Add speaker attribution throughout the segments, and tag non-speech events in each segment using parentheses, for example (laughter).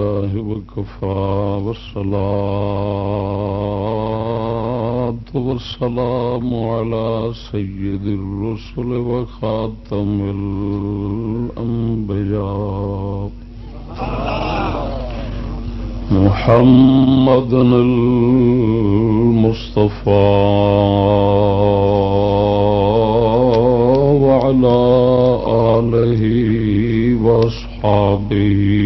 Speaker 1: الله وكفى والصلاة والسلام على سيد الرسل وخاتم الأنبياء. محمد المصطفى وعلى آله وأصحابه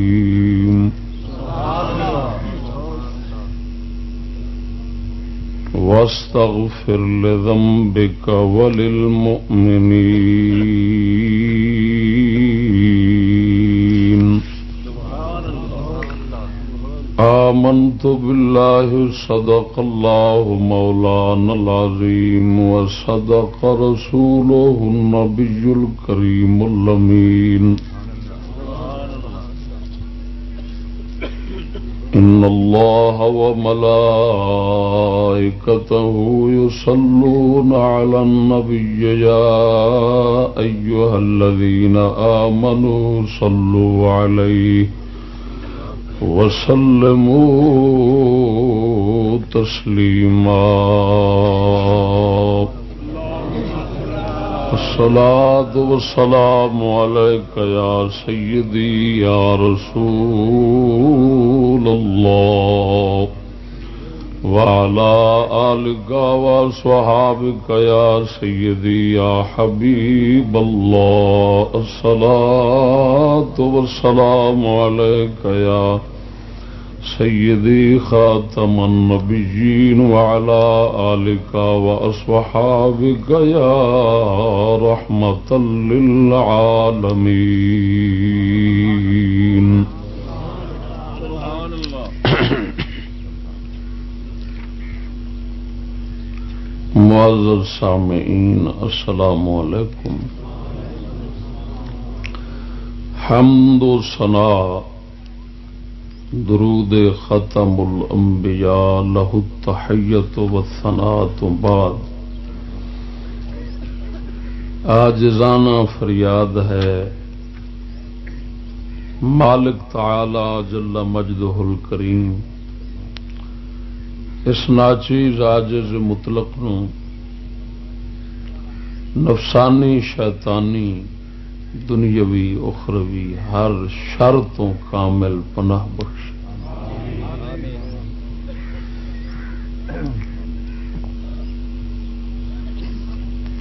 Speaker 1: واستغفر لذنبك وللمؤمنين. آمنت بالله، صدق الله مولانا العظيم، وصدق رسوله النبي الكريم اللمين إن الله وملائكته يصلون على النبي يا أيها الذين آمنوا صلوا عليه وسلموا تسليما. الصلاة والسلام عليك يا سيدي يا رسول الله. وعلى آلك وصحابك يا سيدي يا حبيب الله الصلاة والسلام عليك يا سيدي خاتم النبيين وعلى آلك وأصحابك يا رحمة للعالمين معذر سامعین، السلام علیکم۔ حمد و ثنا، درود ختم الانبیاء لہ التحیت و ثنا تو بعد۔ آجزانہ فریاد ہے۔ مالک تعالی جل مجدہ الکریم۔ اس ناچیز آجز مطلق نو نفسانی، شیطانی، دنیاوی، اخروی، ہر شر تو کامل پناہ بخش۔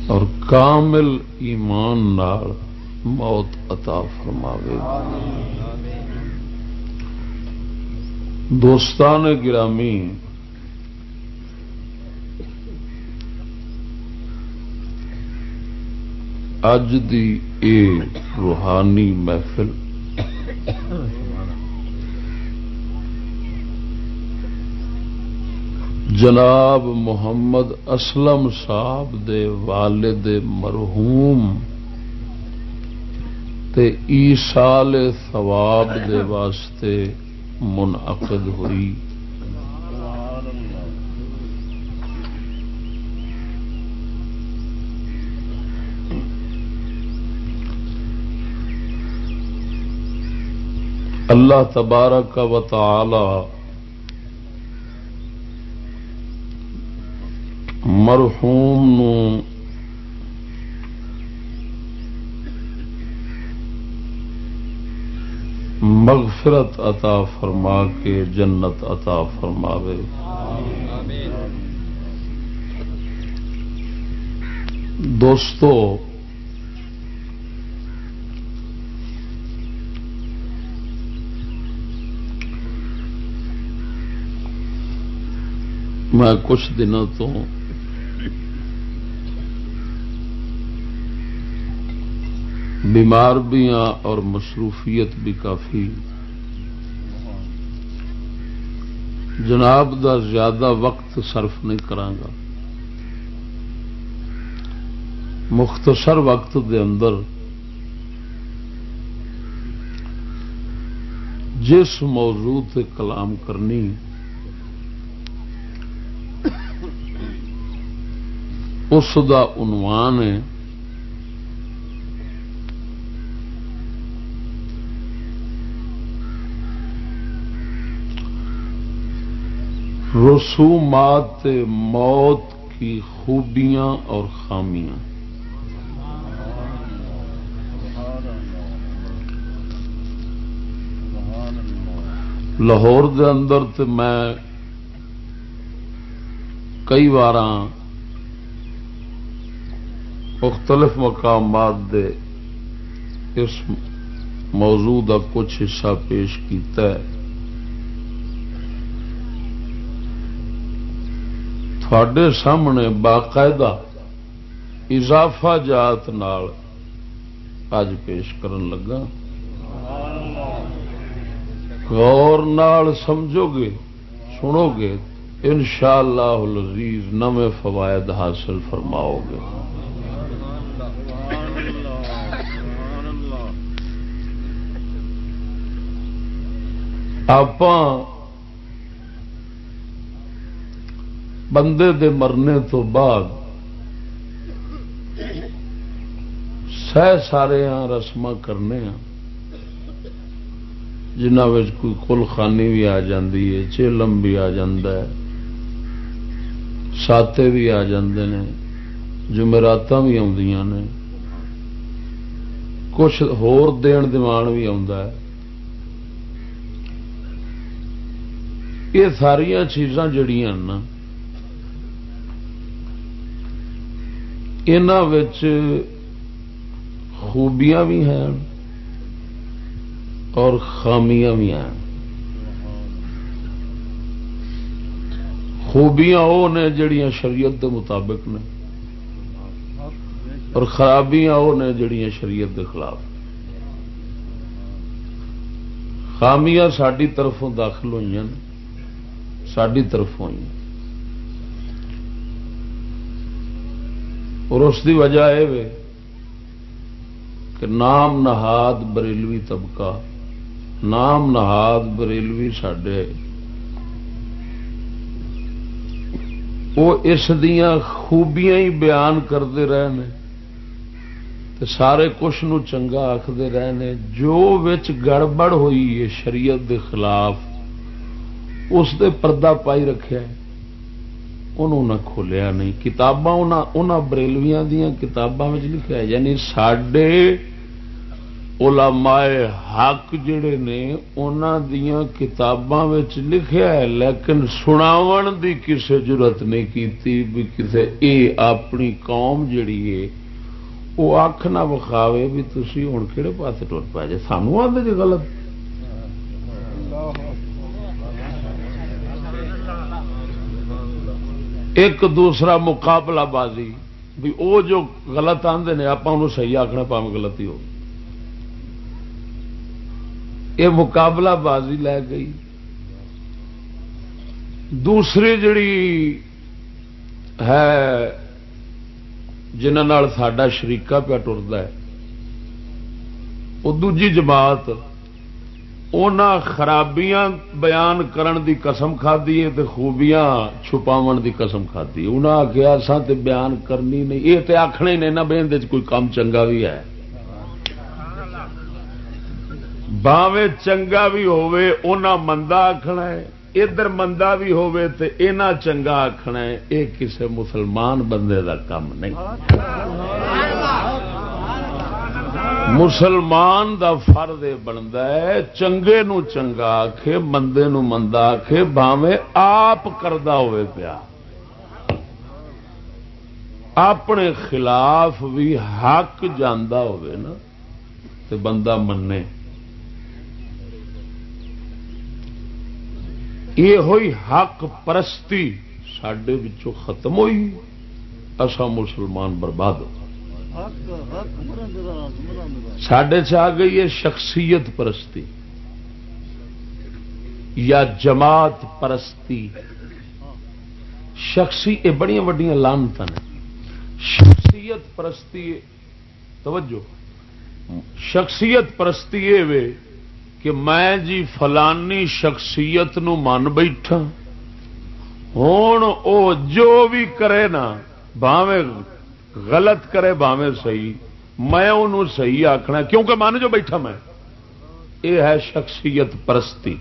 Speaker 1: اور کامل ایمان نال موت عطا فرماوے۔ دوستان گرامی اج دی اے روحانی محفل۔ جناب محمد اسلم صاحب دے والد مرحوم تے ایسال ثواب دے واسطے منعقد ہوئی۔ اللہ تبارک و تعالی مرحوم نو مغفرت عطا فرما کے جنت عطا فرماوے۔ دوستو میں کچھ دنوں تو بیمار بھی ہاں اور مصروفیت بھی کافی جناب دا زیادہ وقت صرف نہیں کرانگا مختصر وقت دے اندر جس موضوع تے کلام کرنی اس دا عنوان ہے۔ رسومات موت کی خوبیاں اور خامیاں۔ لاہور دے اندر تے میں کئی بار مختلف مقامات دے اس موضوع کا کچھ حصہ پیش کیتا ہے۔ تھوڑے سامنے باقاعدہ اضافہ جات نال اج پیش کرن لگا۔ غور نال سمجھو گے، سنو گے ان شاء اللہ لذیذ فوائد حاصل فرماؤ گے۔ آپ بندے دے مرنے تو بعد سہ سارے ہاں رسم کرنے ہاں جنہ کوئی کل خانی بھی آ جاتی ہے چیلم بھی آ ہے ساتے بھی آ جاندے نے جمعرات بھی نے کچھ ہور دین دیوان بھی آ یہ ساریا چیزاں جڑیاں نا ان خوبیاں بھی ہیں اور خامیاں بھی ہیں۔ خوبیاں وہ نے جڑیاں شریعت دے مطابق نے، اور خرابیاں وہ نے جڑیاں شریعت دے خلاف۔ خامیاں ساری طرفوں داخل ہوئی ساری طرف ہوئی۔ اور اس کی وجہ یہ کہ نام نہاد بریلوی طبقہ، نام نہاد بریلوی سڈے وہ اس دیاں خوبیاں ہی بیان کرتے رہے تے سارے کچھ نو چنگا آخر رہے جو گڑبڑ ہوئی ہے شریعت دے خلاف۔ اس دے پردہ پائی رکھا انہوں کھولیا نہیں۔ کتاباں بریلویاں دیا کتاباں لکھا یعنی سڈے علماء حق جڑے نے دیاں کتاباں لکھیا ہے، لیکن سناون دی کسے ضرورت نہیں کیتی بھی کسے۔ اے اپنی قوم جڑی ہے وہ اکھ نہ وکھاوے بھی تھی ہوں کہڑے پاس ٹر پا جائے سانو آدھے جی غلط؟ ایک دوسرا مقابلہ بازی، بھی وہ جو غلط آدھے نے آپ صحیح آخنا پا گلتی ہو۔ یہ مقابلہ بازی لے گئی۔ دوسری جڑی ہے جنہ ساڈا شریقہ پیا ٹرتا ہے وہ دوجی جماعت خرابیاں بیان کرن دی قسم کھدی ہے تے خوبیاں چھپاو دی قسم کھدی انہیں آخیا سا تے بیان کرنی نہیں۔ یہ تو آخنا ہی نہیں نہ بہن کوئی کام چنگا بھی ہے۔ باوے چنگا بھی ہوے ہونا مندا آخنا ہے۔ ادھر مندا بھی ہوے تے اینا چنگا آخنا ہے۔ یہ کسے مسلمان بندے دا کام نہیں۔ مسلمان دا فرد بنتا ہے، چنگے نو چنگا آخے مندے نو مندا آخے باوے آپ کردہ ہوئے پیا۔ اپنے خلاف بھی حق جانا ہوئے نا، تے بندہ منے۔ یہ ہوئی حق پرستی سڈے ختم ہوئی اصا مسلمان برباد سڈے چ آ گئی ہے شخصیت پرستی یا جماعت پرستی۔ شخصی یہ بڑی وڈیا لانت نے۔ شخصیت پرستی توجہ۔ شخصیت پرستی یہ کہ میں جی فلانی شخصیت نو من بیٹھا ہوں او جو بھی کرے نا باوے غلط کرے باوے صحیح، میں انہوں صحیح آخنا کیونکہ من جو بیٹھا میں، یہ ہے شخصیت پرستی۔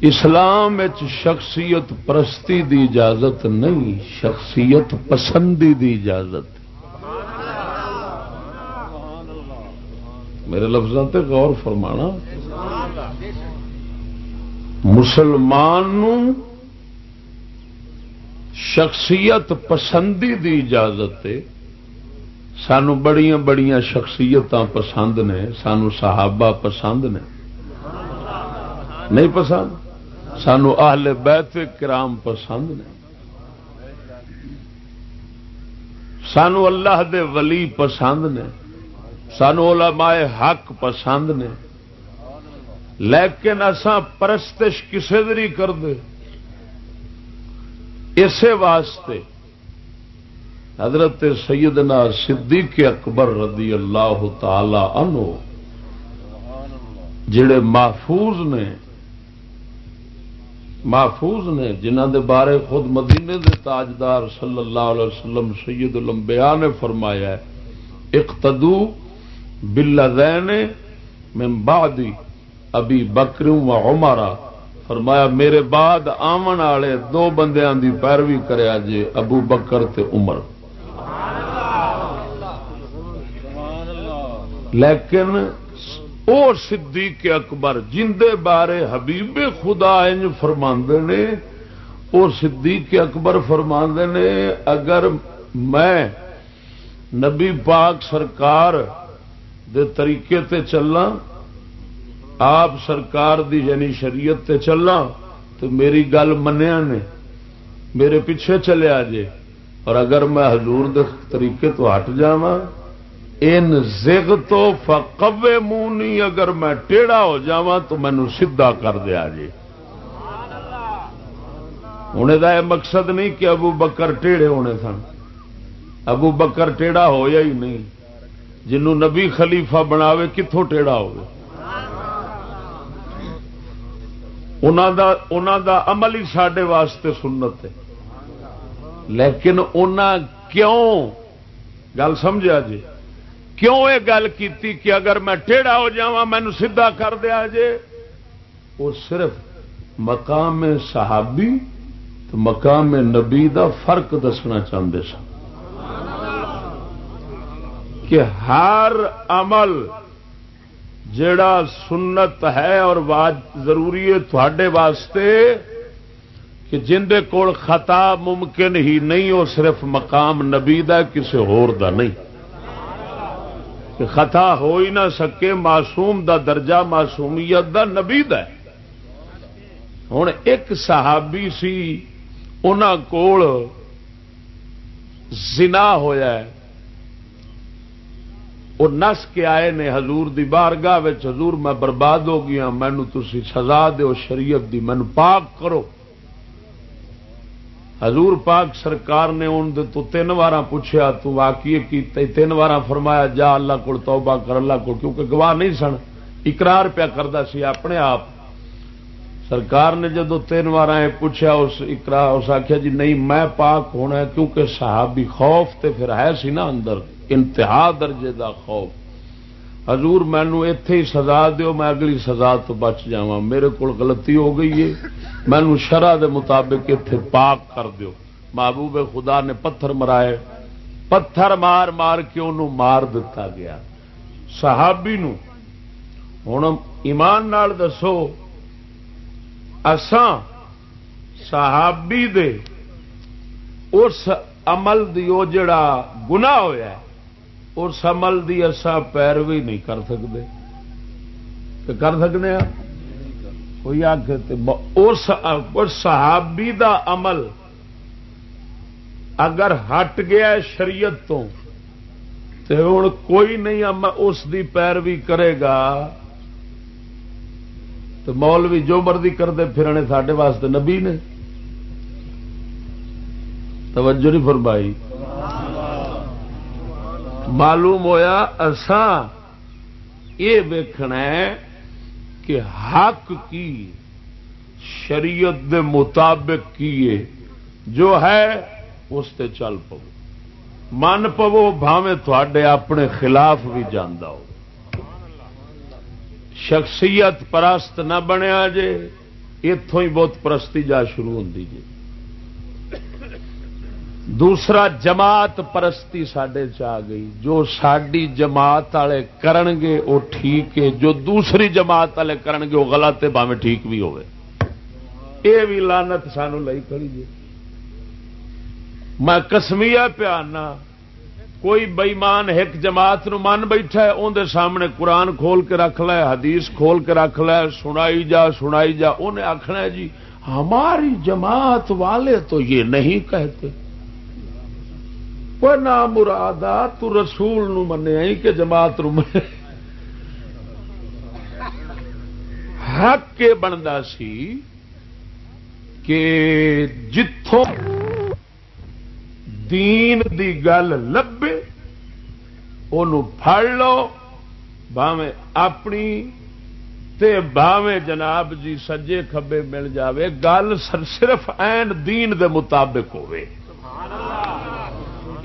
Speaker 1: اسلام شخصیت پرستی دی اجازت نہیں، شخصیت پسندی دی اجازت۔ میرے لفظوں تے غور فرمانا۔ مسلمان شخصیت پسندی دی اجازت سانو بڑیاں بڑیاں شخصیت پسند نے، سانو صحابہ پسند نے۔ نہیں پسند؟ سانو اہل بیت کرام پسند نے۔ سانو اللہ دے ولی پسند نے۔ سانو علماء حق پسند نے۔ لیکن اسان پرستش کسی دری کر دے اسی واسطے حضرت سیدنا صدیق اکبر رضی اللہ تعالی عنہ، جڑے محفوظ نے محفوظ نے جنہ دے بارے خود مدینے دے تاجدار صلی اللہ علیہ وسلم سید الانبیاء نے فرمایا ہے، اقتدو بالذین من بعدی ابھی بکروں و عمرہ فرمایا، میرے بعد آمن والے دو بندیاں دی پیروی کریا جے ابو بکر تے عمر۔ لیکن او صدیق اکبر جندے بارے حبیب خدا انج فرماندے نے، او صدیق اکبر فرماندے نے، اگر میں نبی پاک سرکار دے طریقے تے چلنا آپ سرکار دی یعنی شریعت تے چلنا تو میری گل منیا نے، میرے پیچھے چلے جے اور اگر میں حضور دے طریقے تو ہٹ جا ان زگ تو فقوے مونی اگر میں ٹیڑا ہو جا تو مینو سیدا کر دیا جی ہوں یہ مقصد نہیں کہ ابو بکر ٹیڑے ہونے سن۔ ابو بکر ٹیڑا ہویا ہی نہیں۔ جنوں نبی خلیفہ بناوے کتوں ٹیڑا ہوگا دا عمل ہی سڈے واسطے سنت ہے۔ لیکن کیوں گل سمجھا جی؟ کیوں یہ گل کی کہ اگر میں ٹیڑھا ہو جا مینو سیدا کر دیا جے وہ صرف مقام صحابی تو مقام نبی دا فرق دسنا چاہتے سن۔ کہ ہر عمل جڑا سنت ہے اور ضروری ہے تھوڑے واسطے کہ جندے کول خطا ممکن ہی نہیں، وہ صرف مقام نبی دا کسی ہور دا نہیں۔ کہ خطا ہو ہی نہ سکے، معصوم دا درجہ، معصومیت دا نبی دا ہوں ایک صحابی سی ان کول زنا ہویا ہے۔ وہ نس کے آئے نے حضور دی بارگاہ حضور میں برباد ہو گیا مینو تھی سزا دو شریعت دی من پاک کرو۔ حضور پاک سرکار نے ان دے تو تین وار پوچھا تو واقعی کی تین وار فرمایا، جا اللہ کو توبہ کر، اللہ کو کیونکہ گواہ نہیں سن، اقرار پیا کرتا سی اپنے آپ۔ سرکار نے جدو تین وار پوچھا، اس اقرار اس آخیا جی نہیں، میں پاک ہونا ہے کیونکہ صحابی خوف تے پھر ہے سی نا اندر، انتہا درجے دا خوف۔ حضور، مینو اتے ہی سزا دیو، میں اگلی سزا تو بچ جا میرے کو غلطی ہو گئی ہے۔ مینو شرح دے مطابق اتے پاک کر دیو۔ محبوب خدا نے پتھر مرائے پتھر مار مار کے انہوں مار دتا گیا۔ صحابی نو ہوں ایمان نال دسو اساں صحابی دے اس عمل دی وہ جڑا گناہ ہویا ہے، اس عمل دی اصا پیروی نہیں کر سکتے۔ کر سکتے ہیں کوئی صحابی دا عمل اگر ہٹ گیا شریعت تو ہوں کوئی نہیں اس دی پیروی کرے گا۔ تو مولوی جو مرضی کرتے پھرنے سڈے واسطے نبی نے۔ توجہ نہیں فرمائی۔ معلوم ہویا اسان یہ ویکھنا ہے کہ حق کی شریعت دے مطابق کیے جو ہے اس تے چل پو۔ من پو بھاوے تھے اپنے خلاف بھی جانا ہو۔ شخصیت پرست نہ بنیا جے اتوں ہی بہت پرستی جا شروع ہوتی جی دوسرا جماعت پرستی سڈے چ گئی، جو ساری جماعت والے کرنگے وہ ٹھیک ہے، جو دوسری جماعت والے کرنگے وہ غلط ہے باوے ٹھیک بھی ہوئے یہ بھی لانت سانو لئی کھڑی جی میں کسمیا پیانا کوئی بئیمان ایک جماعت نو من بیٹھا ہے اندر سامنے قرآن کھول کے رکھ لے، حدیث کھول کے رکھ لے، سنائی جا سنائی جا انہیں آخنا جی ہماری جماعت والے تو یہ نہیں کہتے۔ کوئی نہ مراد تو رسول نو منیا کہ جماعت نو من حق کے بنتا سی کہ جتوں دین دی گل لبے ان پڑ لو باویں اپنی تے باویں جناب جی سجے کھبے مل جاوے۔ گل صرف این دین دے مطابق ہوئے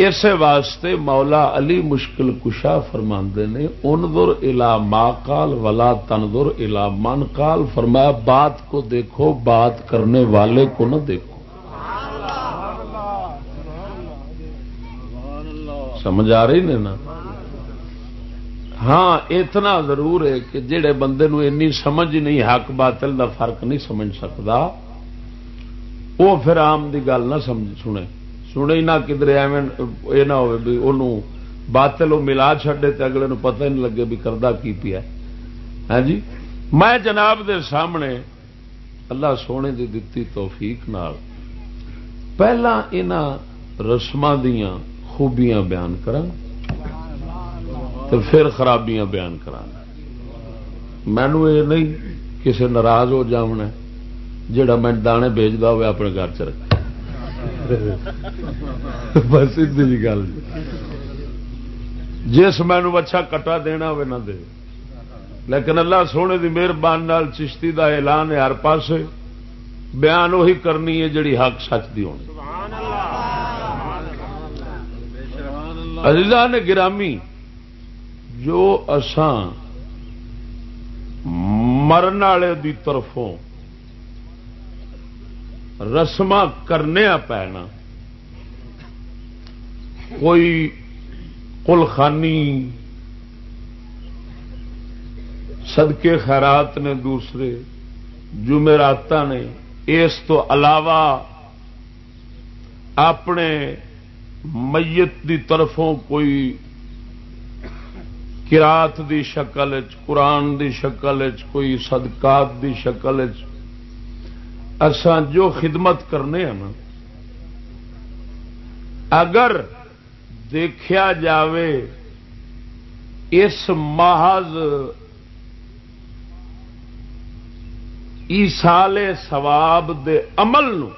Speaker 1: اس واسطے مولا علی مشکل کشا فرما نے اندر الا ما کال ولا تندر الا من کال فرمایا، بات کو دیکھو، بات کرنے والے کو نہ دیکھو۔ سمجھ آ رہی نے نا؟ ہاں اتنا ضرور ہے کہ جڑے بندے نو اینی سمجھ نہیں، حق باطل دا فرق نہیں سمجھ سکتا وہ پھر آم دی گل نہ سمجھ، سنے۔ سنے نہ کدھر ایویں یہ نہ ہو باطل وہ ملا چڈے تے اگلے نو پتہ نہیں لگے بھی کردہ کی پیا ہاں جی؟ میں جناب دے سامنے اللہ سونے دی دتی توفیق نال۔ پہلا انہاں رسم دیاں خوبیاں بیان کرا تو پھر خرابیاں بیان کرا مینو یہ نہیں کسی ناراض ہو جانا جڑا میں دانے بھیجتا ہوا اپنے گھر چ رکھ بس جی گل۔ جس مینو اچھا کٹا دینا ہوے نہ دے۔ لیکن اللہ سونے کی مہربانی چشتی دا اعلان ہے ہر پاس بیان وہی کرنی ہے جڑی حق سچ دی ہونی۔ عزیزہ نے گرامی جو اسان مرن والے دی طرفوں رسم کرنے پینا، کوئی کلخانی، صدقے خیرات نے دوسرے جمعرات نے، اس تو علاوہ اپنے میت دی طرفوں کوئی کراط دی شکل قرآن دی شکل کوئی صدقات دی شکل اسان جو خدمت کرنے ہیں نا، اگر دیکھا جاوے اس محض ایسال سواب دے عمل نو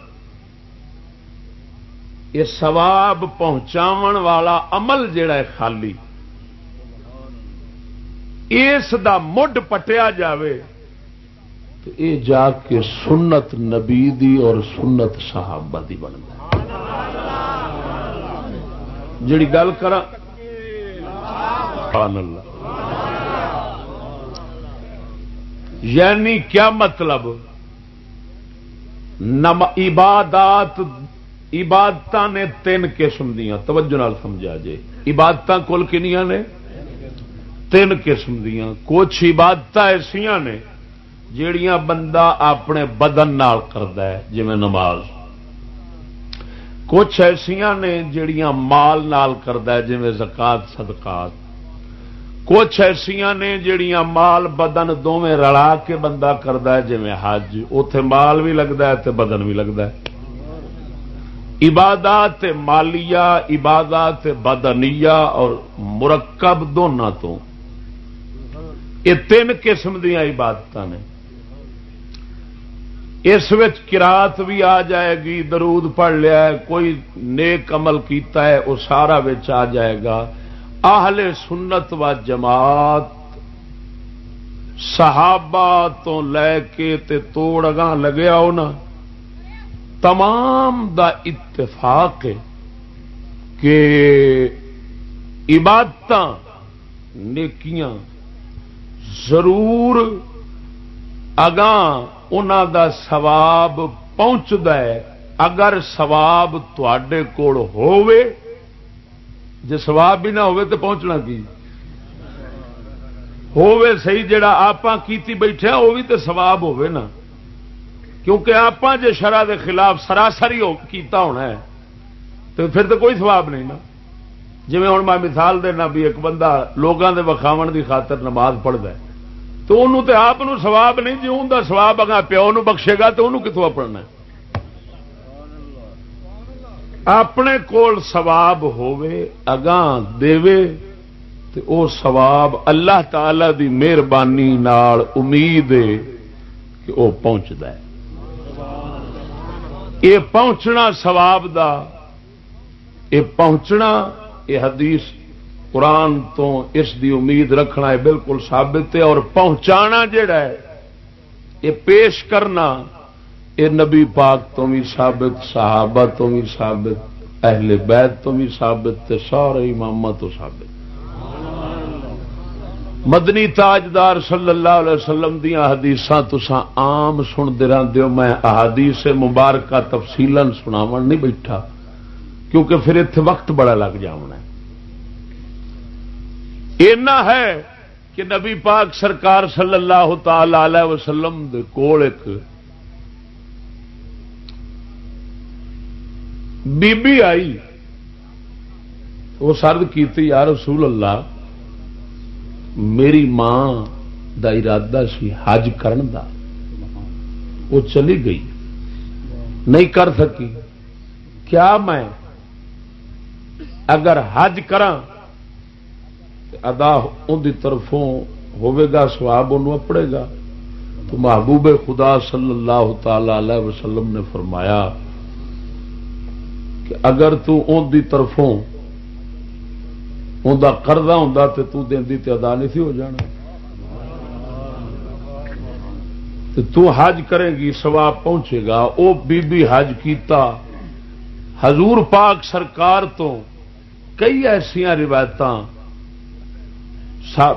Speaker 1: یہ سواب پہنچاو والا عمل جڑا ہے خالی۔ اس دا مڈ پٹیا جاوے تو یہ جا کے سنت نبی دی اور سنت صحابہ دی بن جڑی گل کر یعنی کیا مطلب؟ نم عبادات عبادت نے تین قسم دیا توجہ نال سمجھا جے۔ عبادت کل کنیا نے؟ تین قسم دیا کچھ عبادت ایسا نے جیڑیاں بندہ اپنے بدن نال کرتا ہے جی نماز۔ کچھ ایسا نے جیڑیاں مال نال کرتا ہے جی زکات، صدقات۔ کچھ ایسا نے جیڑیاں مال بدن دونیں رلا کے بندہ کرتا ہے جی حج۔ اتے مال بھی لگتا ہے تے بدن بھی لگتا ہے۔ عبادات مالیہ، عبادات بدنیا اور مرکب دونوں تو یہ تین قسم دیا عبادت نے۔ اس کراط بھی آ جائے گی، درود پڑھ لیا ہے، کوئی نیک عمل کیتا ہے، وہ سارا آ جائے گا۔ آہل سنت و جماعت صحابہ تو لے کے تے توڑ اگاں لگیا ہونا تمام دا اتفاق ہے کہ عبادت نیکیاں ضرور اگاں ان دا سواب پہنچتا ہے۔ اگر سواب تے کول ہووے، جے سواب بھی نہ ہوئے تو پہنچنا کی؟ ہووے صحیح جڑا آپ کیتی بیٹھے ہاں، وہ بھی تو سواب ہووے نا۔ کیونکہ آپ جے شرح دے خلاف سراسری کیتا ہونا ہے، تو پھر تو کوئی سواب نہیں نا۔ جی ہوں میں مثال دینا بھی ایک بندہ لوگوں کے وکھاو کی خاطر نماز پڑھتا ہے، تو انہوں تے آپ سواب نہیں جی ان کا سواب اگا پیو نو بخشے گا تو انہوں کتوں پڑھنا اپنے کول سواب ہوے اگاں دے تے او سواب اللہ تعالی دی مہربانی امید ہے کہ وہ پہنچتا ہے۔ یہ پہنچنا سواب دا، یہ پہنچنا، یہ حدیث قرآن تو اس دی امید رکھنا ہے، بالکل ثابت ہے، اور پہنچانا جڑا ہے، یہ پیش کرنا، یہ نبی پاک تو بھی ثابت، صحابہ تو بھی ثابت، اہل بیت تو بھی ثابت سارے امام تو ثابت۔ مدنی تاجدار صلی اللہ علیہ وسلم دیا حدیث تسا آم سنتے رہتے ہو۔ میں احادیث مبارکہ تفصیل سناو نہیں بیٹھا، کیونکہ پھر اتنے وقت بڑا لگ جانا اینا ہے کہ نبی پاک سرکار صلی اللہ تعالی وسلم دے کول ایک بی بی آئی، وہ سرد کی یا رسول اللہ میری ماں دا ارادہ سی حج کرن دا۔ وہ چلی گئی۔ نہیں کر سکی۔ کیا میں اگر حج کرا ادا ان کی طرفوں ہوا سواب ان اپڑے گا۔ تو محبوب خدا صلی اللہ تعالی علیہ وسلم نے فرمایا کہ اگر تو ان دی طرفوں ان کردہ ہوں تو دینی تے ادا نہیں ہو جانا۔ تو حج کرے گی سواب پہنچے گا۔ وہ بی بی حج کیتا۔ حضور پاک سرکار تو کئی ایسا روایت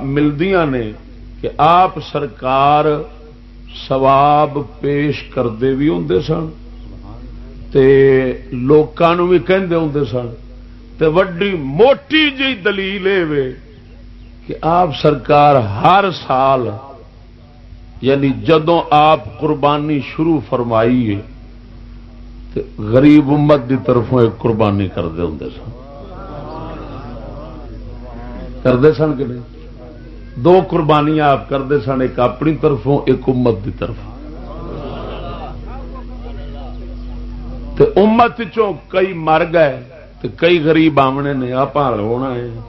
Speaker 1: ملدیاں نے کہ آپ سرکار سواب پیش کرتے بھی ہوں سن لوگوں بھی کہندے ہوں سن۔ تے وڈی موٹی جی دلیل کہ آپ سرکار ہر سال یعنی جدوں آپ قربانی شروع فرمائی ہے غریب امت دی طرفوں ایک قربانی کرتے ہوں سن۔ کرتے سن کہ نہیں؟ دو قربانیاں آپ کرتے سن، ایک اپنی طرفوں، ایک امت کی طرف امت چوں کئی مر گئے تو کئی غریب آمنے نے آپ ہونا ہاں ہے۔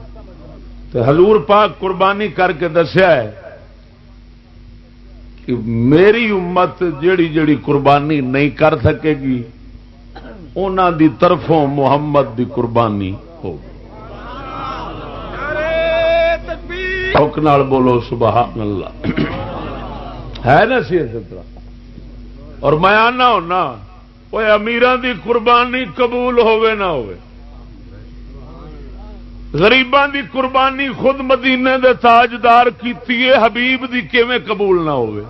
Speaker 1: تو حضور پاک قربانی کر کے دسیا ہے کہ میری امت جیڑی جیڑی قربانی نہیں کر سکے گی انہوں دی طرفوں محمد دی قربانی ہوگی۔ نال بولو، سبحان اللہ۔ ہے نا سی اسی طرح۔ اور میں آنا ہونا وہ امیران دی قربانی قبول ہوے نہ ہوے غریبان دی قربانی خود مدینے دے تاجدار کیتی ہے، حبیب دی کیویں قبول نہ ہوے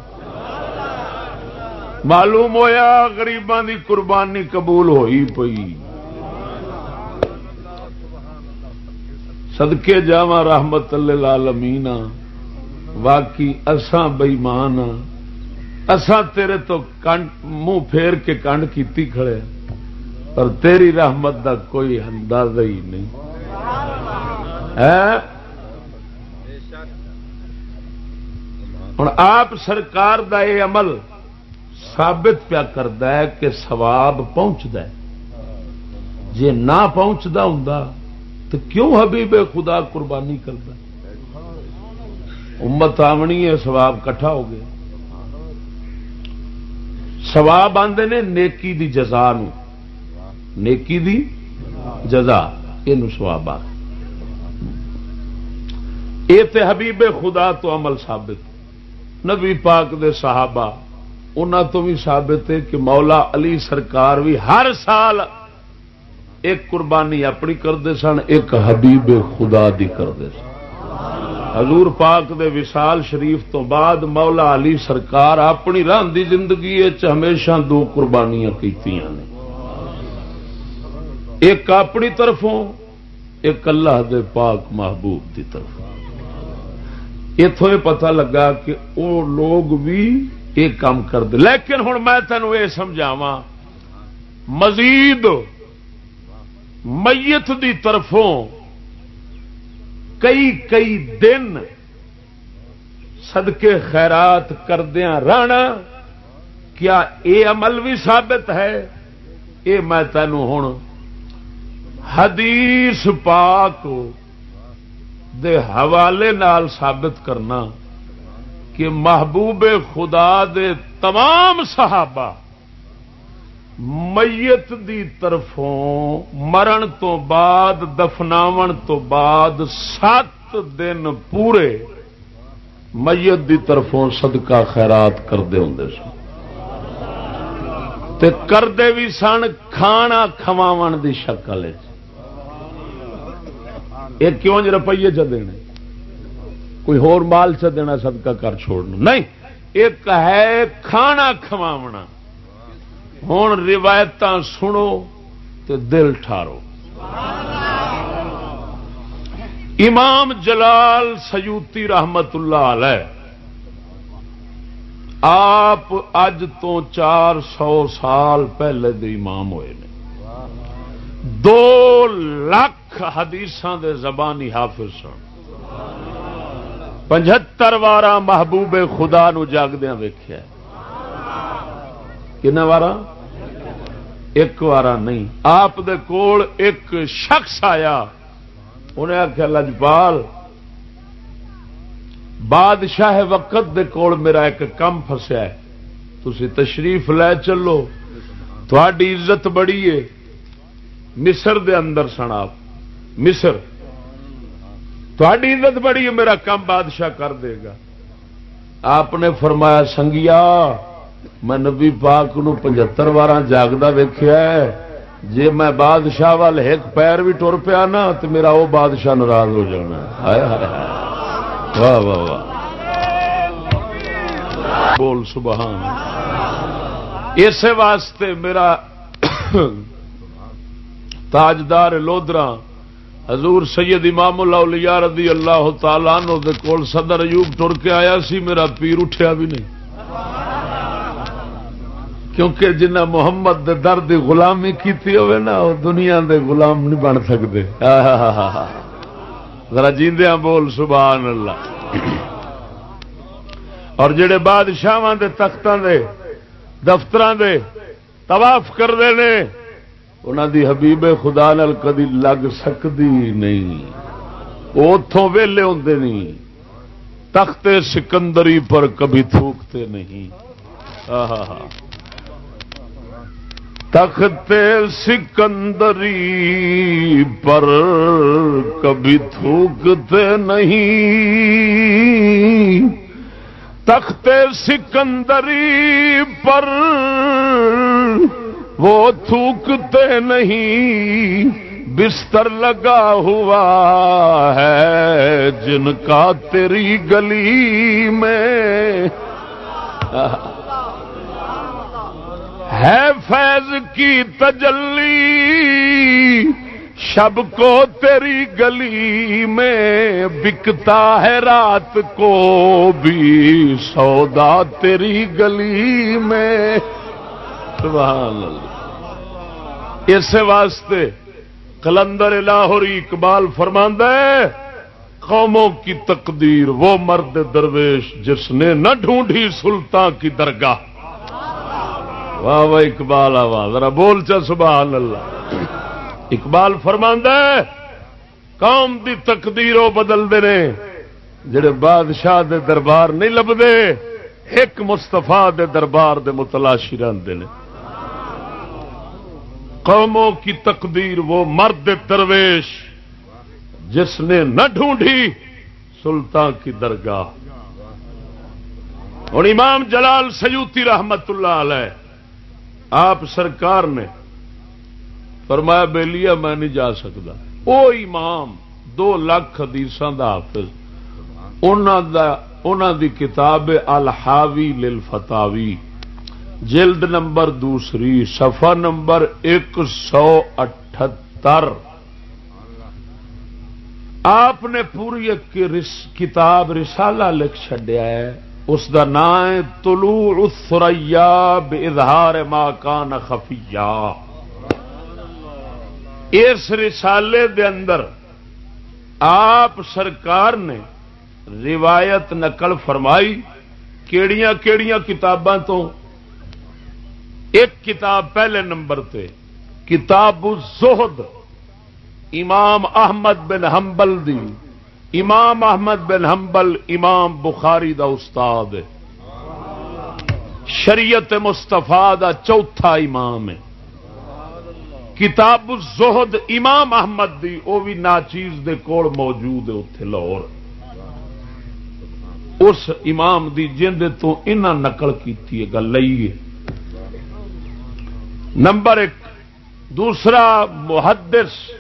Speaker 1: معلوم ہویا غریبان دی قربانی قبول ہوئی پئی۔ سدکے جا رحمت اللہ واقعی اساں بئیمان ہاں۔ اساں تیرے تو منہ پھیر کے کنڈ کیتی کھڑے پر تیری رحمت دا کوئی اندازہ ہی نہیں۔ ہوں آپ سرکار دا یہ عمل ثابت پیا کرتا ہے کہ سواب پہنچتا ہے۔ جی نہ پہنچتا ہوں تو کیوں حبیب خدا قربانی کرتا امت آمنی ہے سواب کٹھا ہو گیا۔ سواب آتے نے نیکی دی جزا نو۔ نیکی دی جزا۔ یہ سواب آ یہ تے حبیب خدا تو عمل ثابت۔ نبی پاک دے صحابہ انہوں تو بھی ثابت ہے کہ مولا علی سرکار بھی ہر سال ایک قربانی اپنی کرتے سن، ایک حبیب خدا دی کرتے سن۔ حضور پاک دے وصال شریف تو بعد مولا علی سرکار اپنی راندی زندگی ہمیشہ دو قربانیاں کی ایک اپنی طرفوں ایک اللہ دے پاک محبوب دی طرف۔ اتوں یہ پتا لگا کہ وہ لوگ بھی یہ کام کرتے لیکن ہوں میں تینوں یہ سمجھاوا مزید میت دی طرفوں کئی کئی دن سدکے خیرات کردیا رہنا، کیا یہ عمل بھی ثابت ہے؟ یہ میں تینوں ہوں حدیث پاک دے حوالے نال ثابت کرنا کہ محبوب خدا دے تمام صحابہ میت دی طرفوں مرن تو بعد دفناو تو بعد سات دن پورے میت دی طرفوں صدقہ خیرات کرتے ہوں سن۔ کرتے بھی سن، کھانا کھواو دی شکل یہ کیوں جی روپیے چ دینے؟ کوئی ہور مال چ دینا صدقہ کر چھوڑنا نہیں، ایک ہے کھانا کھواونا ہوں روایت سنو تو دل ٹھارو۔ امام جلال سیوتی رحمت اللہ علیہ، آپ اج تو چار سو سال پہلے دے امام ہوئے نے۔ دو لاکھ حدیث دے زبانی حافظ سن۔ پچہتر وارا محبوب خدا نو جاگدیا ویخیا کن وارا ایک وار نہیں۔ آپ دے کول ایک شخص آیا۔ انہیں آخیا لجپال، بادشاہ وقت دے کول میرا ایک کم فسیا تھی تشریف لے چلو۔ تھوڑی عزت بڑی ہے۔ مصر دے اندر سن آپ۔ مصر۔ تھوڑی عزت بڑی ہے، میرا کم بادشاہ کر دے گا۔ آپ نے فرمایا، سنگیا، میں نبی پاک نو پچہتر بار جاگتا ویخیا جی میں بادشاہ وال ایک پیر بھی ٹر پیا نا تو میرا وہ بادشاہ ناراض ہو جانا۔ واہ واہ واہ۔ بول سبحان اسی واسطے میرا تاجدار لودرا، حضور سید امام اللہ رضی اللہ تعالیٰ دے کول صدر ایوب ٹر کے آیا سی، میرا پیر اٹھیا بھی نہیں۔ کیونکہ جنہ محمد دے درد غلامی کیتی ہوئے نا، وہ دنیا دے غلام نہیں بن سکتے۔ (laughs) ذرا جیندیا بول، سبحان اللہ۔ اور جڑے بادشاہ دے تختوں دے دفتر دے طواف کرتے ہیں انہوں دی حبیب خدا نال کدی لگ سکتی نہیں۔ وہ اتوں ویلے ہوں نہیں تخت سکندری پر کبھی تھوکتے نہیں۔ تخت سکندری پر کبھی تھوکتے نہیں۔ تخت سکندری پر وہ تھوکتے نہیں، بستر لگا ہوا ہے جن کا تیری گلی میں۔ ہے فیض کی تجلی، شب کو تیری گلی میں۔ بکتا ہے رات کو بھی سودا تیری گلی میں۔ سبحان اللہ۔ اس واسطے کلندر لاہوری اقبال فرماندہ ہے، قوموں کی تقدیر، وہ مرد درویش جس نے نہ ڈھونڈی سلطان کی درگاہ۔ واہ واہ اقبال آواز، ذرا بول چا سبحان اللہ۔ اقبال فرماندہ ہے، قوم دی تقدیر وہ بدلتے ہیں جڑے بادشاہ دے دربار نہیں لبتے ایک مستفا دے دربار دے متلاشی رہتے ہیں۔ قوموں کی تقدیر وہ مرد درویش جس نے نہ ڈھونڈی سلطان کی درگاہ۔ اور امام جلال سیوتی رحمت اللہ علیہ، آپ سرکار نے فرمایا، بے لیا میں نہیں جا سکتا۔ او امام، دو لاکھ حدیث دا حافظ۔ انہوں دی کتاب الحاوی للفتاوی۔ جلد نمبر دوسری، صفحہ نمبر ایک سو اٹھتر۔ آپ نے پوری کتاب رسالہ لکھ چڈیا ہے۔ اس کا نام ہے تلو اسریا اظہار ماں کان خفیہ۔ اس رسالے دے اندر آپ سرکار نے روایت نقل فرمائی کیڑیاں کیڑیاں کتاباں تو ایک کتاب پہلے نمبر تے، کتاب الزہد، امام احمد بن حنبل دی۔ امام احمد بن حنبل، امام بخاری دا استاد شریعت مستفا دا چوتھا امام ہے۔ کتاب الزہد امام احمد دی وہ بھی ناچیز دے کول موجود ہے اتے لاہور۔ اس امام دی جند تو انہ نقل کی گل لئیے نمبر ایک، دوسرا محدث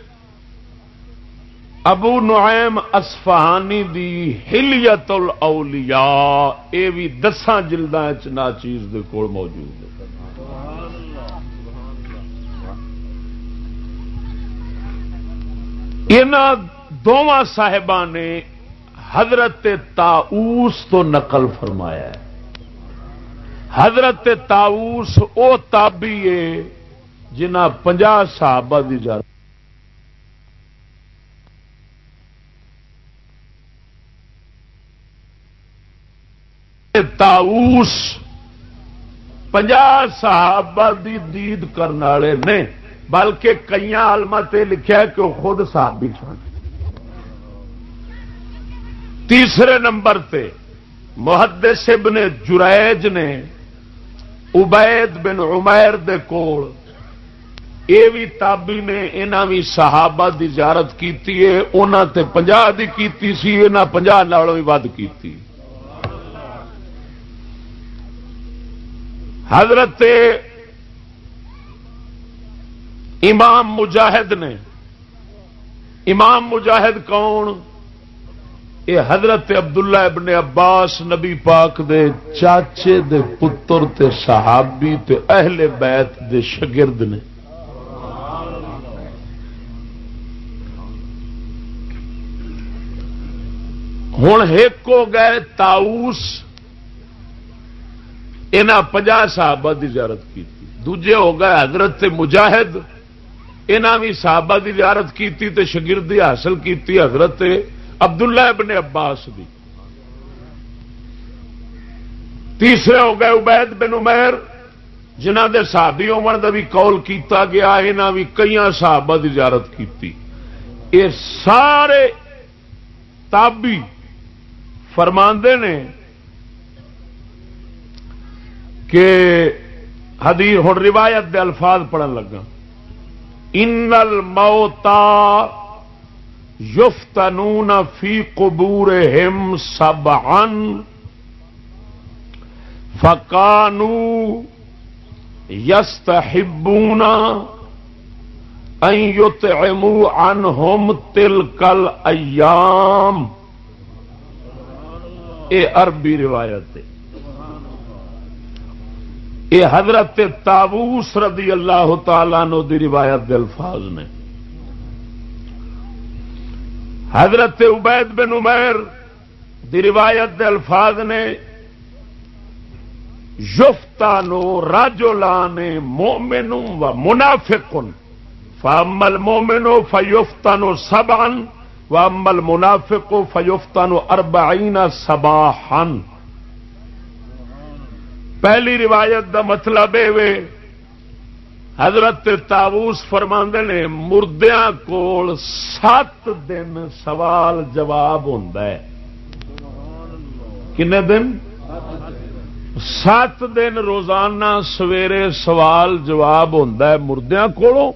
Speaker 1: ابو نعیم اسفہانی دی ہلیت الاولیاء اے بھی دساں جلداں ناچیز دے کول موجود ہے۔ ان دونوں صاحبان نے حضرت تاؤس تو نقل فرمایا ہے۔ حضرت تاؤس او تابی ہے جنہ پنجا صحابہ دی جا تاؤس پنجا صحابہ دی دید کرنے والے نے، بلکہ کئی آلما لکھا کہ وہ خود بھی سن۔ تیسرے نمبر تے، محدث ابن جریج نے عبید بن عمیر دے کول۔ یہ بھی تابی نے یہاں بھی صحابہ دی زیارت کی تے پنجا دی کیتی سی یہاں پنجا نالوں بھی ود کی حضرت امام مجاہد نے، امام مجاہد کون؟ یہ حضرت عبداللہ ابن عباس نبی پاک دے چاچے دے پتر تے صحابی تے اہل بیت دے شگرد نے۔ ہوں ایک ہو گئے تاؤس یہاں پناہ صحابہ کی زیارت کی دوجے ہو گئے حضرت مجاہد، انہاں بھی صحابہ دی زیارت کیتی تے شگردی حاصل کیتی حضرت عبداللہ ابن عباس دی۔ تیسرے ہو گئے عبید بن عمیر جنہ دے صحابی عمر دا بھی قول کیتا گیا، انہاں بھی کئی صحابہ دی زیارت کیتی۔ یہ سارے تابی فرماندے نے کہ حدیث ہوں روایت دے الفاظ پڑھن لگا ان الموتا یفتنون فی قبور ہم سب ان فکانو یست ہبونا یوت ان ہوم تل کل ایام اے عربی روایت ہے۔ یہ حضرت تابوس رضی اللہ تعالی نو دی روایت دے الفاظ نے۔ حضرت عبید بن عمیر دی روایت دے الفاظ نے یفتانو راجولان مومن و منافقن فامل مومنو فیفتانو سبعن و امل منافقو فیفتانو اربعین سباحن پہلی روایت دا مطلب یہ حضرت تاوس فرما نے مردیا کول سات دن سوال جواب ہوں کن دن؟ سات دن روزانہ سویرے سوال جواب ہوتا ہے مردیا کو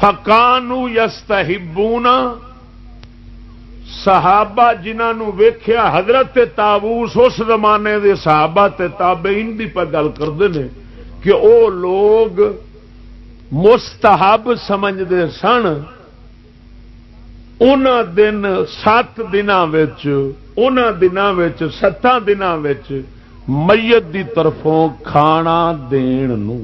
Speaker 1: فکانو یستہبونا صحابہ جنہوں ویخیا حضرت تابوس اس زمانے دے صحابہ تے تابعین دی پر گل کرتے ہیں کہ او لوگ مستحب سمجھتے سن ان دن سات دن دن ستان دن میت دی طرفوں کھانا دین نو۔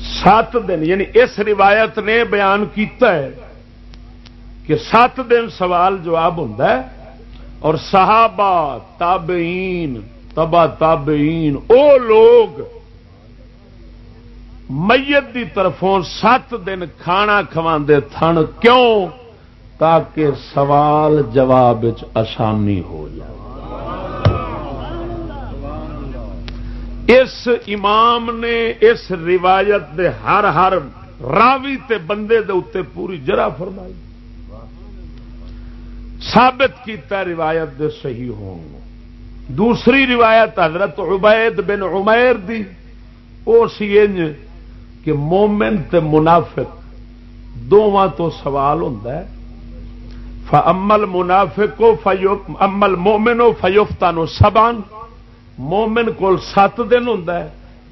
Speaker 1: سات دن یعنی اس روایت نے بیان کیتا ہے کہ سات دن سوال جواب ہوں اور صحابہ، تابعین، تبا تابعین، او لوگ میت دی طرفوں سات دن کھانا کھوا تھن کیوں؟ تاکہ سوال جواب آسانی ہو جائے۔ اس امام نے اس روایت دے ہر ہر راوی تے بندے دے اتنے پوری جرا فرمائی۔ ثابت کیتا روایت دے صحیح ہوں دوسری روایت حضرت عبید بن عمیر دی۔ او سی انج کہ مومن تے منافق دونوں تو سوال ہوتا ہے۔ فمل منافق امل مومن فیوفتا نو سبان مومن کول سات دن ہوں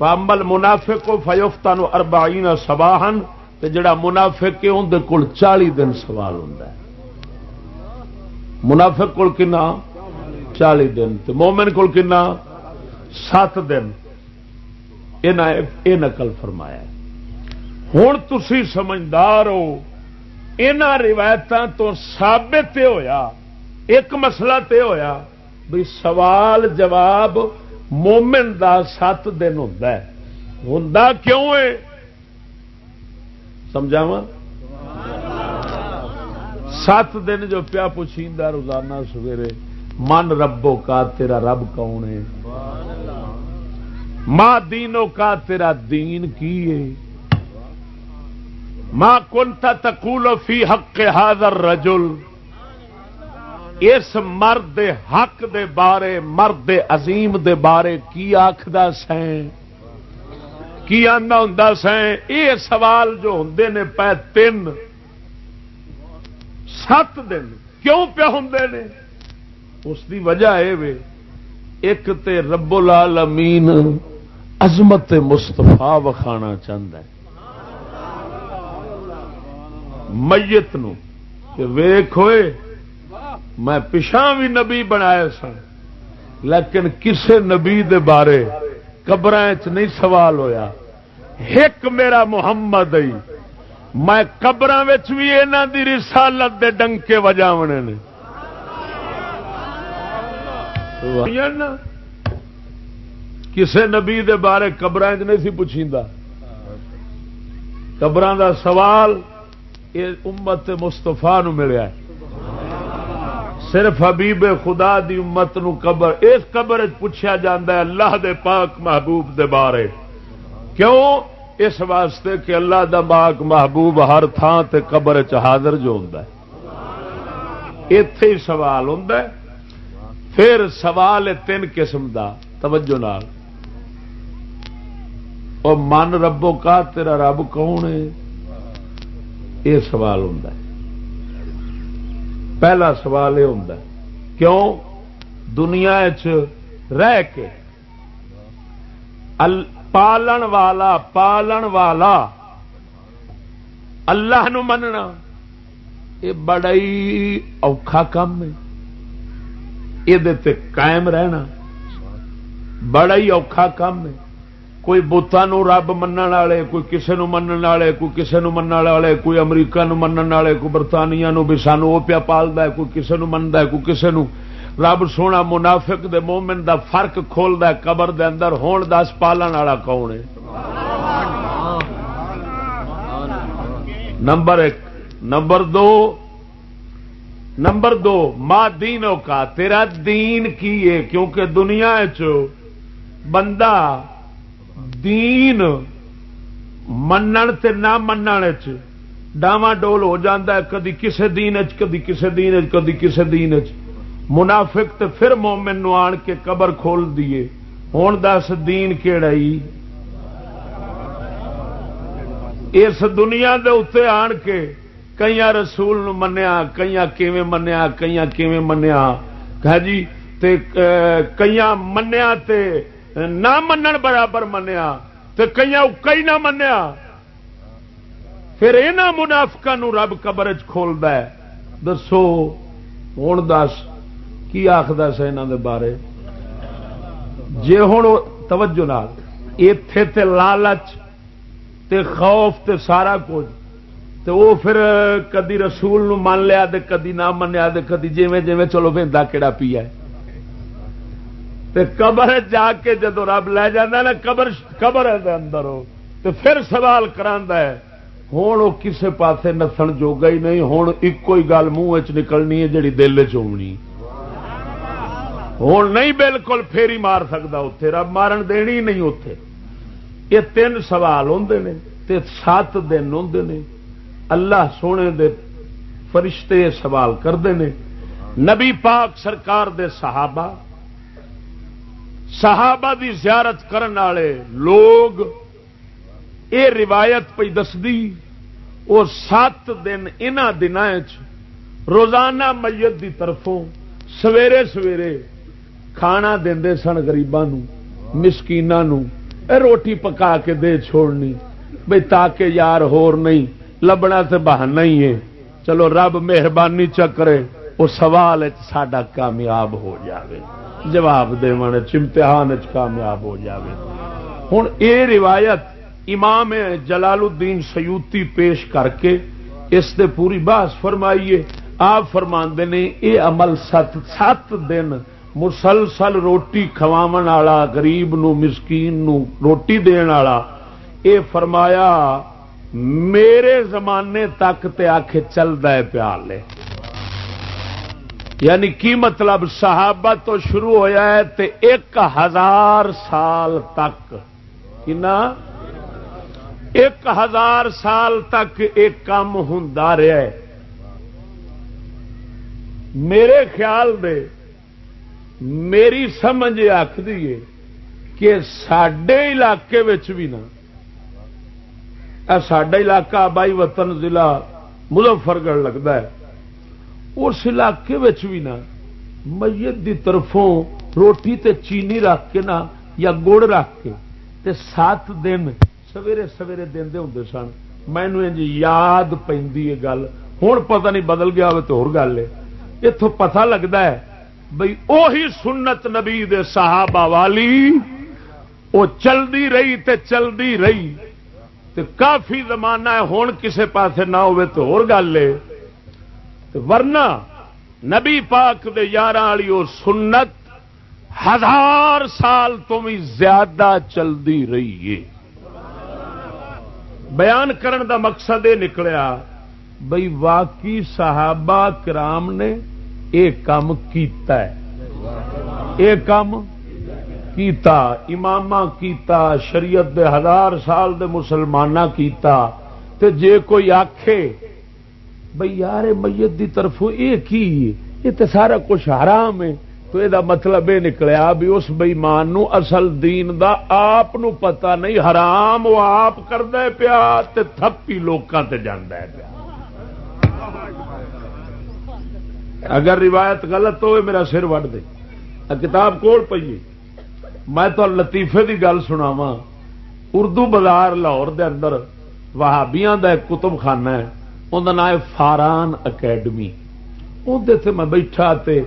Speaker 1: امل منافق فیوفتا نو اربائی سباہن جڑا منافق ہے اندر کول چالی دن سوال ہوں منافق کول کنا؟ چالی دن مومن کول کنا؟ سات دن۔ یہ نقل فرمایا ہوں تھی سمجھدار ہو ان روایتوں تو سابت ہویا، ایک مسئلہ تے ہویا بھی سوال جواب مومن دا سات دن ہوں ہوں کیوں ہے؟ سمجھاوا سات دن جو پیا پوچھا روزانہ سویرے، من ربو کا تیرا رب کون ہے؟ ماں دینوں کا تیرا دین کی ہے؟ ماں کنتا تقول فی حق حاضر رجل اس مرد حق دے بارے، مرد عظیم دے بارے کی آخد سین کی آدھا ہوں سین یہ سوال جو ہوں نے پہ تین سات دن کیوں پہ ہوں نے؟ اس دی وجہ یہ ایک تے رب العالمین عظمت مستفا وکھانا چاہتا ہے۔ میت نو، کہ ویخ ہوئے، میں پچھا بھی نبی بنایا سن، لیکن کسے نبی دے بارے قبر نہیں سوال ہویا۔ ایک میرا محمد آئی میں قبر بھی یہاں دی رسالت دے ڈنکے وجاونے نے۔ کسے نبی دے بارے قبر نہیں سی پوچھی قبر دا سوال یہ امت مستفا ملیا صرف حبیب خدا دی امت نو قبر اس قبر پوچھا جا اللہ دے پاک محبوب دے بارے۔ کیوں؟ اس واسطے کہ اللہ دا پاک محبوب ہر تھان تے قبر حاضر جو ہوں اتے ہی سوال ہوں پھر سوال تین قسم دا، توجہ نال۔ اور من ربو کا تیرا رب کون ہے؟ یہ سوال ہوں پہلا سوال یہ ہوں کیوں؟ دنیا رہ کے پالن والا پالن والا۔ اللہ نو مننا۔ یہ بڑا ہی اوکھا کام ہے۔ یہ قائم رہنا۔ بڑا ہی اوکھا کام ہے۔ کوئی بوتان رب من والے، کوئی کسی من والے، کوئی کسی من والے، کوئی امریکہ نو من والے، کوئی برطانیہ نو بھی سانو وہ پیا پالتا ہے، کوئی کسی نو منتا ہے، کوئی کسی نو رب سونا منافق دے مومن دا فرق کھولتا ہے قبر دے اندر، ہون دس پالن والا کون ہے؟ نمبر ایک، نمبر دو نمبر دو ماں دینوں کا، تیرا دین کی ہے؟ کیونکہ دنیا چ بندہ دین منن تے نہ من ڈاواں ڈول ہو جاتا ہے، کدی کسی دین کدی کسی دین کدی کسی دین منافق تے پھر مومن نو آن کے قبر کھول دیے ہوں دس دین کیڑا اس دنیا دے اتنے آن کے کئی رسول نو منیا کئی کیویں منیا کئی کیویں منیا۔ کہ جی تے کئی منیا تے نہ منن برابر منیا، تے کئی کئی نہ منیا۔ پھر یہاں منافقا رب قبر کھولد دسو ہوں دس کی آخر سا یہاں دے بارے؟ جے ہوں توجہ نال اتے تے لالچ تے خوف تے سارا کچھ، تے وہ پھر کدی رسول نو من لیا دے کدی نہ منیا دے کدی جیویں جیویں چلو بہتا کہڑا پیا تے قبر جا کے جدو رب لے جانا نا، قبر قبر اندر تے پھر سوال کرا ہے ہوں وہ کسے پاسے نسن جوگا ہی نہیں ہوں ایک ہی گل منہ نکلنی ہے جی دل چنی ہوں نہیں بالکل پھیری مار سکتا اتے رب مارن دینی نہیں اتے یہ تین سوال ہوں نے، تے سات دن ہوں نے۔ اللہ سونے دے فرشتے سوال کرتے ہیں نبی پاک سرکار دے صحابہ صحابہ دی زیارت کرن والے لوگ اے روایت پہ دسدی وہ سات دن ان دن روزانہ میت دی طرفوں سویرے سویرے کھانا دے سن گریبان مسکین روٹی پکا کے دے چھوڑنی۔ بھائی تاکہ یار ہور نہیں، لبنا سے بہانا ہی ہے۔ چلو رب مہربانی چکرے وہ سوال ساڈا کامیاب ہو جاوے۔ جواب دے امتحان کامیاب ہو جاوے۔ ہوں اے روایت امام جلال الدین سیوتی پیش کر کے اس دے پوری بحث فرمائیے۔ آپ فرما نے یہ عمل سات سات دن مسلسل روٹی کھوا گریب نو، مسکین نو روٹی دن والا یہ فرمایا، میرے زمانے تک تے آخ چلتا ہے پیال لے یعنی کی مطلب؟ صحابہ تو شروع ہویا ہے تے ایک ہزار سال تک۔ کنا؟ ایک ہزار سال تک ایک کام ہوں رہا ہے۔ میرے خیال دے میری سمجھ آخری ہے کہ سڈے علاقے بھی نا سڈا علاقہ بائی وطن ضلع مظفر گڑھ لگتا ہے، اس علاقے بھی نا میت دی طرفوں روٹی تے چینی رکھ کے نا یا گڑ رکھ کے تے سات دن سویرے سویرے دے ہوں سن۔ مینو یاد پہ گل۔ ہوں پتہ نہیں بدل گیا ہو تو گل ہے۔ اتوں پتا لگتا ہے بھائی اوہی سنت نبی دے صحابہ والی وہ چلتی رہی تے چلتی رہی۔ تے کافی زمانہ ہے ہوں کسے پاسے نہ ہوئے تو ہو گل ہے۔ ورنہ نبی پاک دے یار والی وہ سنت ہزار سال تو بھی زیادہ چلتی رہی ہے۔ بیان کرن دا مقصد یہ نکلیا بھائی واقعی صحابہ کرام نے یہ کام کیتا ہے۔ یہ کام کیتا امام کیتا، شریعت دے ہزار سال دے مسلمان کیتا۔ تے جے کوئی آکھے بھائی یار میت دی طرف یہ کی؟ یہ تو سارا کچھ حرام ہے۔ تو یہ مطلب یہ نکلیا بھی اس بئیمان اصل دین دا آپ پتا نہیں، حرام وہ آپ کرد پیا تھپی لوکاں تے جانا ہے پیا۔ اگر روایت غلط ہوئے، میرا سر وڈ دے۔ کتاب کول پیے میں تو لطیفے دی گل سناوا اردو بازار لاہور دے اندر وہابیاں دا ایک کتب خانہ ہے ان نام ہے فاران اکیڈمی۔ اندر میں بیٹھا تے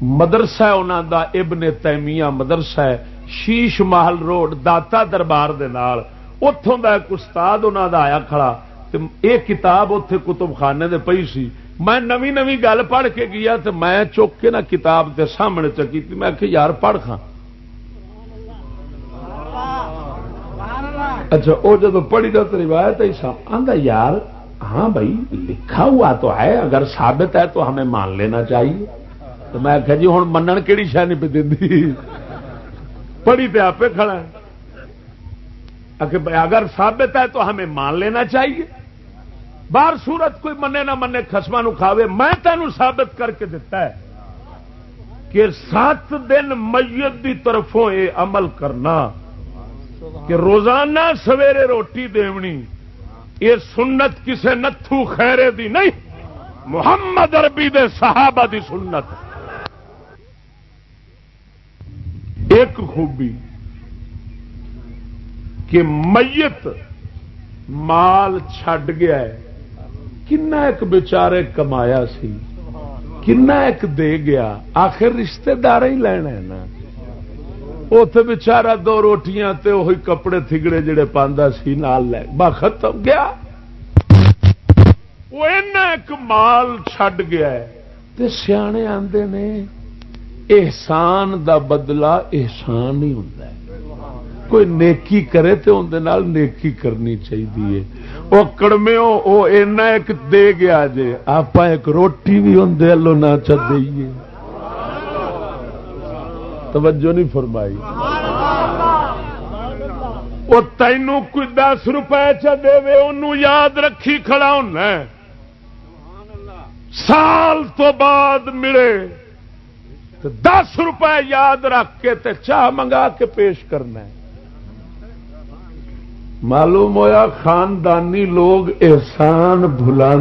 Speaker 1: مدرسہ انہوں دا ابن تیمیہ مدرسہ ہے۔ شیش محل روڈ، داتا دربار دے نال۔ اتوں دا ایک استاد انہوں دا آیا کھڑا۔ یہ کتاب اتے کتب خانے دے پئی سی۔ میں نوی نوی گل پڑھ کے گیا تو میں چک کے نہ کتاب دے سامنے چکی تھی میں کہ یار، پڑھ کھا۔ اچھا وہ جب پڑھی تو روایت آدھا یار ہاں بھائی، لکھا ہوا تو ہے، اگر ثابت ہے تو ہمیں مان لینا چاہیے۔ تو میں آخیا جی ہوں من کہڑی شہ نہیں پہ دینی؟ پڑھی پہ آپ کھڑا ہے۔ اگر ثابت ہے تو ہمیں مان لینا چاہیے۔ بار صورت کوئی منے نہ منے خسما کھاوے، میں تینوں ثابت کر کے دتا ہے کہ سات دن میت دی طرفوں یہ عمل کرنا، کہ روزانہ سویرے روٹی دیونی، یہ سنت کسے نتھو خیرے دی نہیں، محمد عربی دے صحابہ دی سنت۔ ایک خوبی کہ میت مال چھڈ گیا ہے۔ کنا ایک بچارے کمایا سی؟ کنا ایک دے گیا؟ آخر رشتے دار ہی لینا ہے نا۔ اتے بچارا دو روٹیاں تے وہی کپڑے تھگڑے جڑے پاندا سی نال لے۔ با ختم گیا۔ وہ ایک مال چھڈ گیا ہے۔ تے سیانے آندے نے، احسان دا بدلہ احسان ہی ہوں کوئی نیکی کرے تو اندر نیکی کرنی چاہیے وہ کڑمے وہ اینا ایک دے گیا جے۔ آپ ایک روٹی بھی اندر لو نہ چاہیے توجہ نہیں فرمائی۔ وہ تینوں کوئی دس روپئے چ دے انہوں یاد رکھی کھڑا ہونا سال تو بعد ملے۔ دس روپے یاد رکھ کے تے چاہ منگا کے پیش کرنا ہے۔ معلوم ہویا خاندانی لوگ احسان بھلا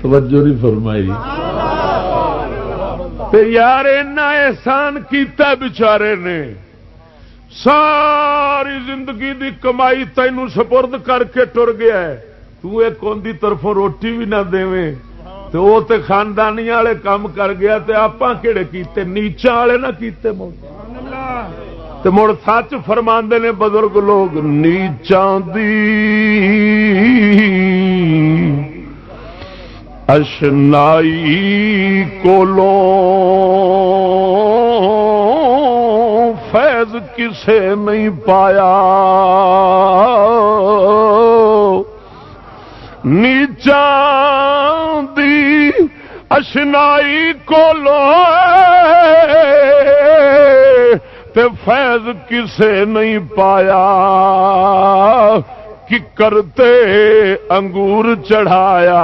Speaker 1: توجہ نہیں فرمائی۔ تے یار اینا احسان کیتا بچارے نے۔ ساری زندگی دی کمائی تینوں سپرد کر کے ٹر گیا ہے۔ تو ایک دی طرفوں روٹی بھی نہ دے تو وہ تے خاندانی والے کام کر گیا تے آپ کہڑے کیتے؟ نیچا والے نہ کیتے تو مڑ سچ فرما نے بزرگ لوگ نیچان دی اشنائی کولو فیض کسے نہیں پایا۔ نیچان دی اشنائی کولو تے فیض کسے نہیں پایا کہ کرتے انگور چڑھایا،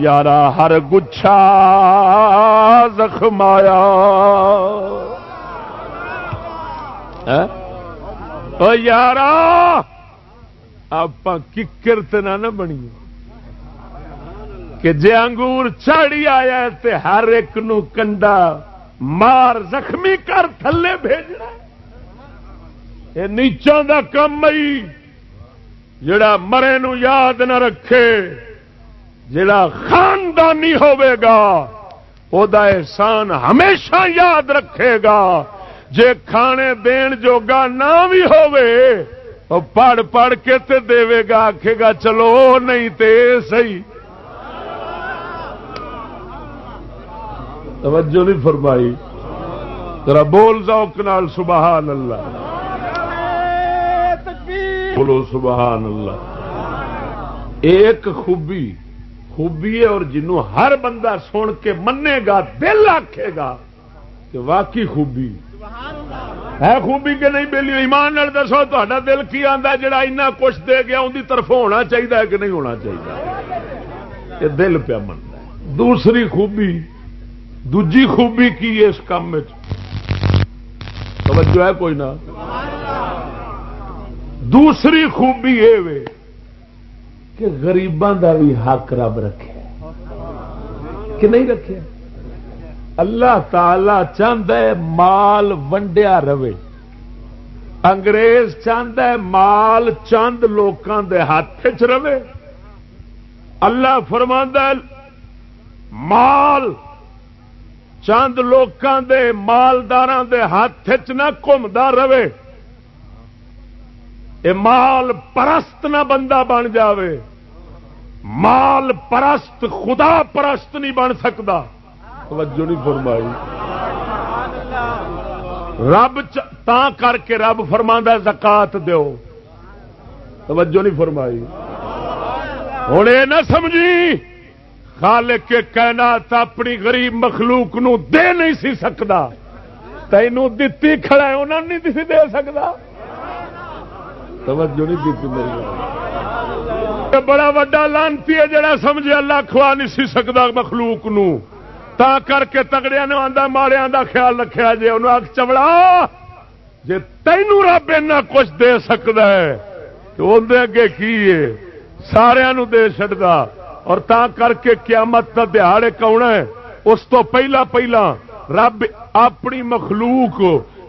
Speaker 1: یارا ہر گچھا زخمایا۔ ہاں؟ یارا آپ ککر نہ بنی کہ جے انگور چاڑی آیا تے ہر ایک نو کنڈا مار زخمی کر تھلے بھیجنا یہ نیچوں کا کم آئی جڑا مرے نو یاد نہ رکھے، جڑا خاندانی ہوے گا، او دا احسان ہمیشہ یاد رکھے گا۔ جے کھانے دین جوگا نہ بھی ہو پڑھ پڑھ کے تے دے گا، آکھے گا، چلو نہیں تے صحیح۔ توجہ نہیں فرمائی۔ ذرا بول ذوق نال، سبحان اللہ۔ بولو، سبحان اللہ۔ ایک خوبی خوبی ہے اور جنوں ہر بندہ سن کے منے گا، دل آکھے گا کہ واقعی خوبی۔ ہے خوبی کہ نہیں بہلی ایمان نال دسو تا دل کی آتا جڑا اینا کچھ دے گیا، ان کی طرف ہونا چاہیے کہ نہیں ہونا چاہیے یہ دل پیا منتا دوسری خوبی دجی خوبی کی اس کام توجہ ہے کوئی نہ؟ دوسری خوبی یہ کہ گریبان کا بھی حق رب رکھے۔ کہ نہیں رکھے؟ اللہ تعالی چاہتا ہے مال ونڈیا رہے۔ انگریز چاہتا ہے مال چند لوگوں کے ہاتھ چ رہے۔ اللہ فرما مال چند لوگوں دے مالدار دے ہاتھ چ نہ گھومتا رہے۔ اے مال پرست نہ بندہ بن جاوے۔ مال پرست خدا پرست نہیں بن سکتا توجہ نہیں فرمائی۔ رب تا کر کے رب فرما زکات دو توجہ نہیں فرمائی۔ ہوں یہ نہ سمجھی، خالق کے کائنات اپنی غریب مخلوق نو دے نہیں سی سکتا تینوں دتی کھڑا انہوں نہیں دے سکتا توجہ نہیں کی میری بڑا وا لانتی ہے جڑا سمجھے اللہ کھوا نہیں سی سکتا مخلوق نو۔ تا کر کے تگڑیا نے آدھا ماریا کا خیال رکھا جی انہوں آگ چوڑا جی تینوں رب ایسا کچھ دے سکتا ہے۔ تو اندر اگے کی ہے؟ سارا دے چڑتا اور تا کر کے قیامت کا دہاڑ کون ہے، اس تو پہلا پہلا رب اپنی مخلوق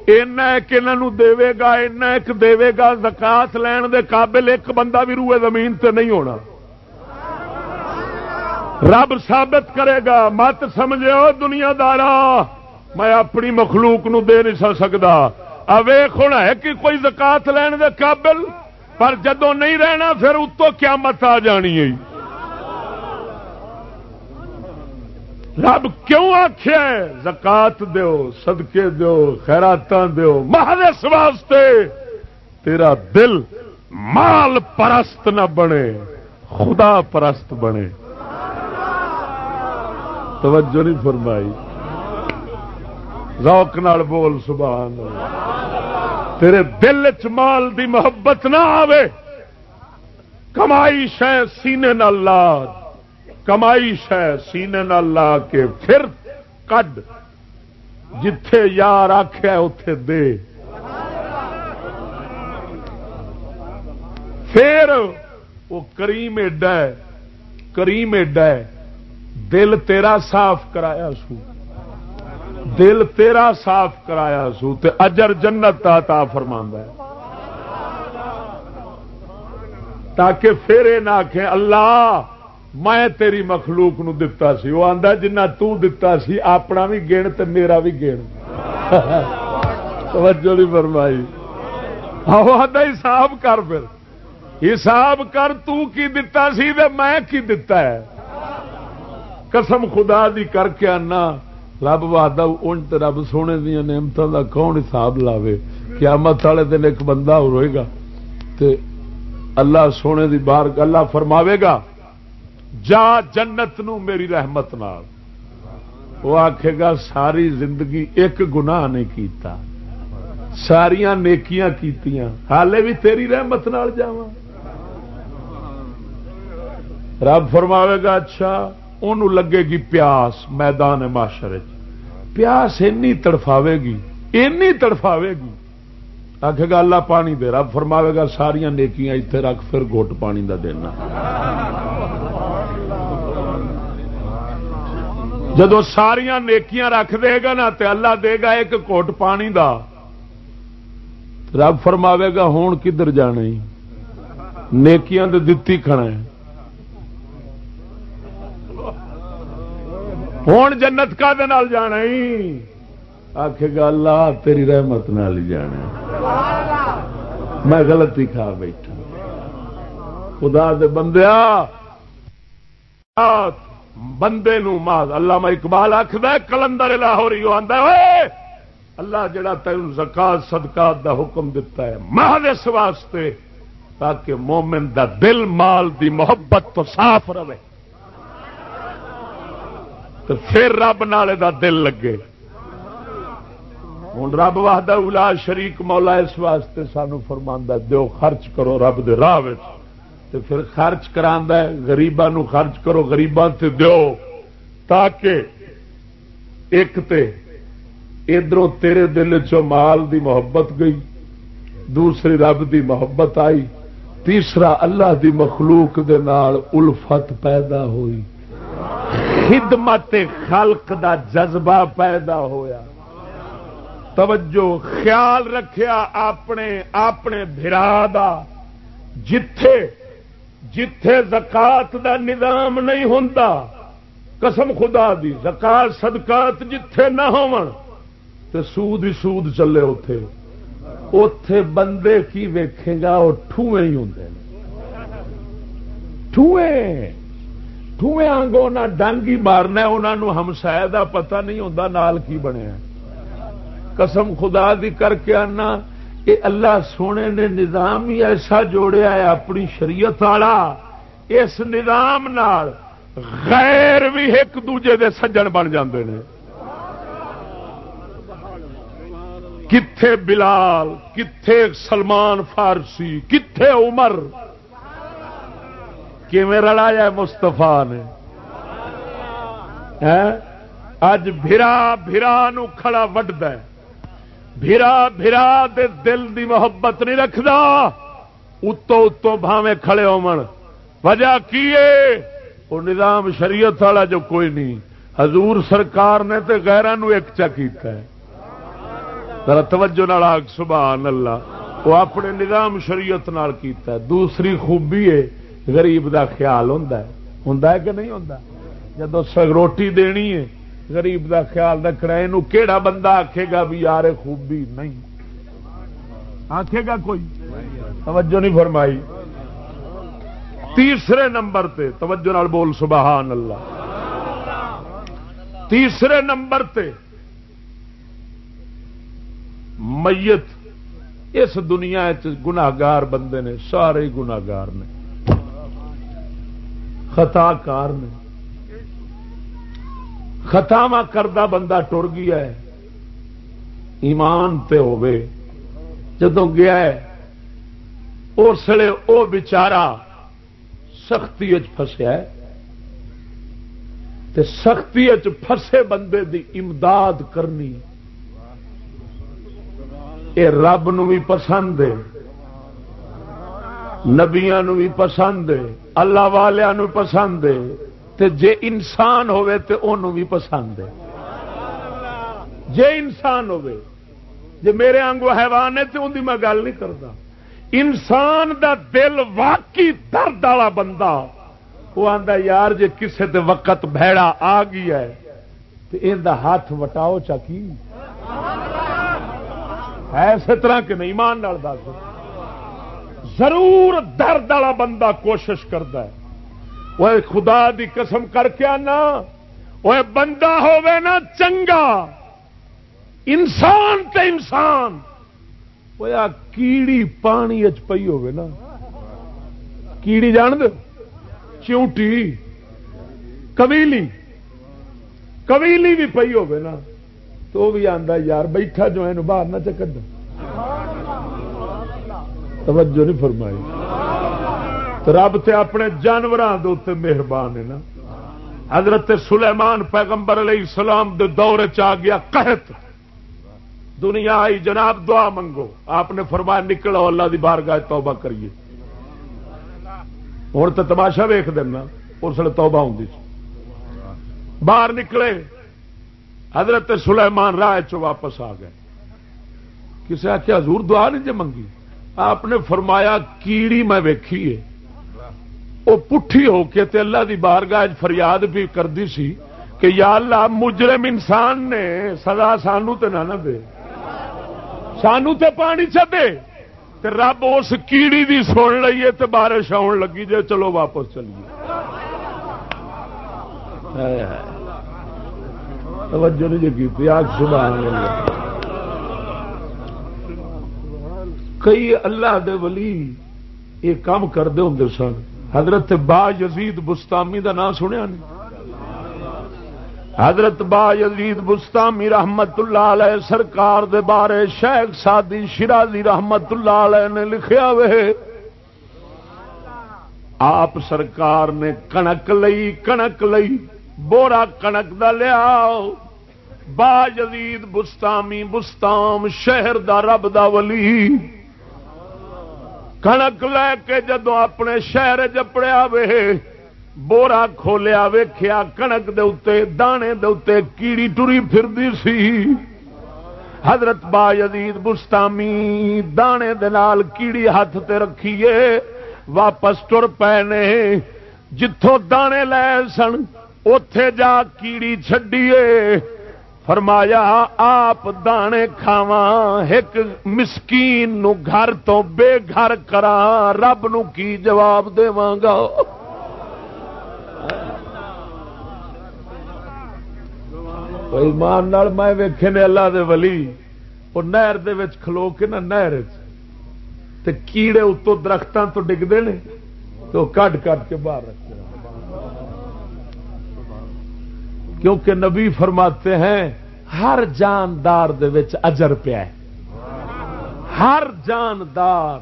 Speaker 1: دے گا ایک دے گا زکات لین دے قابل ایک بندہ بھی روئے زمین تے نہیں ہونا رب ثابت کرے گا مت سمجھے دنیا دارا میں اپنی مخلوق نو دے نہیں سکتا اویخ ہونا ہے کہ کوئی زکات لین دے قابل پر جدو نہیں رہنا پھر اتو کیا مت آ جانی ہے رب کیوں آخیا زکات دو سدکے دو خیرات دو مہارس واسطے تیرا دل مال پرست نہ بنے، خدا پرست بنے۔ توجہ نہیں فرمائی۔ روک نال بول، سبحان تیرے دل چ مال دی محبت نہ آوے، کمائی شہ سینے نہ لاد کمائی شہ سینے نہ لا کے پھر کڈ، جتھے یار آخیا اتے دے۔ پھر وہ کریم ایڈا ہے، کریم ایڈا ہے، دل تیرا صاف کرایا سو۔ دل تیرا صاف کرایا سو، تے اجر جنت تا تا فرما ہے۔ تاکہ پھر یہ نہ آخ اللہ میں تیری مخلوق نو دتا سی۔ وہ آندا جنہ تو دتا سی، اپنا بھی گن تے میرا بھی گن (laughs) توجہ نہیں فرمائی۔ ہاں، آدھا حساب کر پھر۔ حساب کر تو کی دتا سی تے میں کی دتا ہے؟ قسم خدا دی کر کے آنا۔ رب واد ان رب سونے دیا نعمتوں کا کون حساب لاوے؟ قیامت والے دن ایک بندہ ہوئے گا تے اللہ سونے دی بار اللہ فرماوے گا جا جنت نو میری رحمت نال۔ وہ آخے گا، ساری زندگی ایک گناہ نہیں کیتا۔ ساریا نیکیاں کیتیاں۔ حالے بھی تیری رحمت نال جاواں۔ رب فرماوے گا اچھا ان لگے گی پیاس میدان معاشر پیاس اینی تڑفاوے گی، اینی تڑفاوے گی۔ آخے گا اللہ پانی دے، رب فرماوے گا ساریا نیکیاں اتنے رکھ، پھر گھٹ پانی دا دینا جدو ساریا نیکیاں رکھ دے گا نا تے اللہ دے گا ایک کوٹ پانی دا۔ رب فرماوے گا ہون کدھر جانا نیکیاں دے دتی کھڑا ہے۔ ہوں جنت کا دے نال جانا آخ گا اللہ، تیری رحمت نال ہی جانا میں غلطی کھا بیٹھا۔ خدا دے بندیا بندے نو ماض اللہ میں اقبال آخد کلندر لاہوری آدھا اللہ جڑا تین زکات، صدقات دا حکم دتا ہے محل اس واسطے تاکہ مومن دا دل، مال دی محبت تو صاف رہے۔ تو پھر رب نالے دا دل لگے۔ ہوں رب واہدہ الا شریک مولا اس واسطے سانو فرما دیو خرچ کرو رب دے راہ تو پھر خرچ کرا گریبان خرچ کرو گریبان سے دو تاکہ ایک تے ادھر تیرے دل چ مال دی محبت گئی دوسری رب دی محبت آئی، تیسرا اللہ دی مخلوق دے نال الفت پیدا ہوئی۔ خدمت خلق دا جذبہ پیدا ہویا۔ توجہ خیال رکھیا اپنے اپنے برا جتھے جتھے زکات دا نظام نہیں ہوں قسم خدا دی، زکات، صدقات جتھے نہ تو سود ہی سود چلے اتے اتے بندے کی ویکھے گا وہ ٹوئے ہی ہوں ٹوئے ٹوئے آنگو نہ ڈنگ ہی مارنا انہوں ہمسایا کا پتا نہیں ہوتا نال کی بنیا۔ قسم خدا دی کر کے آنا کہ اللہ سونے نے نظام ہی ایسا جوڑیا ہے اپنی شریعت والا، اس نظام نال غیر بھی ایک دوجے دے سجن بن جاندے نے۔ کتھے بلال، کتھے سلمان فارسی، کتھے عمر۔ کیویں رلایا مستفا نے؟ ہاں؟ اج بھرا بھرا نو کھڑا وڈد بھرا بھرا دے دل دی محبت نہیں رکھدا۔ اتو اتو بھاویں کھڑے ہومن وجہ کی وہ نظام شریعت والا جو کوئی نہیں۔ حضور سرکار نے تے غیران ایک چا کیتا ہے۔ ذرا توجہ نال آگ، سبحان اللہ۔ وہ اپنے نظام شریعت نال کیتا ہے۔ دوسری خوبی ہے، غریب دا خیال ہوندا ہے۔ ہوندا ہے کہ نہیں ہوندا؟ جدو روٹی دینی ہے غریب دا خیال رکھنا یہ کہڑا بندہ آکھے گا بھی یار خوبی نہیں۔ آکھے گا کوئی؟ توجہ نہیں فرمائی۔ تیسرے نمبر تے، توجہ نال بول سبحان اللہ۔ تیسرے نمبر تے، میت، اس دنیا گناگار بندے نے، سارے گناگار نے۔ خطا کار نے۔ خطاوا کردہ بندہ ٹر گیا ہے۔ ایمان تے ہوے جدو گیا ہے اس لیے وہ بچارا سختی فسیا سختی فسے بندے دی امداد کرنی۔ اے رب نو بھی پسند ہے۔ نبیا بھی پسند ہے۔ اللہ والوں پسند ہے۔ تے جے انسان ہوئے تے انہوں بھی پسند ہے۔ جے انسان ہوئے جے میرے آنگو حیوان ہے تو ان دی میں گل نہیں کرتا انسان دا دل واقعی درد والا بندہ۔ وہ آتا یار، جے کسے تے وقت بھڑا آ گیا ہے تو ان دا ہاتھ وٹاؤ چاکی ہے اسی طرح کہ نہیں؟ مان دس۔ ضرور درد والا بندہ کوشش کرتا ہے۔ وہ خدا دی قسم کر کے آنا۔ وہ بندہ ہوے نا چنگا۔ انسان تے انسان۔ وہ کیڑی پانی پی ہوے نا۔ کیڑی جان دو چونٹی کبیلی کبیلی بھی پی ہوے نا۔ تو بھی آتا یار بیٹھا جو ہے باہر نہ چکر توجہ نہیں فرمائی۔ رب تے اپنے جانوروں کے مہربان ہے نا۔ حضرت سلیمان پیغمبر علیہ السلام دے دور چ گیا، قحط۔ دنیا آئی، جناب دعا منگو۔ آپ نے فرمایا، نکلو، اللہ دی بار گاہ توبہ کریے۔ ہوں تو تماشا ویخ دینا، اس لیے توبہ ہوں جی۔ باہر نکلے، حضرت سلیمان راہ چ واپس آ گئے۔ کسی آخیا حضور دعا نہیں جی منگی؟ آپ نے فرمایا، کیڑی میں ویکھی ہے۔ وہ پٹھی ہو کے تے اللہ دی بارگاہ فریاد بھی کرتی سی کہ یا اللہ مجرم انسان نے سزا سانو تے نہ دے۔ سانو تے پانی چدے تے رب اس کیڑی دی سن لیے تے بارش آن لگی جے، چلو واپس چلیے۔ توجہ نہیں جی کی سبحان اللہ۔ کئی اللہ دے ولی یہ کام کرتے ہوں سن۔ حضرت با یزید بستامی دا نام سنیا نہیں حضرت با یزید بستامی رحمت اللہ علیہ سرکار دے بارے شیخ سادی شرازی رحمت اللہ علیہ نے لکھیا وے۔ آپ سرکار نے کنک لئی کنک لئی، بورا کنک دا لیا با یزید بستامی بستام شہر دا رب دا ولی۔ کنک لے کے جدو اپنے شہر چپڑیا وے بورا کھولیا ویخیا کنک دے دانے دے کیڑی ٹری پھر سی حضرت با یزید بستامی دانے دال کیڑی ہاتھ تے رکھیے واپس تر پے نے جتوں دانے لے سن اتے جا کیڑی چڈیے فرمایا، آپ دانے کھاوا ایک مسکین نو گھر تو بے گھر کرا رب نو کی جواب گا؟ ایمان میں ویکھے نے اللہ دے ولی، وہ نہر دے وچ کھلو کے نا نہر تے کیڑے اتو درختوں تو ڈگتے ہیں تو کٹ کٹ کے باہر رکھتے کیونکہ نبی فرماتے ہیں ہر جاندار اجر پیا ہے۔ ہر جاندار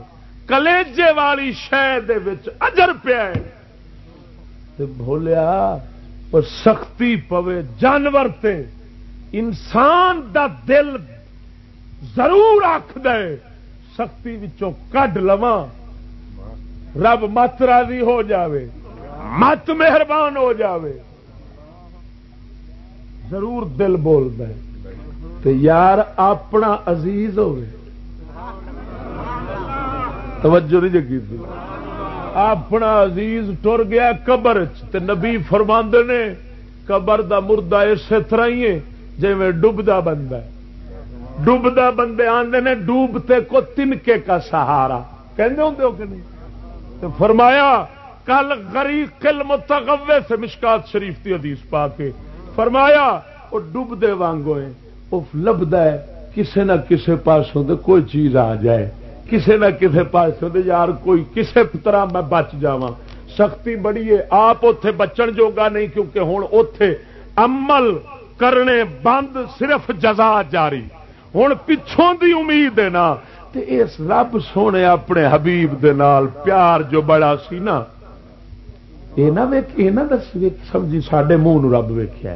Speaker 1: کلیجے والی شہ اجر پیا ہے۔ بولیا پر سختی پوے جانور تے۔ انسان دا دل ضرور آخ دے سختی کڈ لوا رب مت راضی ہو جاوے مت مہربان ہو جاوے۔ ضرور دل بولتا یار اپنا عزیز ہوے توجہ نہیں جگی تھی۔ اپنا عزیز ٹر گیا قبر نبی فرماندے نے، قبر دا مردہ اسی طرح ہی ہے جی میں ڈبدا بندہ ڈبدا بندے آدھے نے، ڈوبتے کو تنکے کا سہارا۔ کہندے ہو کہ نہیں؟ تو فرمایا، کل غریق کل متغوے سے مشکات شریف کی حدیث پا کے فرمایا وہ ڈبدے وانگو ہے وہ لبدا ہے، کسے نہ کسے پاسوں دے کوئی چیز آ جائے۔ کسے نہ کسے پاسوں دے یار، کوئی کسے طرح میں بچ جاواں۔ سختی بڑی ہے، آپ اتے بچن جوگا نہیں، کیونکہ ہوں اتے عمل کرنے بند صرف جزا جاری۔ ہوں پچھوں دی امید ہے نا۔ تے اس رب سونے اپنے حبیب دے نال پیار جو بڑا سی نا یہ نہ سمجھی سڈے منہ رب ویخیا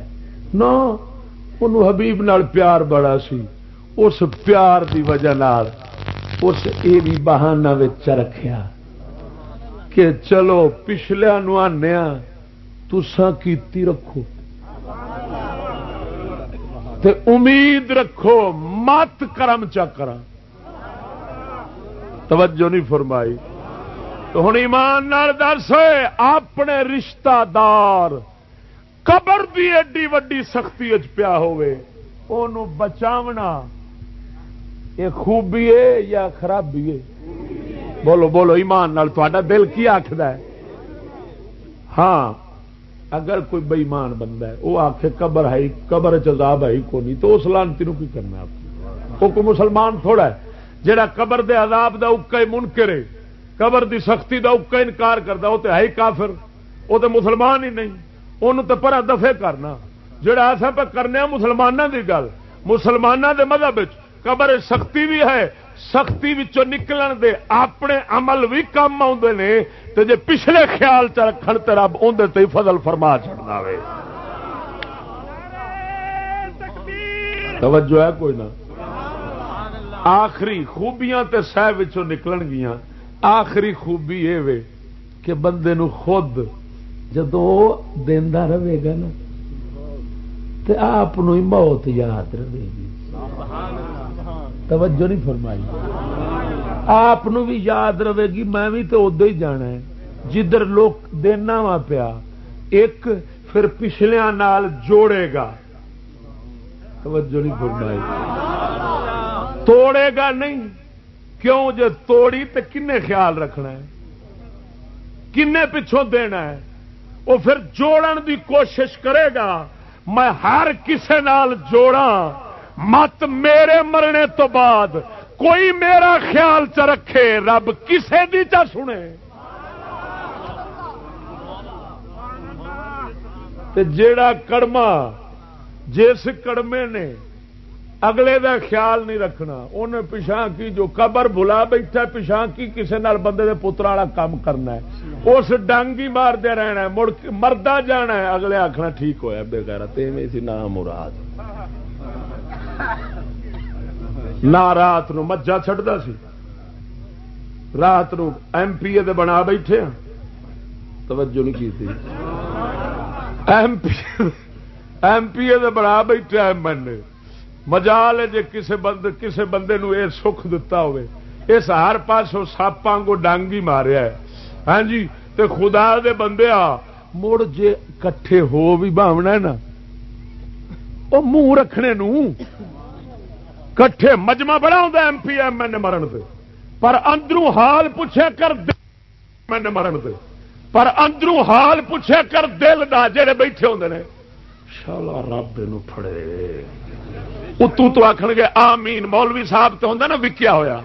Speaker 1: نہ ان حبیب نال پیار بڑا سی۔ اس پیار دی وجہ نال اس یہ بھی بہانہ رکھیا کہ چلو پچھلیا نو آنے تسان کیتی رکھو۔ تے امید رکھو مت کرم چکر توجہ نہیں فرمائی۔ تو ہوں ایمان دس اپنے رشتہ دار۔ قبر دی ایڈی وڈی سختی پیا بچاونا یہ خوبی ہے یا خرابی ہے؟ بولو بولو، ایمان نال تا دل کی آخد ہاں اگر کوئی بئیمان بندہ ہے وہ آخ قبر ہے، قبر چزاب ہے کو نہیں، تو اس لانتی کی کرنا وہ کوئی مسلمان تھوڑا ہے جہاں قبر دے عذاب دا اکا منکر ہے، قبر دی سختی دا اکا انکار کرتا وہ تو ہے ہی کافر وہ تو مسلمان ہی نہیں۔ انہوں تو پرا دفے کرنا جڑا ایسا پہ کرنے مسلمانوں کی گل مسلمانوں دے مذہب قبر سختی بھی ہے سختی نکلن دے اپنے عمل بھی کم آتے تو جے پچھلے خیال چ رکھن تو رب اندر فضل فرما چڑھنا توجہ ہے کوئی نہ آخری خوبیاں تے سہ نکلن گیا آخری خوبی یہ کہ بندے نو خود جدو دینا رہے گا نا تو آپ موت یاد رہے گی۔ توجہ نہیں فرمائی۔ آپ بھی یاد رہے گی، میں بھی تو ادو ہی جانا ہے۔ جدھر لوگ دینا وا پیا، ایک پھر پچھلیا نال جوڑے گا۔ توجہ نہیں فرمائی۔ توڑے گا نہیں، کیوں؟ جو توڑی تو کنے خیال رکھنا ہے؟ کنے پچھوں دینا ہے؟ وہ پھر جوڑن دی کوشش کرے گا۔ میں ہر کسے نال جوڑا مت میرے مرنے تو بعد کوئی میرا خیال چ رکھے، رب کسے دی چا سنے۔ جیڑا کڑما، جس کڑمے نے اگلے دا خیال نہیں رکھنا۔ انہیں پچھا کی جو قبر بلا بیٹھا پچھا کی کسی نال بندے دے پتر والا کام کرنا ہے۔ اس ڈنگ ہی مار دے رہنا مڑ مردا جانا ہے۔ اگلے آخنا ٹھیک ہوا بے گھر سی نام مراد۔ نہ رات نو مجھا چڑھتا سی۔ رات نو ایم پی اے بنا بیٹھے ہاں۔ توجہ نہیں کی ایم پی ایم پی اے بنا بیٹھے ہاں ایم ایل اے۔ مجال ہے جی کسی بند کسی بندے نو اے سکھ دتا ہوئے اس ہر پاسوں ساپاں کو ڈانگی ماریا ہے ہاں جی تے خدا دے بندے آ مڑ جے کٹھے ہو بھی باونا ہے نا وہ منہ رکھنے نو کٹھے مجمع بڑا ہوتا ایم پی ایم ایل مرن سے پر اندروں حال پوچھے کر دل مرن سے پر اندروں حال پوچھے کر دل دا جڑے بیٹھے ہوندے نے شالا رب نو پھڑے اتو تو آخ گے، آمین، مولوی صاحب تو ہوں نا وکیا ہوا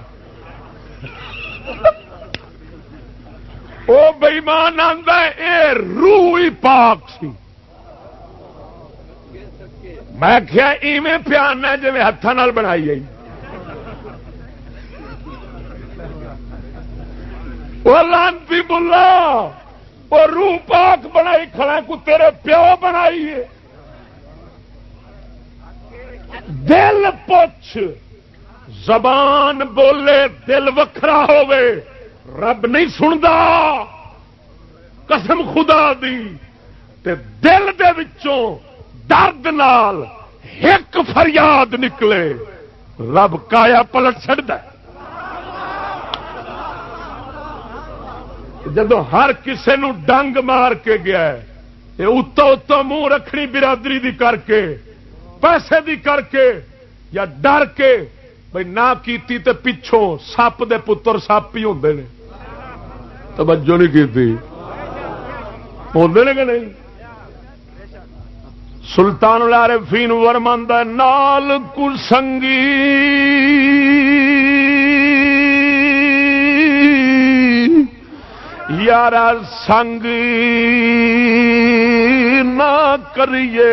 Speaker 1: وہ بئیمان آتا اے روح پاک سی۔ میں کیا ایویں پیانا جی ہاتھوں بنائی آئی وہ لانتی بلا اور روح پاک بنائی، کھڑا کو تیرے پیو بنائی ہے۔ دل پوچھ، زبان بولے، دل وکھرا ہوے رب نہیں سنتا قسم خدا دی، تے دل دے وچوں درد نال ایک فریاد نکلے، رب کایا پلٹ چڑھتا جدو ہر کسے نو ڈنگ مار کے گیا ہے اتو اتو منہ رکھنی برادری دی کر کے پیسے دی کر کے یا ڈر کے بھائی نہ کیتی تے پچھوں سپ دے پتر سپ ہی ہوں نے۔ توجہ نہیں کی ہوں کہ نہیں؟ سلطان العارفین ورمند نال کسنگی یار سنگ نہ کریے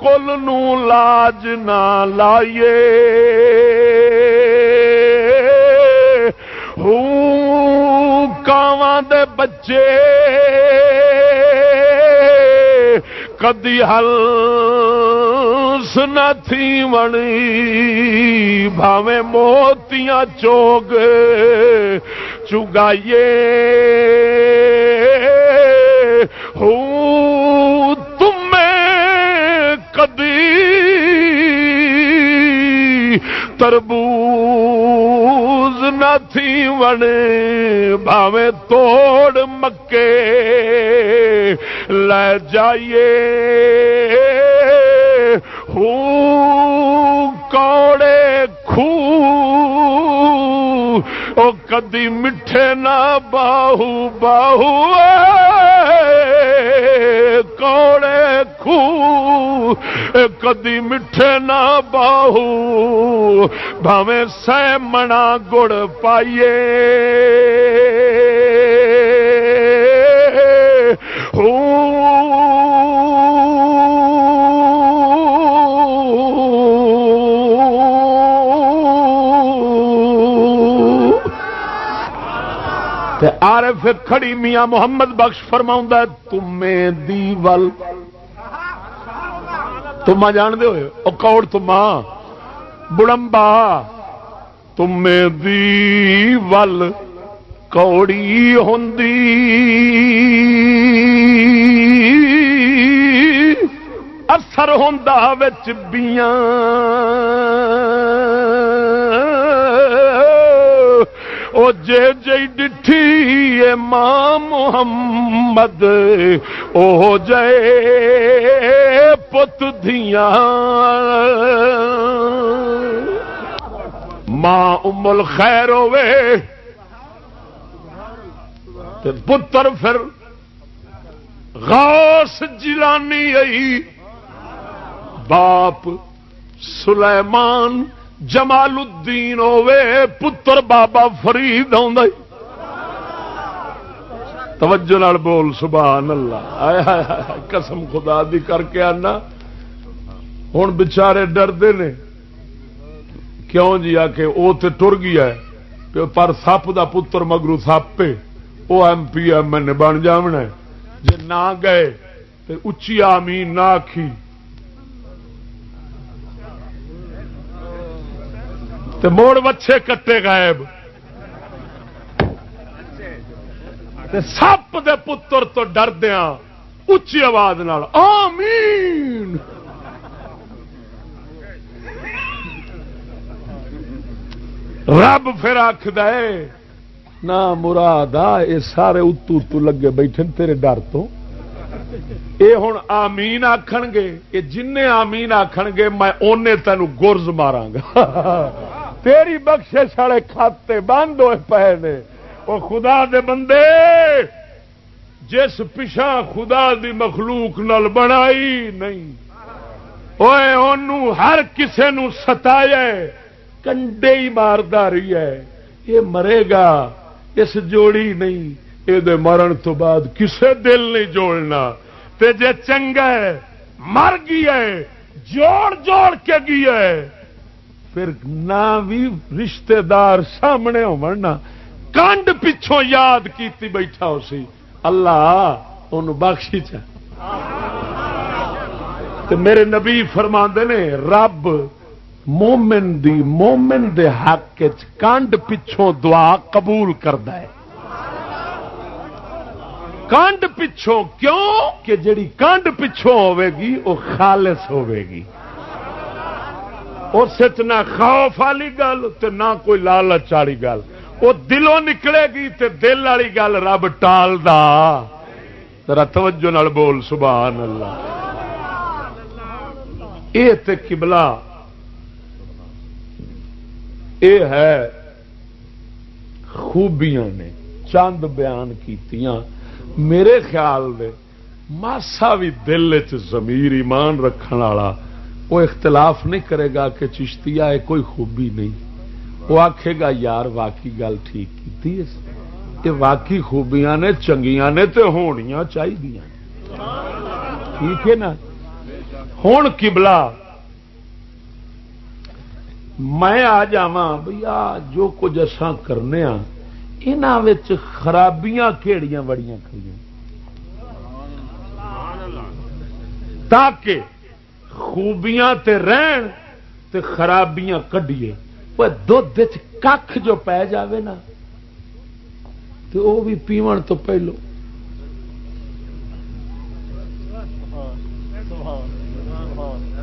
Speaker 1: کل نو لاج نہ لائیے کاواں دے بچے کدی ہل سنا تھی بنی بھاوے موتیاں چوگ چگائیے ہوں کدی تربوز نہ تھی بنے بھاوے توڑ مکے۔ لے جائیے کوڑے خو او کدی میٹھے نہ باہو باہو۔ کوڑے خو کدی میٹھے نہ باہو بھاوے سہ منا گڑ پائیے۔ ہوں عارف کھڑی میاں محمد بخش فرما تمے دی ول تما جان دے ہوئے، او کوڑ تما بڑمبا۔ تمے دی ول کوڑی ہوندی۔ اثر ہوندا وچ بیاں۔ او جے جے ڈٹھی ماں محمد، او جے پت دیا ماں امل خیر ہوے تے پتر پھر غوث جلانی آئی، باپ سلیمان جمال الدین ہوے پتر بابا فرید توجہ نال بول، سبحان اللہ۔ قسم خدا دی کر کے آنا۔ ہوں بچارے ڈردے نے۔ کیوں جی؟ آ کے وہ تو ٹر گیا ہے۔ پر سپ دا پتر مگرو سپ وہ ایم پی ایم ایل بن جامنا جی نہ گئے تو اچھی آمین نہ آخی تے موڑ وچھے کٹے غائب۔ تے سپ دے پتر تو ڈردیا اچھی آواز نال، آمین۔ رب پھر آخ دے نہ مراد آ یہ سارے اتو اتو لگے بیٹھے تیرے ڈر تو۔ یہ ہوں آمین آخ گے یہ جن آمین آخ گے، میں اونے تینوں گرز مارا گا۔ (laughs) تیری بخش والے کھاتے بند ہوئے پے نے۔ وہ خدا دے بندے، جس پچھا خدا دی مخلوق نل بنائی نہیں۔ ہر کسے نو ستایا کنڈے ہی ماردا رہی ہے۔ یہ مرے گا، اس جوڑی نہیں۔ یہ مرن تو بعد کسے دل نہیں جوڑنا۔ تے جے چنگا ہے، مر گیا ہے، جوڑ جوڑ کے گیا ہے۔ پھر نہ بھی رشتے دار سامنے ہونا کانڈ پچھوں یاد کیتی بیٹھا ہو سی۔ اللہ، ان بخشی چ میرے نبی فرما نے، رب مومن دی مومن دے حق کانڈ پچھوں دعا قبول کرد کانڈ پچھوں کیوں؟ کہ جڑی کانڈ پچھوں ہوے گی وہ خالص ہوے گی۔ اس نہ خوف والی گل نہ کوئی لالچ والی گل۔ وہ دلوں نکلے گی تے دل والی گل رب ٹال توجہ نال بول سبحان اللہ یہ تے قبلہ یہ ہے خوبیاں نے، چند بیان کیتیاں۔ میرے خیال دے ماسا بھی دل چمیر ایمان رکھنے والا وہ اختلاف نہیں کرے گا کہ چشتی ہے، کوئی خوبی نہیں۔ وہ آکھے گا، یار، واقعی گل ٹھیک کی یہ واقعی خوبیاں نے، چنگیاں نے تے ہونیاں چاہیے ٹھیک ہے نا؟ ہوں کبلا میں آ جا بھیا جو کچھ اسان کرنے ہاں یہاں خرابیاں کہڑیاں بڑی کھڑی تاکہ خوبیاں تے رہن تے خرابیاں کڈیے۔ دھد کھ جو پی جاوے نا تو وہ بھی پیو تو پہلو۔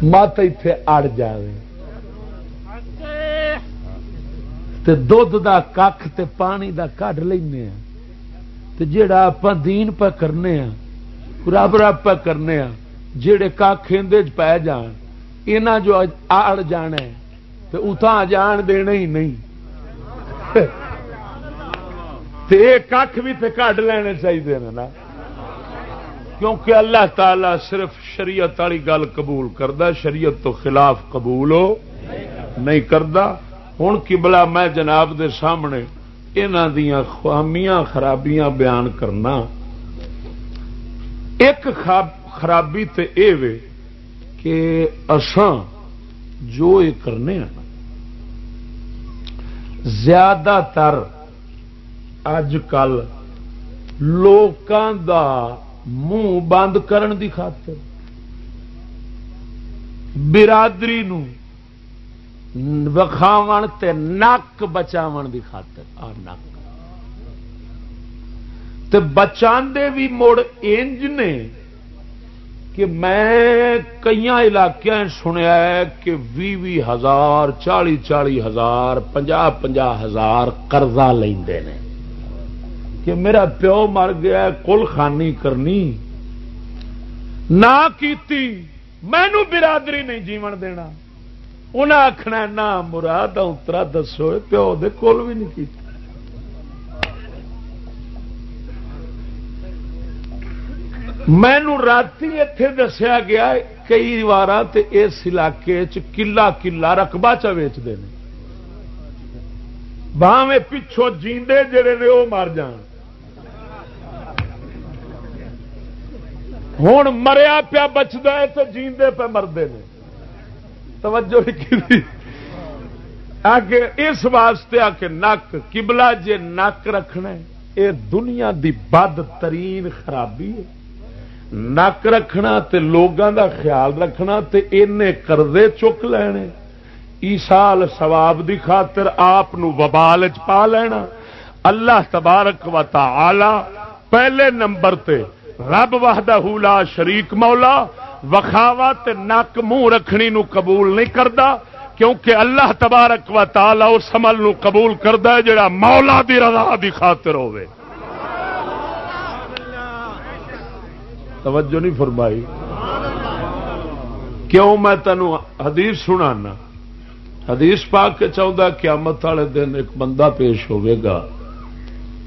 Speaker 1: مت اتے اڑ جائے دھد دا کھ تے پانی دا کھ لینا ہاں۔ جڑا آپ دین پہ کرنے ہاں رب رب پہ کرنے ہاں جڑے کھ پی جان یہاں جو آڑ جانا تو اتنا جان دینا ہی نہیں۔ (laughs) کھ بھی تے کھ لینے چاہیے نا۔ کیونکہ اللہ تعالی صرف شریعت والی گل قبول کرتا شریعت تو خلاف قبول ہو نہیں کرتا ہوں کبلا میں جناب دے سامنے یہاں دیا خامیاں خرابیاں بیان کرنا۔ ایک خرابی تے اے وے کہ اساں جو یہ کرنے ہیں زیادہ تر اج کل لوکاں دا منہ بند کرن دی خاطر، برادری نو وکھاو نک بچاو دی خاطر، آ نک۔ تے بچا بھی مڑ انج نے کہ میں کئی علاقے سنیا ہے کہ بھی بھی ہزار، چالی چالی ہزار، پنجا پنجا ہزار قرضہ لیندے نے۔ کہ میرا پیو مر گیا کل خانی کرنی۔ نہ کیتی مینو برادری نہیں جیون دینا۔ انہیں آخنا نہ مراد اترا دسو، پیو دے کول بھی نہیں کی مینو رات اتے دسیا گیا کئی بار اس علاقے کلا کلا رقبہ چ ویچتے ہیں باہیں پچھوں جیندے جڑے نے وہ مر جان۔ ہوں مریا پیا بچتا ہے تو جیندے پہ مردے نے۔ توجہ آ کے اس واسطے آ کے نک کبلا جے نک رکھنا یہ دنیا دی بد ترین خرابی ہے۔ نک رکھنا تے لوگوں دا خیال رکھنا تے اینے قرضے چک لینے۔ ایسال سواب دی خاطر آپ وبال چ پا لینا۔ اللہ تبارک و تعالی پہلے نمبر تے رب وحدہ لا شریک مولا وکھاوا نک منہ رکھنی نو قبول نہیں کرتا کیونکہ اللہ تبارک و تعالی اس عمل نو قبول کرتا ہے جڑا مولا دی رضا دی خاطر ہوے توجہ نہیں فرمائی۔ کیوں میں تینوں حدیث سنانا؟ حدیث پا کے چاہتا قیامت والے دن ایک بندہ پیش ہوئے گا۔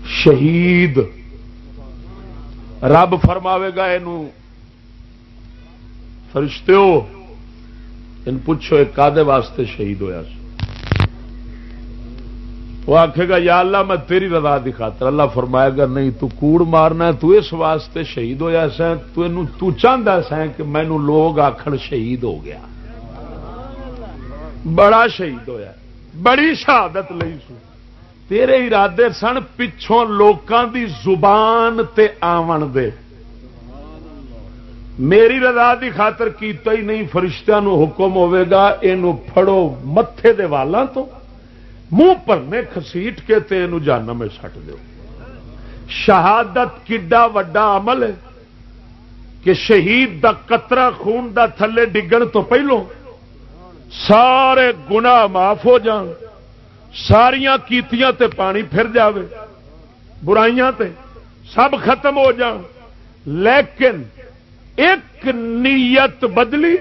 Speaker 1: شہید۔ رب فرماوے گا یہ فرشتے ہو ان پوچھو ایک کادے واسطے شہید ہوا وہ آخے گا، یا اللہ، میں تیری رضا دی خاطر اللہ فرمائے گا، نہیں، تو کوڑ مارنا تو اس واسطے شہید ہوا سا تو چاہتا سا کہ مینو لوگ آخر شہید ہو گیا۔ بڑا شہید ہویا بڑی شہادت لئی سو۔ تیرے ارادے سن پچھوں لوکاں دی زبان تے آون دے۔ میری رضا دی خاطر کیتا ہی نہیں فرشتہ نو حکم ہوے گا یہ پھڑو متے دے والا تو۔ منہ پرنے خسیٹ کے تے جانم میں سٹ دو شہادت کڈا وڈا عمل ہے کہ شہید دا قطرہ خون دا تھلے ڈگن تو پہلو سارے گناہ معاف ہو جان ساریا کیتیاں تے پانی پھر جاوے، برائیاں تے سب ختم ہو جان، لیکن ایک نیت بدلی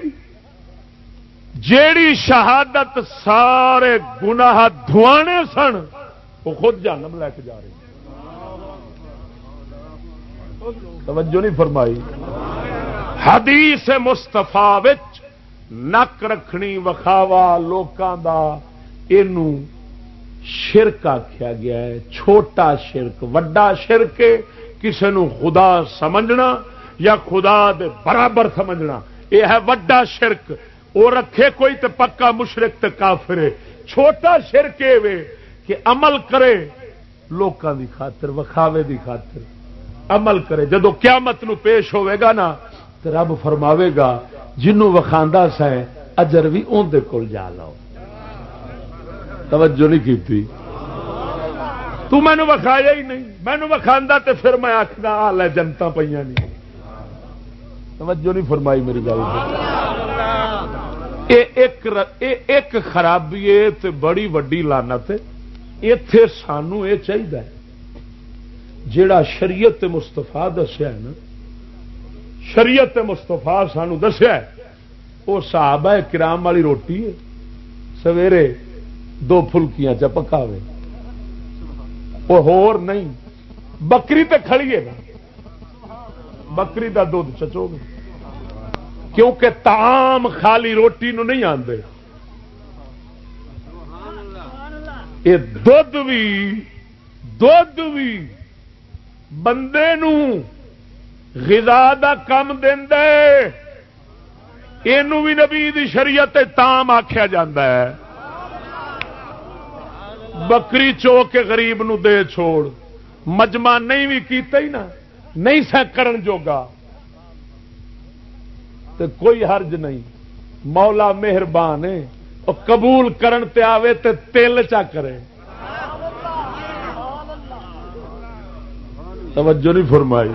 Speaker 1: جیڑی شہادت سارے گناہ دھوانے سن، وہ خود جانم لے کے جا رہی توجہ نہیں فرمائی۔ حدیث مستفا نک رکھنی وکھاوا لوکاں دا اینو شرک آخیا گیا ہے، چھوٹا شرک، وڈا شرک کسی نو خدا سمجھنا یا خدا دے برابر سمجھنا۔ یہ ہے وڈا شرک۔ وہ رکھے کوئی تے پکا مشرق تے کافر چھوٹا شر شرک کہ عمل کرے لوکاں دی خاطر، وکھاوے دی خاطر۔ عمل کرے۔ جدو قیامت نو پیش ہوئے گا نا تو رب فرماوے گا، جنوں وکھاندا سا اجر بھی اندر کول جا لو توجہ نہیں کی تو مینو وکھایا ہی نہیں۔ مینو وکھا تے پھر میں آخنا آ لے جنتا پہ نہیں توجہ نہیں فرمائی میری گل۔ ایک خرابی ہے بڑی وڈی لانت اتے سانو یہ چاہیے جڑا شریعت مستفا دسیا نا، شریعت مستفا سانو دسیا وہ صحابہ کرام والی روٹی ہے۔ سویرے دو فلکیاں چ پکاوے وہ ہور نہیں، بکری تے کھڑی ہے بکری دا دھد چچو گے کیونکہ تام خالی روٹی نو نہیں آتے یہ دھد بھی دھد بھی بندے نو غذا دا کم دے یہ بھی نبی دی شریعت تام آخیا جا بکری چو کے غریب نو دے چھوڑ۔ مجمع نہیں بھی کیتا ہی نا۔ نہیں سا کرن جوگا۔ تو کوئی حرج نہیں۔ مولا مہربان ہے۔ قبول کرن تے آوے تے تیل چا کرے۔ توجہ نہیں فرمائی۔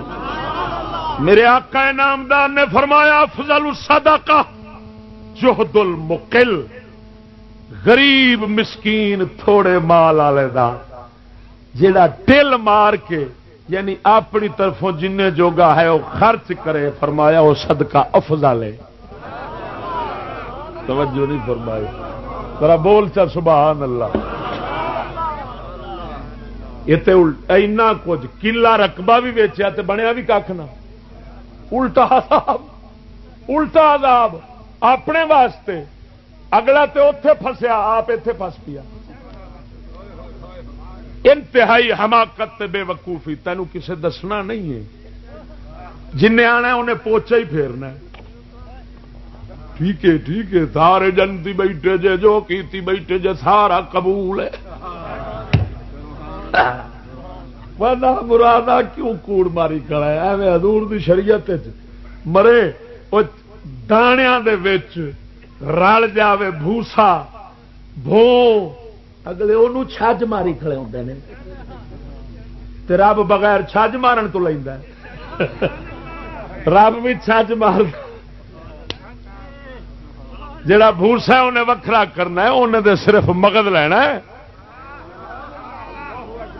Speaker 1: میرے آقا نامدار نے فرمایا، افضل الصدقہ، جہد المقل، غریب مسکین تھوڑے مال والے دا جڑا ٹل مار کے یعنی اپنی طرفوں جن جوگا ہے وہ خرچ کرے، فرمایا وہ صدقہ افضل ہے۔ توجہ نہیں فرمائی۔ ذرا بول چا سبحان اللہ۔ اینا کچھ کلا رقبہ بھی ویچیا تو بنیا بھی کھ نہ۔ الٹا عذاب۔ الٹا عذاب۔ اپنے واسطے۔ اگلا تو اتے فسیا آپ اتے فس پیا۔ انتہائی حماقت بے وقوفی، تینوں کسے دسنا نہیں ہے۔ جن آنا انہیں پوچا ہی پھیرنا ٹھیک ہے ٹھیک ہے، سارے جنتی بیٹھے جے، جو کیتی بیٹھے جے، سارا قبول ہے۔ مرادہ کیوں کوڑ ماری کڑا ایویں ادور دی شریعت مرے وہ دانیا رل جاوے، بھوسا بھو اگلے وہ چھج ماری کھڑے ہوتے ہیں رب بغیر چھج مارن تو لینا رب بھی چھج مار جڑا بھوسا انہیں وکھرا کرنا ہے، انہیں دے صرف مگد لینا ہے۔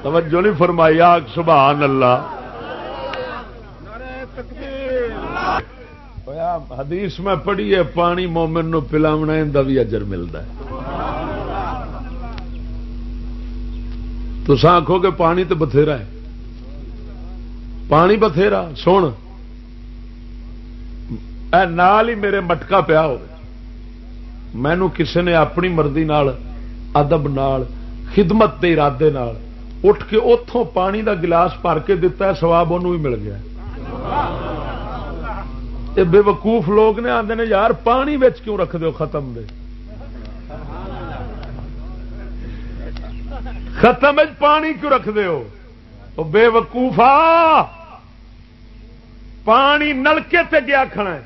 Speaker 1: توجہ نہیں فرمائی، آگ سبحان اللہ۔ حدیث میں پڑھی ہے، پانی مومن نو پلاونا بھی اجر ملتا ہے۔ تو آخو کہ پانی تو بتھیرا ہے۔ پانی بتھیرا سن اے نال ہی میرے مٹکا پیا ہو مینو کسی نے اپنی مرضی نال، ادب نال، خدمت کے ارادے نال اٹھ کے اتوں پانی دا گلاس بھر کے دتا ہے سواب انہوں بھی مل گیا یہ بے وقوف لوگ نے آتے ہیں یار پانی بچ کیوں رکھ دو ختم دے؟ ختم پانی کیوں رکھ دے ہو بے وقوفا پانی نلکے تے گیا کھنا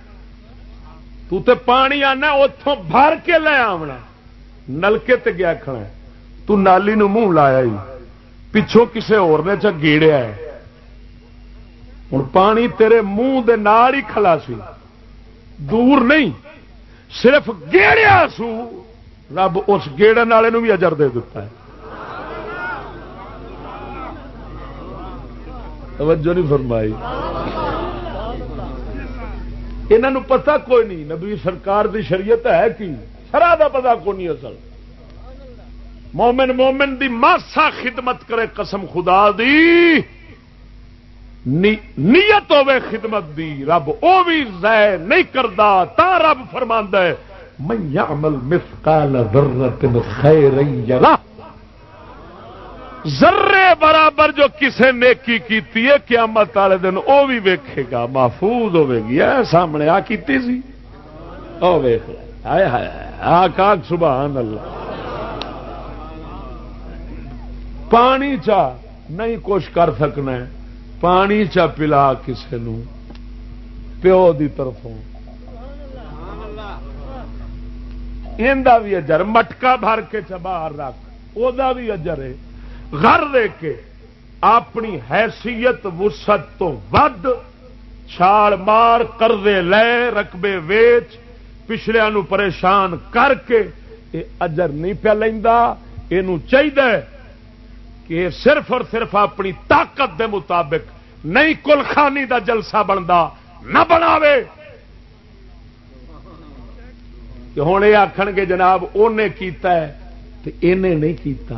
Speaker 1: تو تے پانی آنا اتوں بھر کے لے آنا نلکے تے گیا کھنا تو نالی نو منہ لایا ہی۔ پچھوں کسے اور نے چا گیڑیا ہے۔ ہوں پانی تیرے منہ دے نال ہی کھلا سی۔ دور نہیں، صرف گیڑیا سو۔ رب اس گیڑن والے بھی اجر دے دیتا ہے۔ توجہ نہیں فرمائی۔ یہ پتا کوئی نہیں، نبی سرکار دی شریعت ہے کی؟ سرا کا پتا کو نہیں اصل۔ مومن مومن دی ماسا خدمت کرے قسم خدا دی۔ نی... نیت ہوے خدمت دی، رب او بھی ضائع نہیں کرتا تا رب فرما ہے میں عمل مسکال ضرورت خیر ذرے برابر جو کسے نیکی کیتی ہے، قیامت والے دن وہ بھی ویکھے گا، محفوظ ہوے گی۔ اے سامنے آ کیتی سی۔ او ویکھ ہائے ہائے آ کاک، سبحان اللہ۔ پانی چا نہیں کچھ کر سکنا پانی چا پلا کسے نو۔ پیو دی طرفوں۔ بھی اجر۔ مٹکا بھر کے چبار رکھ۔ وہ بھی اجر ہے۔ گھر دے کے اپنی حیثیت وسط تو ود چھال مار کردے لے، رقبے ویچ پچھلیا پریشان کر کے یہ اجر نہیں پیا لینا یہ چاہیے کہ صرف اور صرف اپنی طاقت دے مطابق نہیں کل خانی دا جلسہ بنتا نہ بناوے۔ ہوں یہ آخ گے جناب انہیں کیتا ہے تو انہیں نہیں کیتا۔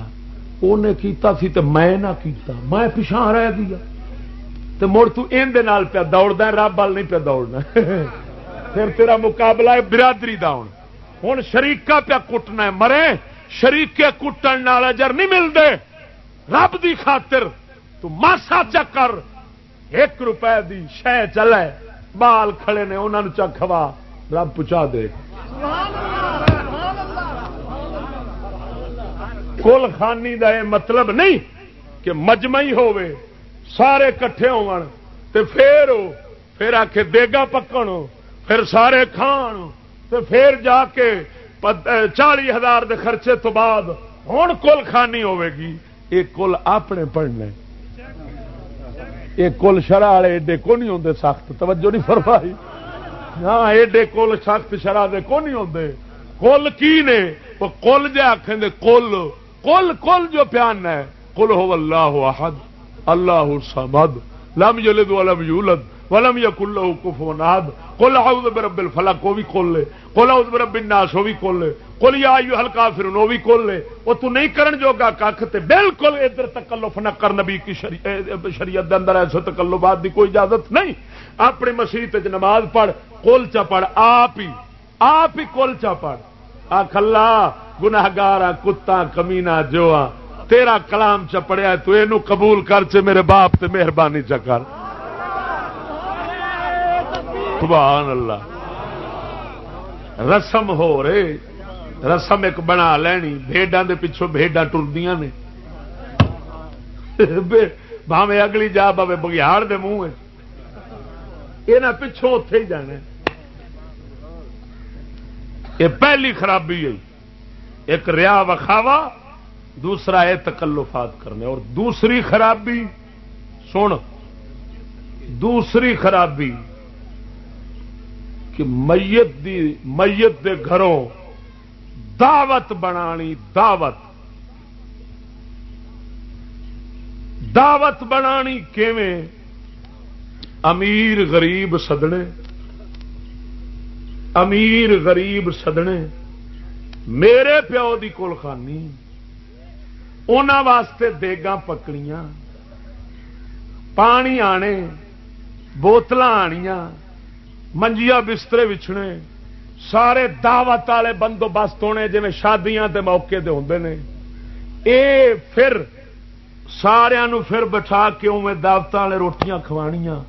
Speaker 1: انہیں کیتا سی تو میں نہ کیتا، میں پچھا رہ گیا۔ تو مڑ تو ان دے نال پیا دوڑدا رب وال نہیں پیا دوڑنا۔ (laughs) پھر تیرا مقابلہ ہے برادری دا ہوں ہوں شریقہ پیا کٹنا ہے، مرے شریقے کٹن نال اجر نہیں ملتے رب دی خاطر تو ماسا چکر ایک روپے دی شہ چلے۔ بال کھڑے نے انہوں چکھوا رب پہنچا دے کل خانی دا یہ مطلب نہیں کہ مجمعی ہوے سارے کٹھے ہو پھر پھر آ کے دیگا پکن پھر سارے کھان تو پھر جا کے چالی ہزار دے خرچے تو بعد ہوں کل خانی ہوے گی یہ کل اپنے پڑھنے۔ یہ کل شرح والے ایڈے کو نہیں ہوتے سخت توجہ نہیں فرمائی۔ ہاں ایڈے کول سخت شرح دے کو نہیں ہوتے کل کی نے؟ کل جے آخ کل۔ کل کل جو پیان ہے۔ کل ہو اللہ احد، اللہ سمد لم یلد ولم یولد، ولم یکن له کفوا احد۔ قل اعوذ برب الفلق، وہ بھی کھول لے۔ قل اعوذ برب الناس، وہ بھی کھول لے۔ قل یا ایھا الکافرون، وہ بھی کھول لے۔ او تو نہیں کرن جوگا ککھ تے بالکل ادھر تکلف نہ کر نبی کی شریعت دے اندر ایسے تکلفات دی کوئی اجازت نہیں۔ اپنی مسجد تے نماز پڑھ قل چا پڑھ، آپ ہی آپ ہی قل چا پڑھ۔ آخ اللہ کتا کمینا جو آ تیرا کلام چ پڑیا تو یہ قبول کر چ میرے باپ تے مہربانی چ کر۔ سبحان اللہ۔ رسم ہو رہے رسم ایک بنا لینی بھیڈا دے پچھوں بھیڈا ٹردیاں نے۔ بھاوے اگلی جا پاوے بگیاڑ دے منہ یہ پچھوں اتے ہی جانا یہ پہلی خرابی ہے۔ ایک ریا وکھاوا دوسرا ہے تکلفات کرنے۔ اور دوسری خرابی، سن، دوسری خرابی کہ میت دی، میت دے گھروں دعوت بنانی، دعوت۔ دعوت بنانی کیویں؟ امیر غریب سدنے امیر غریب سدنے، میرے پیو کی کول خانی واسطے دیگاں پکڑیاں، پانی آنے بوتل آنیا منجیا بسترے وچھنے، سارے دعوت والے بندوبست ہونے جی شادیاں دے موقع دے ہوں نے۔ اے پھر سارا پھر بٹھا کے اوے دعوت والے روٹیاں کھوانیاں۔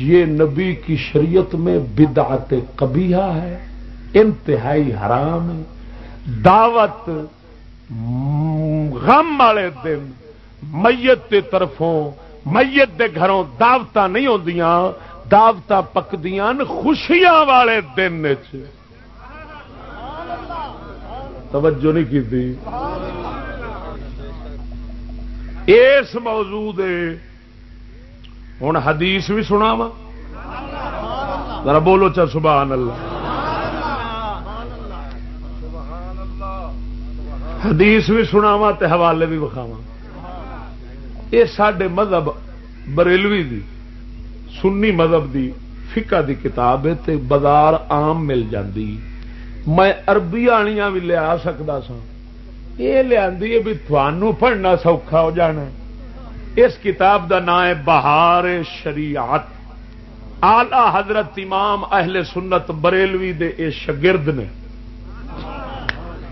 Speaker 1: یہ نبی کی شریعت میں بدعت کبھی ہے، انتہائی حرام ہے۔ دعوت غم والے دن میت کے طرفوں، میت دے گھروں دعوت نہیں ہوندیاں دعوت پکدیاں خوشیاں والے دن توجہ نہیں کی اس موضوع دے ہوں حدیث بھی سنا وا ذرا بولو چا سبحان اللہ حدیث بھی سناوا تے حوالے بھی وکھاوا یہ سڈے مذہب بریلوی دی، سنی مذہب دی فقہ دی کتاب ہے تے بازار عام مل جاندی۔ میں اربی آنیاں بھی لیا سکتا سا یہ لیا بھی تھانوں پڑھنا سوکھا ہو جانا۔ اس کتاب دا نام ہے بہار شریعت۔ آلہ حضرت امام اہل سنت بریلوی دے اے شگرد نے۔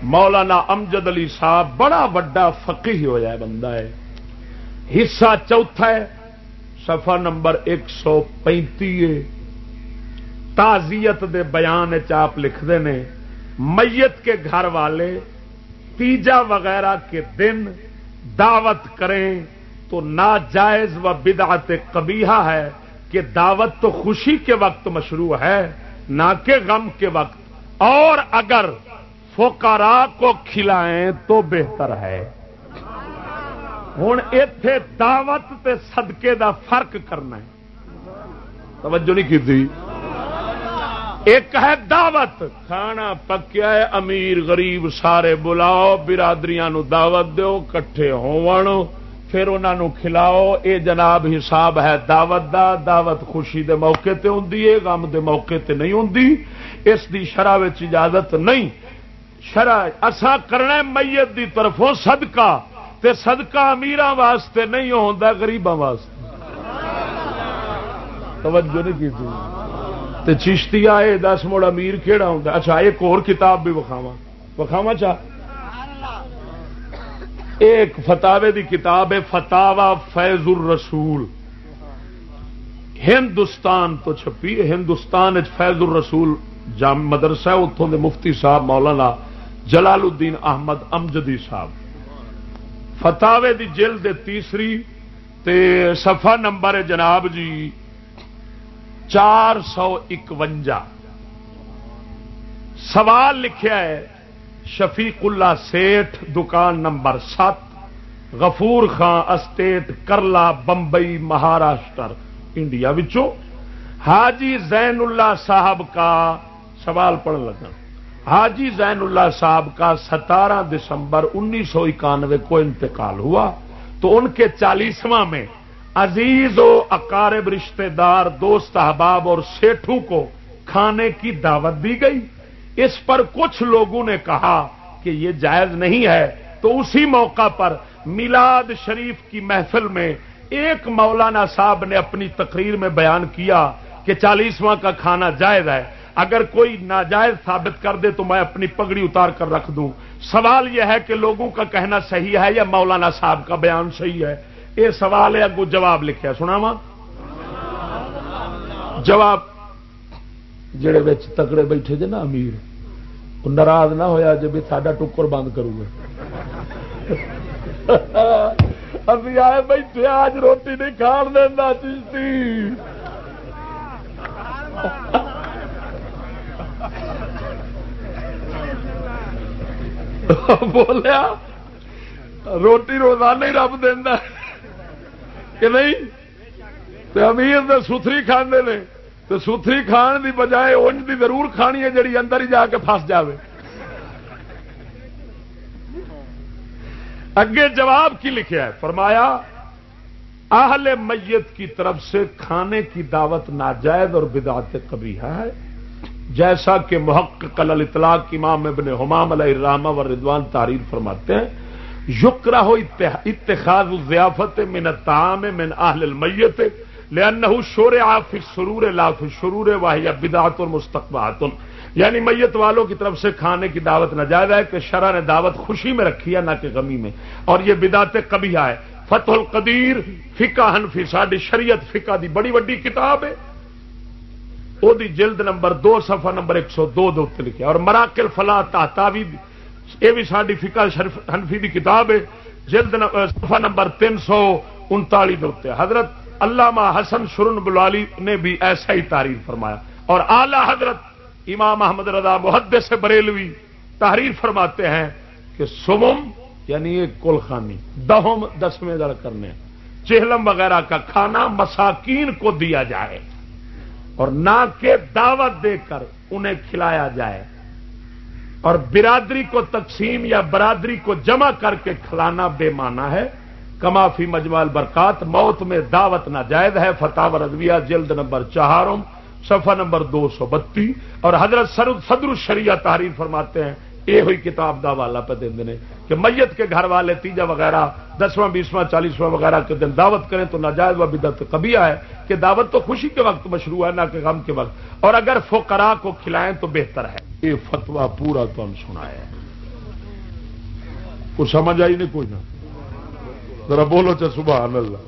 Speaker 1: مولانا امجد علی صاحب بڑا وڈا فقی ہوا ہے بندہ ہے۔ حصہ چوتھا ہے سفا نمبر ایک سو پینتی تازیت دے بیان چاپ لکھتے ہیں، میت کے گھر والے تیجا وغیرہ کے دن دعوت کریں۔ تو ناجائز و بدعت کبیہ ہے کہ دعوت تو خوشی کے وقت مشروع ہے، نہ کہ غم کے وقت۔ اور اگر فوکارا کو کھلائیں تو بہتر ہے۔ ہوں اتے دعوت تے صدقے دا فرق کرنا ہے۔ توجہ نہیں کی ایک ہے دعوت۔ کھانا پکیا ہے، امیر غریب سارے بلاؤ، برادریاں نو دعوت دو کٹھے ہو پھر انہوں کھلاؤ، اے جناب حساب ہے، دعوت دا، دعوت خوشی دے موقع تے ہوں غم دے موقع تے نہیں ہوں اس دی شرح اجازت نہیں۔ شرح اسا کرنا میت دی طرفوں صدقہ، تے صدقہ امیران واسطے نہیں ہوتا گریباں واسطے۔ توجہ نہیں کی تے چشتی آئے دس مڑ امیر کہڑا ہوں اچھا ایک اور کتاب بھی وکھاوا وکھاوا چاہ ایک فتاوے دی کتاب ہے فتاوا فیض الرسول۔ ہندوستان تو چھپی، ہندوستان فیض الرسول جام مدرسہ اتوں دے مفتی صاحب مولانا جلال الدین احمد امجدی صاحب۔ فتاوے دی جلد تیسری، تے صفحہ نمبر جناب جی چار سو اکوجا۔ سوال لکھیا ہے شفیق اللہ سیٹھ، دکان نمبر سات، غفور خان اسٹیٹ، کرلا، بمبئی، مہاراشٹر، انڈیا وچوں۔ حاجی زین اللہ صاحب کا سوال پڑھ لگا۔ حاجی زین اللہ صاحب کا ستارہ دسمبر انیس سو اکانوے کو انتقال ہوا۔ تو ان کے چالیسواں میں عزیز و اقارب رشتہ دار دوست احباب اور سیٹھوں کو کھانے کی دعوت دی گئی۔ اس پر کچھ لوگوں نے کہا کہ یہ جائز نہیں ہے۔ تو اسی موقع پر میلاد شریف کی محفل میں ایک مولانا صاحب نے اپنی تقریر میں بیان کیا کہ چالیسواں کا کھانا جائز ہے۔ اگر کوئی ناجائز ثابت کر دے تو میں اپنی پگڑی اتار کر رکھ دوں۔ سوال یہ ہے کہ لوگوں کا کہنا صحیح ہے یا مولانا صاحب کا بیان صحیح ہے؟ یہ سوال ہے اگو جواب لکھا سناوا جواب جڑے بچ تکڑے بیٹھے جے نا امیر۔ ناراض نہ ہوا جی ساڈا ٹکر بند کروں گا ابھی آئے بیٹھے، آج روٹی نہیں کھان دینا چیشتی بولیا، روٹی روزانہ ہی رب دینا کہ نہیں؟ امیر تو کھانے نے۔ تو ستری کھان دی بجائے انج دی ضرور کھانی ہے جڑی اندر ہی جا کے فس جاوے۔ اگے جواب کی لکھا ہے؟ فرمایا، اہل میت کی طرف سے کھانے کی دعوت ناجائز اور بدعت کبھی ہے۔ جیسا کہ محقق الاطلاق امام ابن حمام علیہ الرحمہ و ردوان تعریف فرماتے ہیں، یکرہ اتخاذ الضیافت من الطعام من اہل المیت لانه شرع فی السرور لا فی الشرور وهي بدعت مستقبحات یعنی میت والوں کی طرف سے کھانے کی دعوت ناجائز ہے کہ شرع نے دعوت خوشی میں رکھی ہے، نہ کہ غمی میں۔ اور یہ بدعت کبھی ہے۔ فتح القدیر فقہ حنفی ساڈی شریعت فقہ دی بڑی وڈی کتاب ہے۔ وہ جلد نمبر دو سفا نمبر ایک سو دو لکھا اور مراکل فلا تحتاوی یہ بھی ساری فکا شرف حنفی کی کتاب ہے۔ جلد صفحہ نمبر تین سو انتالی نقطے حضرت علامہ حسن شرن بلالی نے بھی ایسا ہی تعریف فرمایا اور اعلی حضرت امام محمد رضا محدث سے بریلوی تحریر فرماتے ہیں کہ سمم یعنی ایک کل خانی دہم، دسویں در کرنے، چہلم وغیرہ کا کھانا مساکین کو دیا جائے اور نہ کہ دعوت دے کر انہیں کھلایا جائے اور برادری کو تقسیم یا برادری کو جمع کر کے کھلانا بے مانا ہے کمافی مجمال برکات موت میں دعوت ناجائز ہے، فتح رضویہ، جلد نمبر چہارم، صفحہ نمبر دو سو بتی، اور حضرت صدر الشریعہ تحریر فرماتے ہیں، یہ ہوئی کتاب دا والا پہ دیں دنے، کہ میت کے گھر والے، تیجا وغیرہ، دسواں، بیسواں، چالیسواں وغیرہ کے دن دعوت کریں تو ناجائز و بدت کبھی آئے کہ دعوت تو خوشی کے وقت مشروع ہے، نہ کہ غم کے وقت۔ اور اگر فقراء کو کھلائیں تو بہتر ہے۔ یہ فتوا پورا تو ہم سنا ہے کچھ سمجھ آئی نہیں کوئی نہ ذرا بولو چا سبحان اللہ۔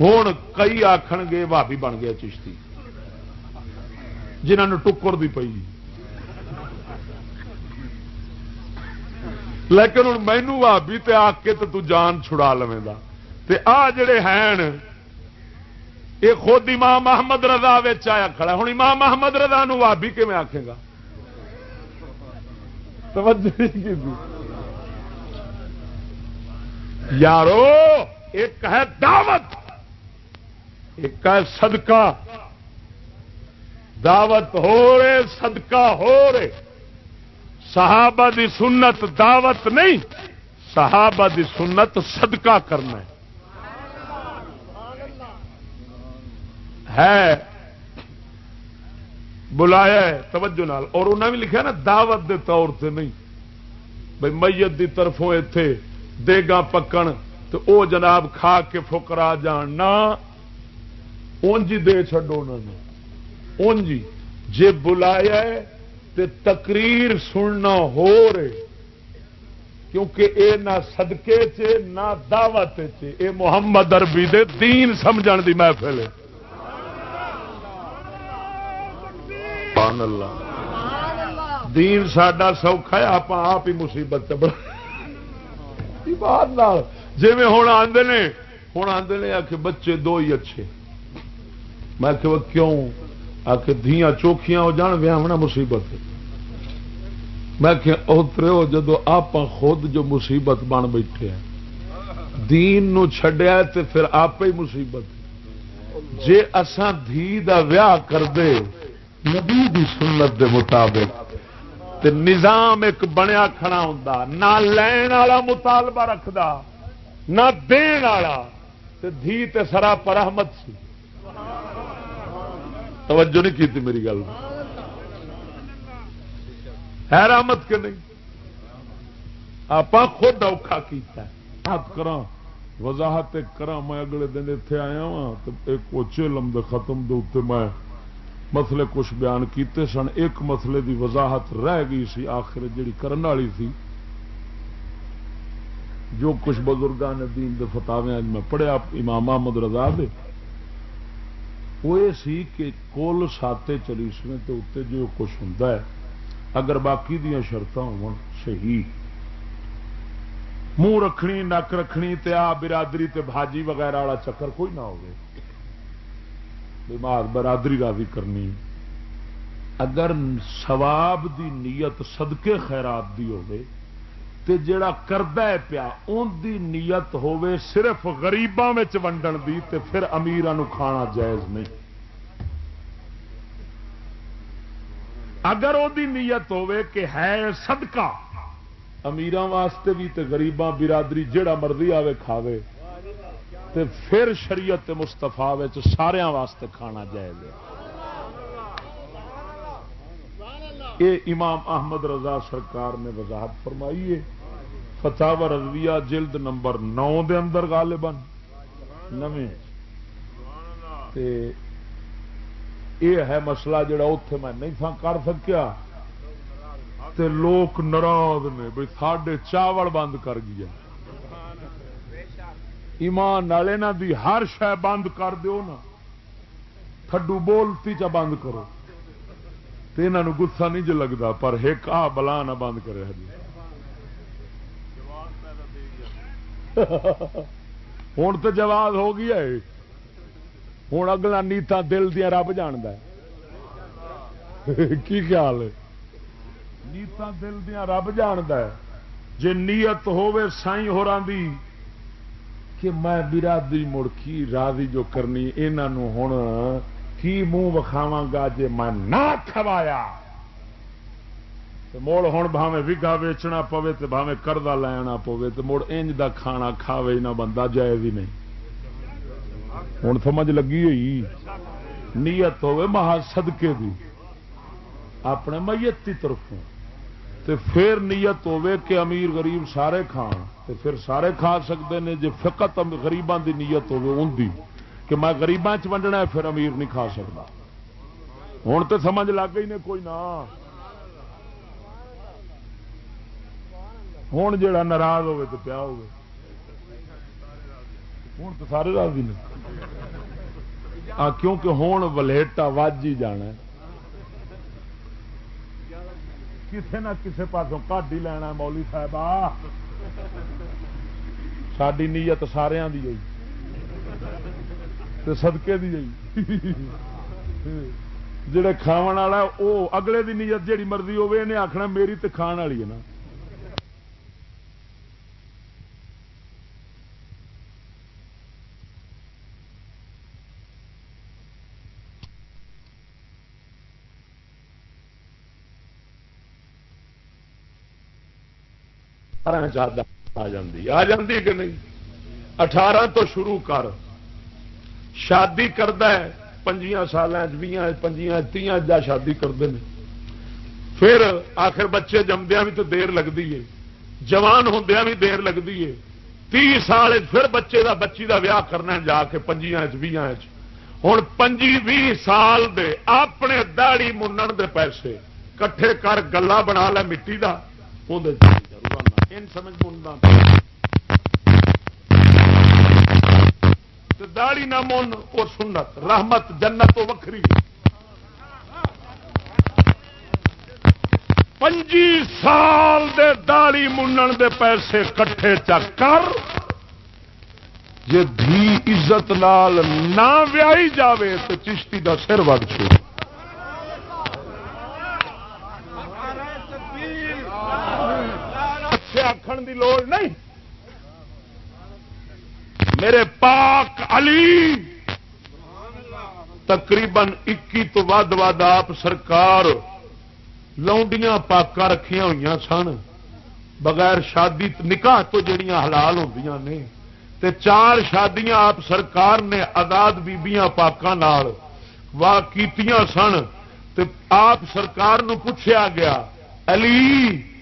Speaker 1: ہوں کئی آخر گے بھابی بن گیا چشتی۔ جنہوں نے ٹکر دی پی لیکن ہوں مینو بھابی تے آ کے تو جان چھڑا لویں تے آ جڑے ہیں یہ خود امام محمد رضا آیا کھڑا ہوں امام محمد رضا نو بھابی کیون آخے گا؟ یارو، ایک ہے دعوت، ایک ہے صدقہ۔ دعوت ہو رہے، صدقہ ہو رہے۔ صحابہ دی سنت دعوت نہیں، صحابہ دی سنت صدقہ کرنا ہے۔ بلایا ہے، توجہ نال۔ اور انہیں بھی لکھا نا، دعوت دے طور سے نہیں۔ بھائی میت دی طرفوں اتے گا پکن تو او جناب کھا کے فکرا جان نہ اونجی دے چڈو اونجی۔ جے بلایا تے تقریر سننا ہو رہے۔ کیونکہ اے نہ صدقے چے نہ دعوت چے۔ اے محمد اربی دے دین سمجھن دی محفل ہے۔ اللہ۔ دین ساڈا سوکھا ہے آپ آپ ہی مصیبت جی ہوں آدھے نے ہوں آدھے نے آ کے بچے دو ہی اچھے۔ میں کہ کیوں؟ آ کے دیا چوکھیاں ہو جان ویا مصیبت۔ میں کہ اترے ہو جدو آپ خود جو مصیبت بن بیٹھے ہیں، دین نو چھڈیا تے پھر آپ ہی مصیبت۔ جے اساں دھی دا ویاہ کر دے نبی دی سنت دے مطابق تے نظام ایک بنیا کھڑا ہوں نہ لین والا مطالبہ رکھدا، نہ دین والا، تے دھی تے سرا پر احمد سی۔ توجہ نہیں کی میری گل۔ ہے رحمت کے نہیں؟ آپ خود اوکھا کیتا ہے۔ کرا وضاحت کرا میں اگلے دن اتے آیا وا تو ایک اوچے لمبے ختم دے میں مسلے کچھ بیان کیتے سن۔ ایک مسئلے دی وضاحت رہ گئی سی آخر جڑی کرن والی سی، جو کچھ بزرگان دین دے فتاوے میں پڑھیا امام محمد رضا دے۔ وہ یہ سی کہ کول ساتے چلیسویں تے اتنے جو کچھ ہوں اگر باقی دیا شرط ہو صحیح۔ منہ رکھنی، نک رکھنی تے آ برادری تے بھاجی وغیرہ والا چکر کوئی نہ ہوگی بیمار برادری راضی کرنی اگر سواب دی نیت صدقے خیرات دی ہوگی تے جڑا کردہ ہے پیا ان دی نیت ہوے صرف غریباں ونڈن دی، تے پھر امیران کھانا جائز نہیں۔ اگر وہ نیت ہوے کہ ہے صدقہ امیران واسطے بھی تے غریباں برادری جڑا مرضی آوے کھاوے۔ تے پھر شریعت مستفا سارا واسطے کھانا جائز ہے۔ یہ امام احمد رضا سرکار نے وضاحت فرمائی ہے۔ فتح رضویہ جلد نمبر نو دے اندر غالباً نویں یہ ہے مسئلہ جڑا اتے میں نہیں تھا کر سکیا۔ تے لوگ ناراض نے بھائی ساڈے چاول بند کر گیا۔ ایمان نال دی ہر شہ بند کر دیو نا۔ تھڈو بولتی چا بند کرو۔ تو یہاں گسا نہیں جو لگتا پر ایک آ بلا نہ بند کرے ہوں تو جواب ہو گیا ہے۔ ہوں اگلا نیتا دل دیا رب جانتا (laughs) کی خیال ہے؟ نیتا دل دیا رب جاند جی نیت ہوئی سائی ہو کہ میں برادری مڑکی راضی جو کرنی انہوں ہوں کی منہ وکھاوا گا جی میں نہ کھوایا مڑ ہوں بھاوے وگا ویچنا پوے تو بھاوے کردہ لینا پوے تو مڑ انج دا کھانا کھاوے نہ بندہ جائے بھی نہیں۔ ہوں سمجھ لگی ہوئی؟ نیت ہوے مہا سدکے دی۔ اپنے میت کی طرفوں تے پھر نیت ہوے کہ امیر غریب سارے کھان۔ تے پھر سارے کھا سکتے ہیں جی فقط غریباں دی نیت ہوے ان دی کہ میں گریباں ونڈنا ہے پھر امیر نہیں کھا سکتا۔ ہوں تو سمجھ لگ گئی نے کوئی نہ۔ ہوں جا ناراض ہوے تو پیا ہوں تو سارے راضی نے۔ کیونکہ ہوں ولیٹا وج ہی جانا کسی نہ کسی پاسوں کٹ ہی لینا مولی صاحب ساری نیت سارا دی ہوئی سدکے دی ہوئی جڑے کھاو والا وہ اگلے دی نیت جیڑی مرضی ہوے انہیں آخنا میری تو کھان والی ہے نا آ جاتی آ جاتی کہ نہیں؟ اٹھارہ تو شروع کر۔ شادی کرتا ہے پنجیا سال پنجیا تیاں جا شادی کرتے ہیں پھر آخر بچے جمدیا بھی تو دیر لگتی ہے۔ جوان ہوندیا بھی دیر لگتی ہے۔ تی سال پھر بچے دا، بچی دا ویاہ کرنا جا کے پنجیاں پنجیا ہوں پنجی بھی سال دے اپنے داڑی منن دے پیسے کٹھے کر، گلا بنا لے مٹی کا سمجھ داڑی نہ من وہ سنت، رحمت، جنت تو وکری پنجی سال دے داڑی منن دے پیسے کٹھے چک کر جی دھی عزت نال نہ ویائی جاوے تو چشتی دا سر وڑ چھوڑ۔ آخر دی لوڑ نہیں۔ میرے پاک علی، تقریباً اکی تو ود ود آپ سرکار لونڈیاں پاکا رکھیا ہوئی سن۔ بغیر شادی نکاح تو جڑیاں حلال ہوں نے۔ تے چار شادیاں آپ سرکار نے آزاد بیبیاں پاکوں واہ کیتیاں سن۔ تے آپ سرکار نو پوچھا گیا، علی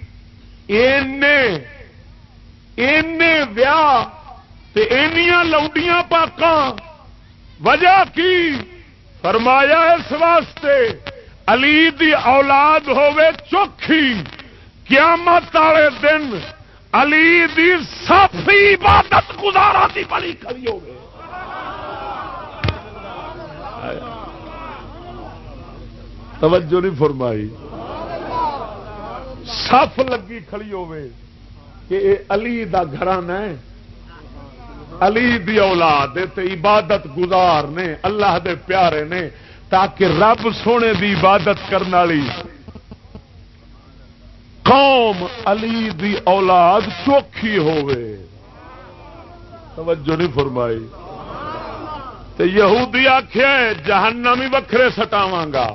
Speaker 1: ویا لوڈیاں پاک وجہ کی؟ فرمایا اس واسطے علی دی اولاد ہوے چوکھی۔ قیامت والے دن علی دی صافی عبادت گزارا دی بڑی کری ہو توجہ نہیں فرمائی۔ سف لگی کھڑی ہوے کہ اے علی دا گھرانا ہے۔ علی دی اولاد تے عبادت گزار نے، اللہ دے پیارے نے، تاکہ رب سونے دی عبادت کرنے والی قوم علی دی اولاد چوکھی ہوے توجہ نہیں فرمائی۔ تے یہودی آخیا جہنم ہی وکھرے سٹاواں گا۔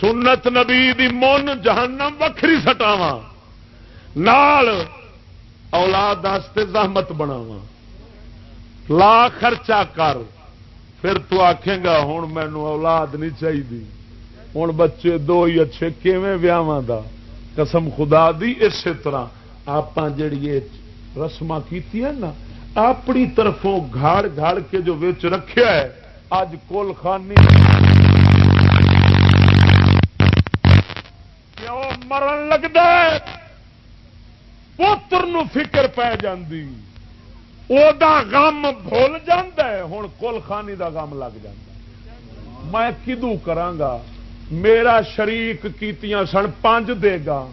Speaker 1: سنت نبی دی من جہنم وکری سٹاوا نال اولاد واسطے زحمت بناوا لا خرچہ کر۔ پھر تو آخے گا ہوں مینو اولاد نہیں چاہیے ہوں بچے دو ہی اچھے، کیویں ویاواں دا؟ قسم خدا دی، اسی طرح آپ جڑی رسم کی نا، اپنی طرفوں گھاڑ گھاڑ کے جو وچ رکھیا ہے اج کول خانی مرن لگتا پوتر فکر پی جی غم بھول ہے ہوں کل خانی دا غم لگ جا میں کدو کرا میرا شریک کیتیاں سن پانچ دے گا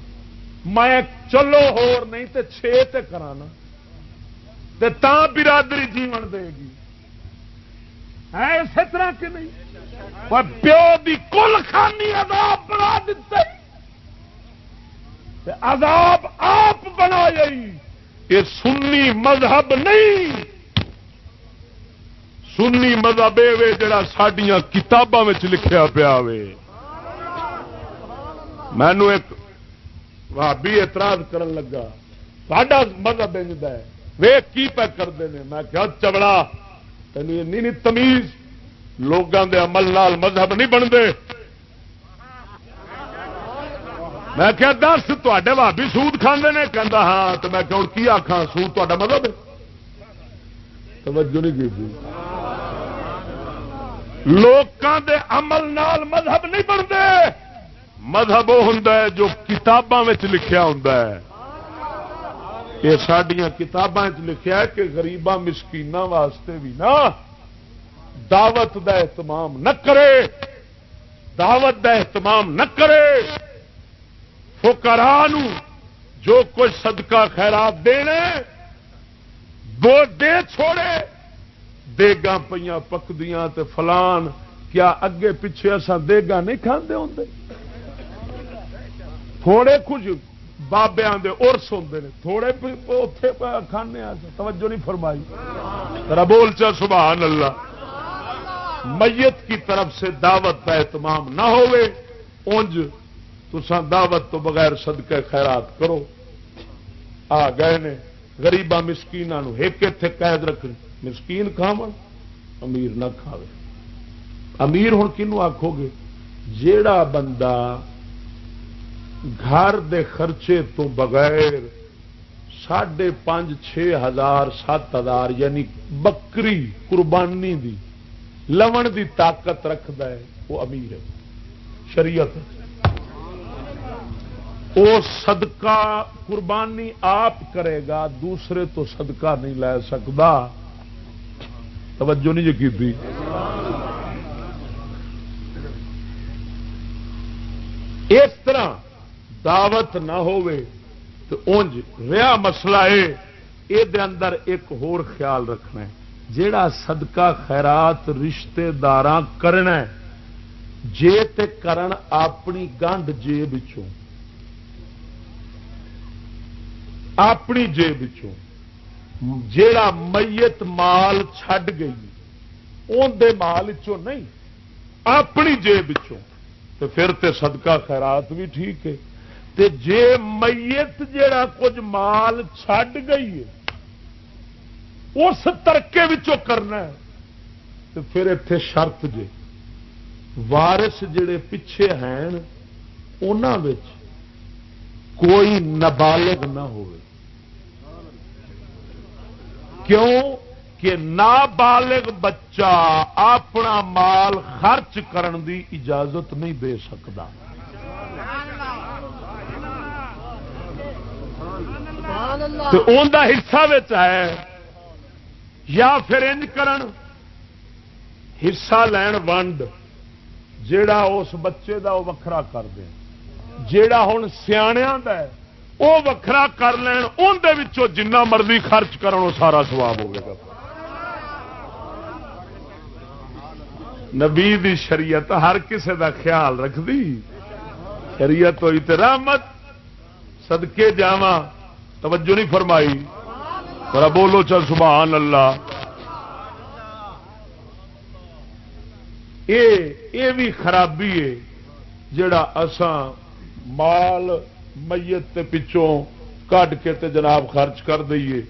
Speaker 1: میں چلو ہور نہیں تے چھ تے کرانا تے تا برادری جیون دے گی ہے اسی طرح کہ نہیں پیو دی کل خانی عذاب بنا دیتے عذاب آپ بنا یہ سنی مذہب نہیں۔ سنی مذہب وے جڑا سڈیا کتاباں لکھیا پیا وے۔ مینو ایک بھابی اعتراض کرن لگا۔ ساڈا مذہب ہے۔ وے کی پہ کرتے ہیں میں کیا چبڑا تین تمیز۔ لوگوں دے عمل نال مذہب نہیں بنتے۔ میں کیا دس تے بھابی سود کھانے نے. کہہ ہاں. تو میں کی آخا سود تا مذہب مطلب توجہ نہیں کی لوگوں دے عمل نال مذہب نہیں بنتے مذہب وہ ہوں جو کتاباں لکھیا ہوں یہ سڈیا کتاباں لکھیا کہ گریباں مسکین واسطے بھی نا دعوت دا اہتمام نہ کرے۔ دعوت دا اہتمام نہ کرے۔ فکرا جو کچھ صدقہ خیرات دینے دو دے چھوڑے دیگا پہ پکدیاں تے فلان، کیا اگے پیچھے اصا دیگا نہیں کھانے ہوں تھوڑے کچھ بابیا ارس ہوں تھوڑے اتے کھانے توجہ نہیں فرمائی۔ بول چا، سبحان اللہ۔ میت کی طرف سے دعوت کا اہتمام نہ ہوئے اونج تسان دعوت تو بغیر صدقے خیرات کرو۔ آ گئے نے گریبا مسکین ایک اتے قید رکھ مسکین کھاو امیر نہ کھاوے۔ امیر ہوں کنو آخو گے؟ جیڑا بندہ گھر دے خرچے تو بغیر ساڑھے پانچ چھ ہزار، سات ہزار یعنی بکری قربانی دی، لون دی طاقت رکھد ہے، وہ امیر ہے۔ شریعت وہ صدقہ قربانی آپ کرے گا، دوسرے تو صدقہ نہیں لے سکتا۔ توجہ نہیں جی کی اس طرح دعوت نہ ہوئے تو انج رہا مسئلہ ہے۔ یہ اندر ایک ہور خیال رکھنا ہے۔ جیڑا صدقہ خیرات رشتے دار کرنا ہے، جے تے کرن اپنی گنڈ جیب چوں اپنی جیب جیڑا میت مال چھڈ گئی اندر مال چو نہیں، اپنی جیب تو پھر تے صدقہ خیرات بھی ٹھیک ہے۔ تے جے میت جیڑا کچھ مال چھڈ گئی ہے، اس ترکے کرنا ہے۔ تو پھر اتے شرط جے وارس جڑے پیچھے ہیں انہوں کوئی نابالغ نہ ہو کیوں کہ نابالغ بچہ اپنا مال خرچ کرن دی اجازت نہیں دے سکتا۔ حصہ ہے یا پھر انج کرن حصہ لین ونڈ جیڑا اس بچے دا وہ وکھرا کر دیں جیڑا ہوں سیاح وہ وکھرا کر لین اندر جنہ مرضی خرچ کرن سارا سواب ہوگا نبی دی شریعت ہر کسے دا خیال رکھ دی شریعت ہوئی تو رحمت سدکے جاواں، توجہ نہیں فرمائی۔ ذرا بولو چل سبحان اللہ۔ اے بھی خرابی ہے، جڑا اساں مال میت تے پچھوں کٹ کے تے جناب خرچ کر دئیے۔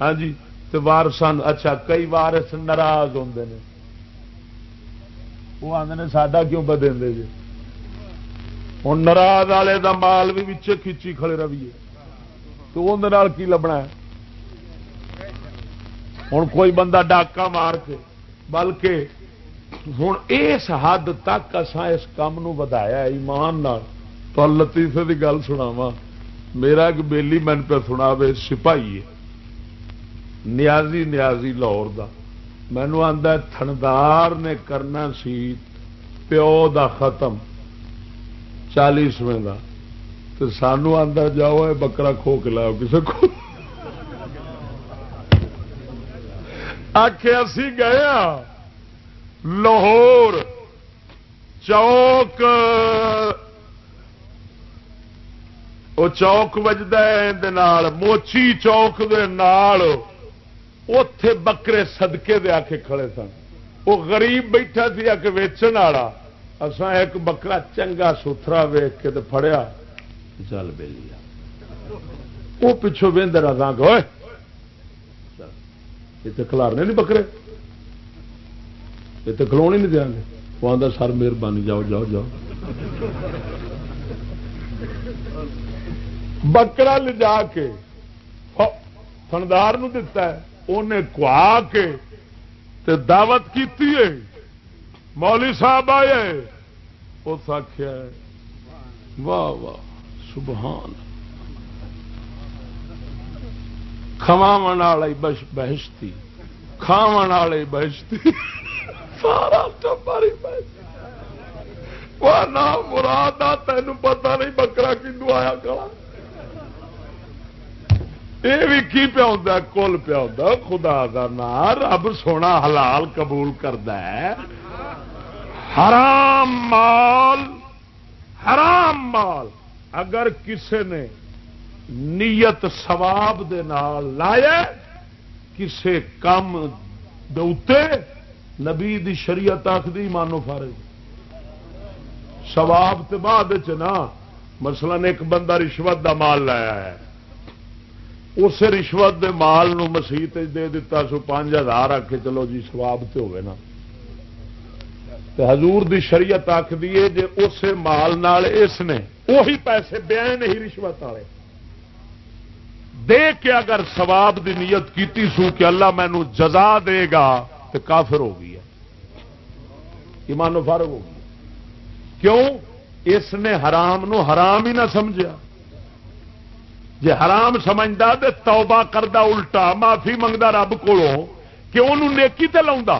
Speaker 1: ہاں جی؟ تے وارسان اچھا کئی وارس ناراض ہوندے نے۔ وہ آدھے نے، ساڈا کیوں بدے جی؟ ہوں ناراض والے دا مال بھی کھچی کھڑے رویے۔ تو اندر کی لبنا ہے؟ ہوں کوئی بندہ ڈاکا مار کے، بلکہ ہوں اس حد تک اصا اس کام ودایا ایمان تو لطیفے کی گل سناوا میرا ایک بےلی من پہ سنا سپاہی نیازی نیازی لاہور کا مینو آدھا تھندار نے کرنا سی، پیو دا ختم۔ چالیسویں کا تو سانو آدھا جاؤ بکرا کھو کے لاؤ کسی کو۔ آخیا سی گئے ہاں۔ لاہور چوک وہ چوک وجد موچی چوک دے نال اتے بکرے سدکے دے آ کے کھڑے سن وہ غریب بیٹھا سی آ کے ویچن والا اسان ایک بکرا چنگا ستھرا ویک کے فڑیا چل بے لیا وہ پچھوں بہت رہا گوئے یہ تو کلارنے نہیں بکرے یہ تو کلو نہیں دیا گے وہ آتا سر مہربانی جاؤ جاؤ جاؤ بکرا لے جا کے فندار دتا ہے انہیں کوا کے تے دعوت کی مولی صاحب آئے اس آخیا واہ واہ، سبحان۔ کھوا والی بہشتی۔ کھاو والی بہشتی۔ سارا ٹباری نام مراد تین پتا نہیں بکرا کنو آیا کلا یہ بھی کی پیا ہوتا کل پیا ہوتا خدا کا نا رب سونا حلال قبول کرد حرام مال حرام مال اگر کسے نے نیت سواب دے نال لایا کسے کام دے نبی دی شریعت آخری مانو فارغ سواب تو بعد چ مثلا ایک بندہ رشوت دا مال لایا ہے۔ اس رشوت دے مال نو مسیت دے دیتا سو پانچ ہزار آ کے چلو جی سواب تو ہوئے نا۔ حضور دی شریعت آخ دیے جے اس مال نال اس نے وہی پیسے بیا نہیں رشوت والے دے کے اگر سواب دی نیت کیتی سو کہ اللہ مینو جزا دے گا تو کافر ہو گئی ہے۔ ایمان و فارغ ہو گئی کیوں؟ اس نے حرام نو حرام ہی نہ سمجھا جی حرام سمجھتا تو توبہ کرتا الٹا، معافی منگتا رب کو کہ انہوں نیکی تے لا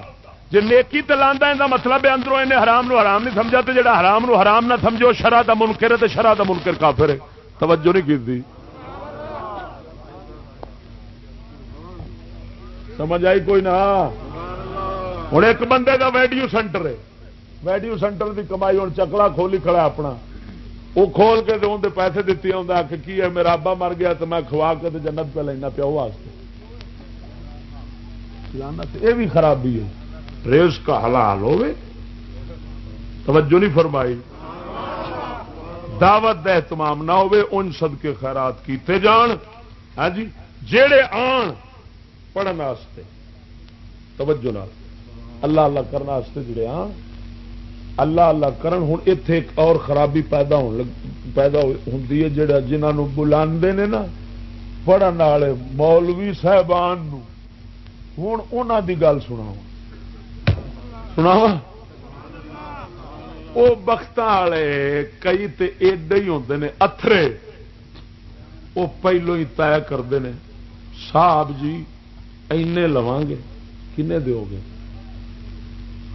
Speaker 1: جی نیکی تے لا مطلب ہے اندروں انہیں حرام نو حرام نہیں سمجھا تو جڑا حرام نو حرام نہ سمجھو شرح کا منکر ہے تو شرح کا منکر کافر ہے۔ توجہ نہیں کی سمجھ آئی کوئی نہ؟ ہوں ایک بندے کا ویڈیو سینٹر ہے۔ ویڈیو سینٹر کی کمائی ہوں چکلا کھولی کھڑا اپنا۔ وہ کھول کے تو اندر پیسے دیتے آ کی ہے، میرا ابا مر گیا تو میں کھوا کے تو جنت پہ لینا پیو واسطے۔ یہ بھی خرابی ہے۔ ریس کا حلال ہوے توجہ نہیں فرمائی۔ دعوت دا اہتمام نہ ہوے ان سد کے خیرات کیتے جان۔ ہاں جی جڑے آن پڑھنے توجہ نال۔ اللہ اللہ کرنے جڑے آن اللہ اللہ کرن ہوں اتے ایک اور خرابی پیدا پیدا ہوں جڑا جنہوں بلا نا پڑھن والے مولوی صاحبان ہوں ان کی گل سنا سنا وہ بخت والے، کئی تے ایڈے ہی ہوتے ہیں اترے وہ پہلو ہی طے کرتے ہیں صاحب جی اینے لواں گے، کنے دو گے؟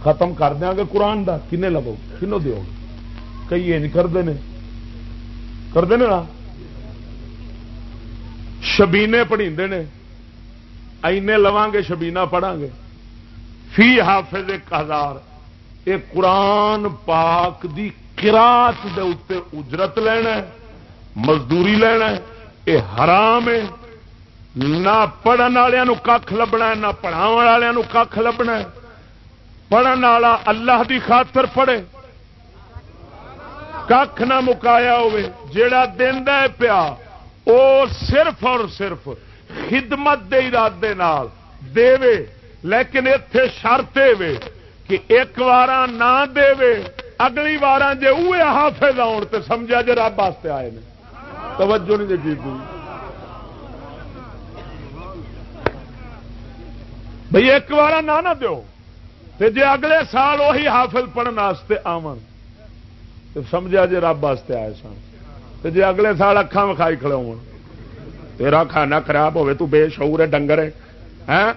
Speaker 1: ختم کر دیا گے قرآن کا کنے لو کنو دو کئی یہ کرتے ہیں کرتے نا؟ شبینے پڑھی نے. اینے لوا گے شبینا پڑھا گے. فی حافظ ایک ہزار. یہ قرآن پاک دی کراط دے اتنے اجرت لینا مزدوری لینا یہ حرام ہے. نہ پڑھن والوں کھ لبنا نہ پڑھاو والوں کھ لبنا پڑھن والا اللہ دی خاطر پڑھے۔ کھ نہ مکایا ہوے جیڑا دینا پیا، او صرف اور صرف خدمت دے ارادے نال دے لیکن اتے شرط وے کہ ایک وار نہ دے اگلی وار جی وہ حافظ آن تو سمجھا جی رب واسطے آئے نے۔ توجہ نہیں دیکھی بھائی ایک بار نہ نہ دو تے جے اگلے سال وہی حافظ پڑھنے آن تو سمجھا جی رب واسطے آئے سن۔ تے جے اگلے سال اکھان وکھائی کھڑے تیرا کھانا خراب ہوے تو بے شعور ہے، ڈنگر ہے۔ ہاں؟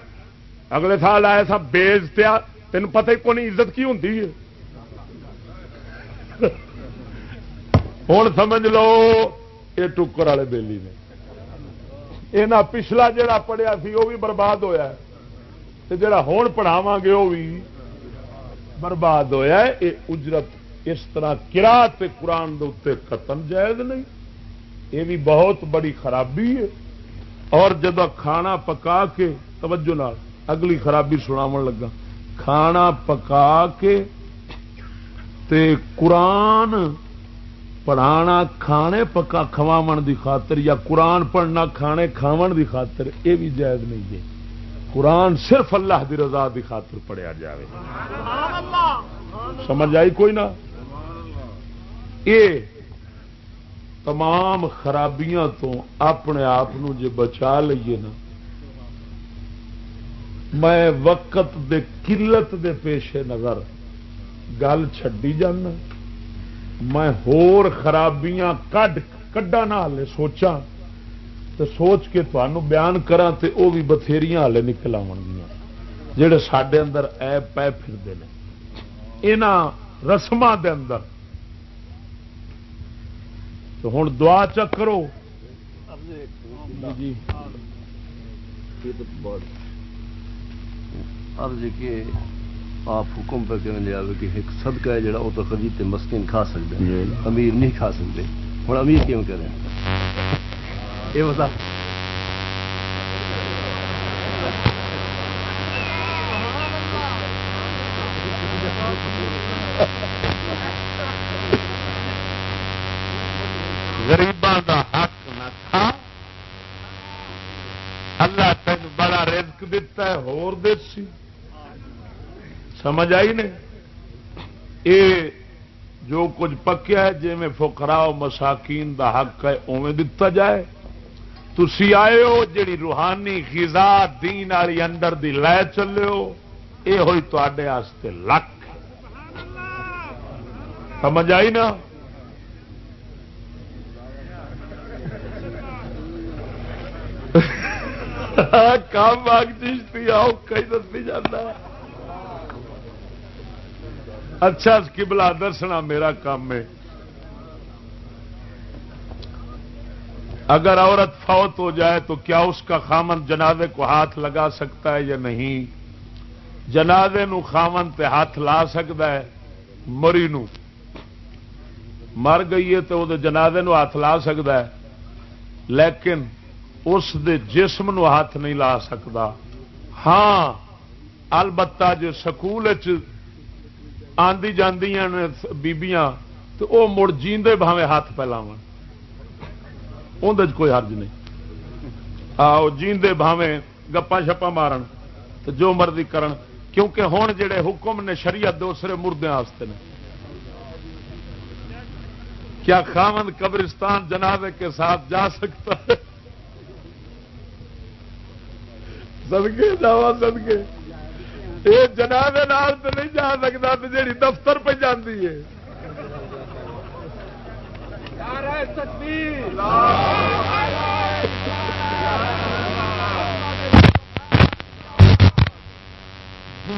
Speaker 1: اگلے سال آئے سا بیچتیا تین پتہ ہی کون عزت کی ہوں ہوں سمجھ لو یہ ٹکر والے بیلی نے۔ یہاں پچھلا جڑا پڑیا سی وہ بھی برباد ہویا ہے۔ جڑا ہوں پڑھاوا گے وہ بھی برباد ہوا یہ اجرت اس طرح کرا قرآن دے قتل جائز نہیں۔ یہ بھی بہت بڑی خرابی ہے۔ اور جب کھانا پکا کے، توجہ نال، اگلی خرابی سناو لگا۔ کھانا پکا کے تے قرآن پڑھانا، کھانے پکا کھواو دی خاطر یا قرآن پڑھنا، کھانے کھاو دی خاطر یہ بھی جائز نہیں ہے۔ قرآن صرف اللہ دی رضا دی خاطر پڑھیا جائے سمجھ آئی کوئی نہ؟ یہ تمام خرابیاں تو اپنے آپ جے بچا لیے نا، میں وقت دے قلت دے پیشے نظر گل چڈی جانا۔ میں ہور خرابیاں کڈ کڈا نہ سوچا تو سوچ کے تمہوں بیان کرا تے او بھی بتھیری ہالے نکل آن گیا جڑے سڈے اندر ایپ پہ پھرتے ہیں یہاں رسم دے اندر۔ تو ہوں دعا چکرو جی۔
Speaker 2: عرض کہ آپ حکم پہ کہنے لیا کہ ایک صدقہ ہے جڑا وہ تو خرید مسکین کھا سکتے ہیں۔ امیر نہیں کھا سکتے ہوں امیر کیوں کریں یہ بتا
Speaker 1: غریباں دا حق نہ کھا اللہ تین بڑا رزق دتا ہے ہور دیسی سمجھ آئی نے اے جو کچھ پکیا ہے جی میں فکراؤ مساکین دا حق ہے اوے دتا جائے تھی آئے ہو جیڑی روحانی غذا دین والی اندر دی لے چلے ہو یہ ہوئی تے لک سمجھ آئی نا؟ (laughs) کام باغ چیشتی آؤ کئی دسی جانا۔ اچھا کبلا دسنا میرا کام ہے۔ اگر عورت فوت ہو جائے تو کیا اس کا خامن جنازے کو ہاتھ لگا سکتا ہے یا نہیں؟ جنازے نو خامن تے ہاتھ لا سکتا ہے، مری نو۔ مر گئی ہے تو وہ جنازے نو ہاتھ لا سکتا ہے، لیکن اس دے جسم نو ہاتھ نہیں لا سکتا۔ ہاں البتہ جو سکول آدی بیبیاں، تو وہ مڑ جیندے بھاوے ہاتھ پھیلاو اندر کوئی حرج نہیں۔ آؤ، جیندے بھاوے گپا شپا مارن تو جو مرضی کرن، کیونکہ ہوں جڑے حکم نے شریعت دوسرے مردے نے۔ کیا خامند قبرستان جنازے کے ساتھ جا سکتا ہے؟ سدگے جاوا سدگے یہ جنازے نال تو نہیں جا سکتا تو جیڑی دفتر پہ جاتی ہے۔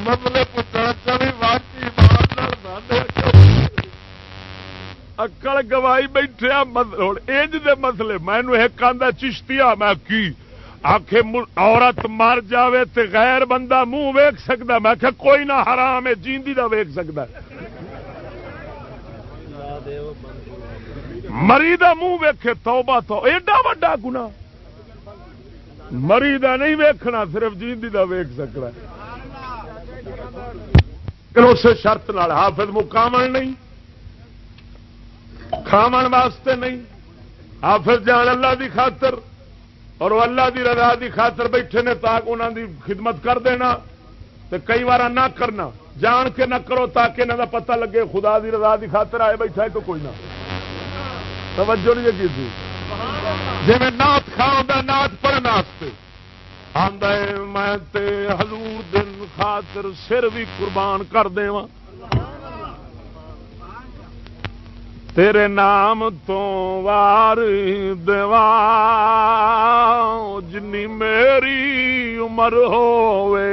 Speaker 1: مطلب اکڑ گوائی بیٹھے انج دے مسئلے۔ مینو ایک آدھا چشتیا میں کی؟ آخ عورت مر جاوے تے غیر بندہ منہ ویک سکتا میں کہ کوئی نہ حرام ہے جیندی دا ویک سکتا مری دا منہ ویکھے توبہ تو، ایڈا وڈا گنا مری دا نہیں ویکھنا، صرف جیندی دا ویک سکتا اس شرط نال حافظ مکامل نہیں کھاون واسطے نہیں۔ حافظ جان اللہ دی خاطر اور وہ اللہ دی رضا دی خاطر بیٹھے نے تاک انہوں دی خدمت کر دینا تو کئی بار نہ کرنا۔ جان کے نہ کرو تاکہ انہوں کا پتہ لگے خدا دی رضا دی خاطر آئے بیٹھا ہے تو کوئی نہ۔ توجہ نہیں کی تھی۔ جی میں نات کھاؤں نات پڑھنے آدھا میں تے حضور دن خاطر سر بھی قربان کر دوا تیرے نام تو وار دیوا جنی میری عمر ہوئے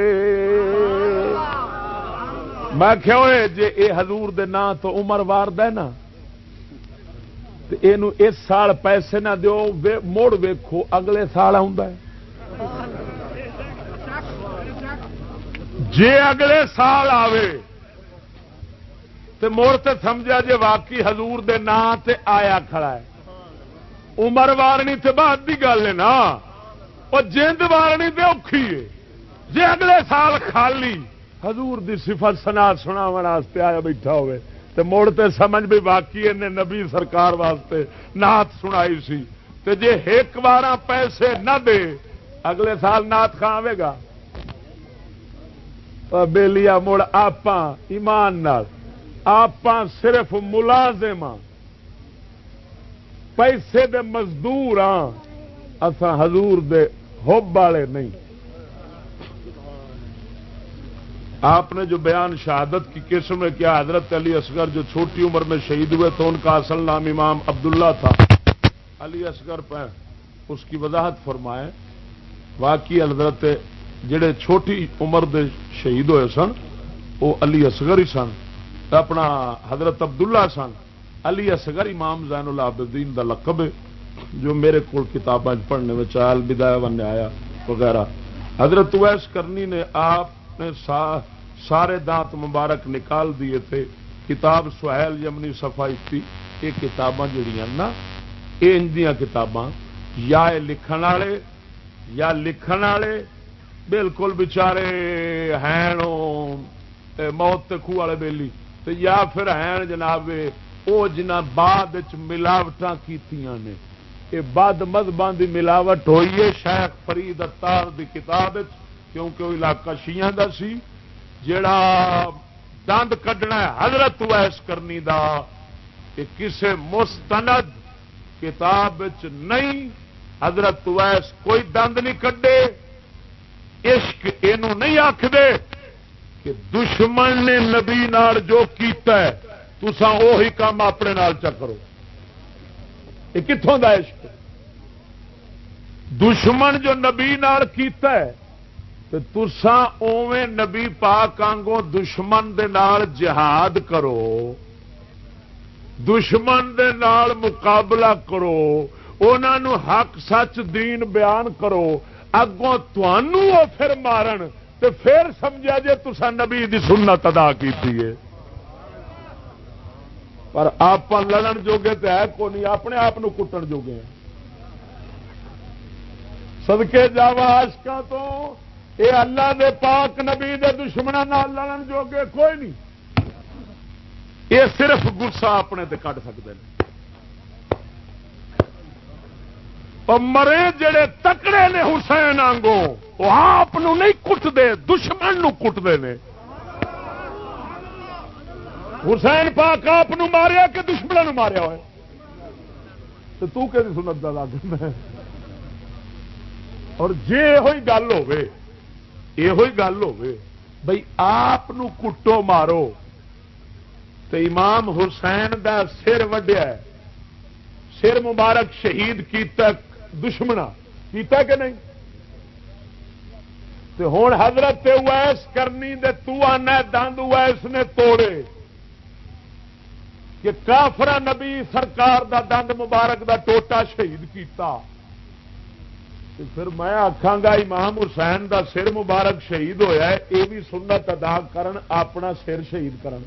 Speaker 1: میں کیا جی اے حضور دے نام تو عمر وار دے نا۔ اس سال پیسے نہ دیو موڑ ویکھو، اگلے سال آ جے اگلے سال آوے، تے مڑ تے سمجھا جے واقعی حضور دے نام تے آیا کھڑا ہے۔ عمر وارنی تے بعد کی گل ہے نا۔ اور جند وارنی تے اوکھی ہے۔ جے اگلے سال خالی، حضور دی صفت سنا سنا واسطے آیا بیٹھا ہوئے۔ تے موڑ تے سمجھ بھی باقی نے نبی سرکار واسطے نات سنائی سی۔ تے جے ایک بار پیسے نہ دے، اگلے سال نات کھا آئے گا۔ بےلیا مڑ آپ ایمان آپ صرف ملازم پیسے دے مزدور ہاں اسا حضور دے ہوب والے نہیں۔ آپ نے جو بیان شہادت کی قسم میں کیا؟ حضرت علی اصغر جو چھوٹی عمر میں شہید ہوئے تو ان کا اصل نام امام عبداللہ تھا۔ علی اصغر پہ اس کی وضاحت فرمائے واقعی حضرت جڑے چھوٹی عمر دے شہید ہوئے سن، وہ علی اصغر ہی سن۔ اپنا حضرت عبداللہ سن۔ علی اصغر امام زین العابدین دا لقب ہے، جو میرے کو کتابیں پڑھنے میں چال بدایا بننے آیا وغیرہ۔ حضرت ویس کرنی نے آپ نے سارے دانت مبارک نکال دیے تھے۔ کتاب سہیل یمنی صفائی تھی یہ کتاباں جڑیاں نا، یہ کتاباں۔ یا لکھن والے، یا لکھن والے بالکل بچارے ہیں موت خو والے بیلی۔ یا پھر ہیں جناب وہ جنہ بعد ملاوٹ کی بد مذہبان کی ملاوٹ ہوئی ہے شیخ فرید اتار دی کتاب کیونکہ وہ علاقہ شیعہ دا سی۔ جڑا دند کڈنا حضرت ویس کرنی دا، کہ کسے مستند کتاب نہیں حضرت ویس کوئی دند نہیں کڈے، عشق یہ نہیں آخ کہ دشمن نے نبی نال جو کیتا ہے تسا وہی کام اپنے نال چکرو یہ کتوں کا عشق؟ دشمن جو نبی نال کیتا ہے تسا اوے نبی پاک آنگوں دشمن دے نال جہاد کرو، دشمن دے نال مقابلہ کرو انہوں حق سچ دین بیان کرو، اگوں پھر مارن تو پھر سمجھا جی تسا نبی دی سنت ادا کی پر آپ لڑن جوگے تو ہے کو نہیں، اپنے آپ کٹن جوگے ہیں۔ سدکے جاوا تو اے اللہ دے پاک نبی دے دشمنوں لڑن جوگے کوئی نہیں۔ یہ صرف گسا اپنے تے کٹ سکتے ہیں مرے جڑے تکڑے نے حسین آنگو وہ آپ نہیں کٹتے، دشمن کٹتے ہیں حسین پاک آپ ماریا کہ دشمن ماریا ہوئے؟ تو سنت کا لگ اور جی یہ گل ہو گل ہو بھائی آپ کٹو مارو تو امام حسین دا سر وڈیا سر مبارک شہید کیتا دشمنا کیتا کہ نہیں ہوں حضرت ویس کرنی دے تو آنا دند ویس نے توڑے کہ کافرا نبی سرکار دا دند مبارک دا ٹوٹا شہید کیتا پھر میں آخا گا امام حسین دا سر مبارک شہید ہویا ہے یہ بھی سنت ادا کرن، اپنا سر شہید کرن۔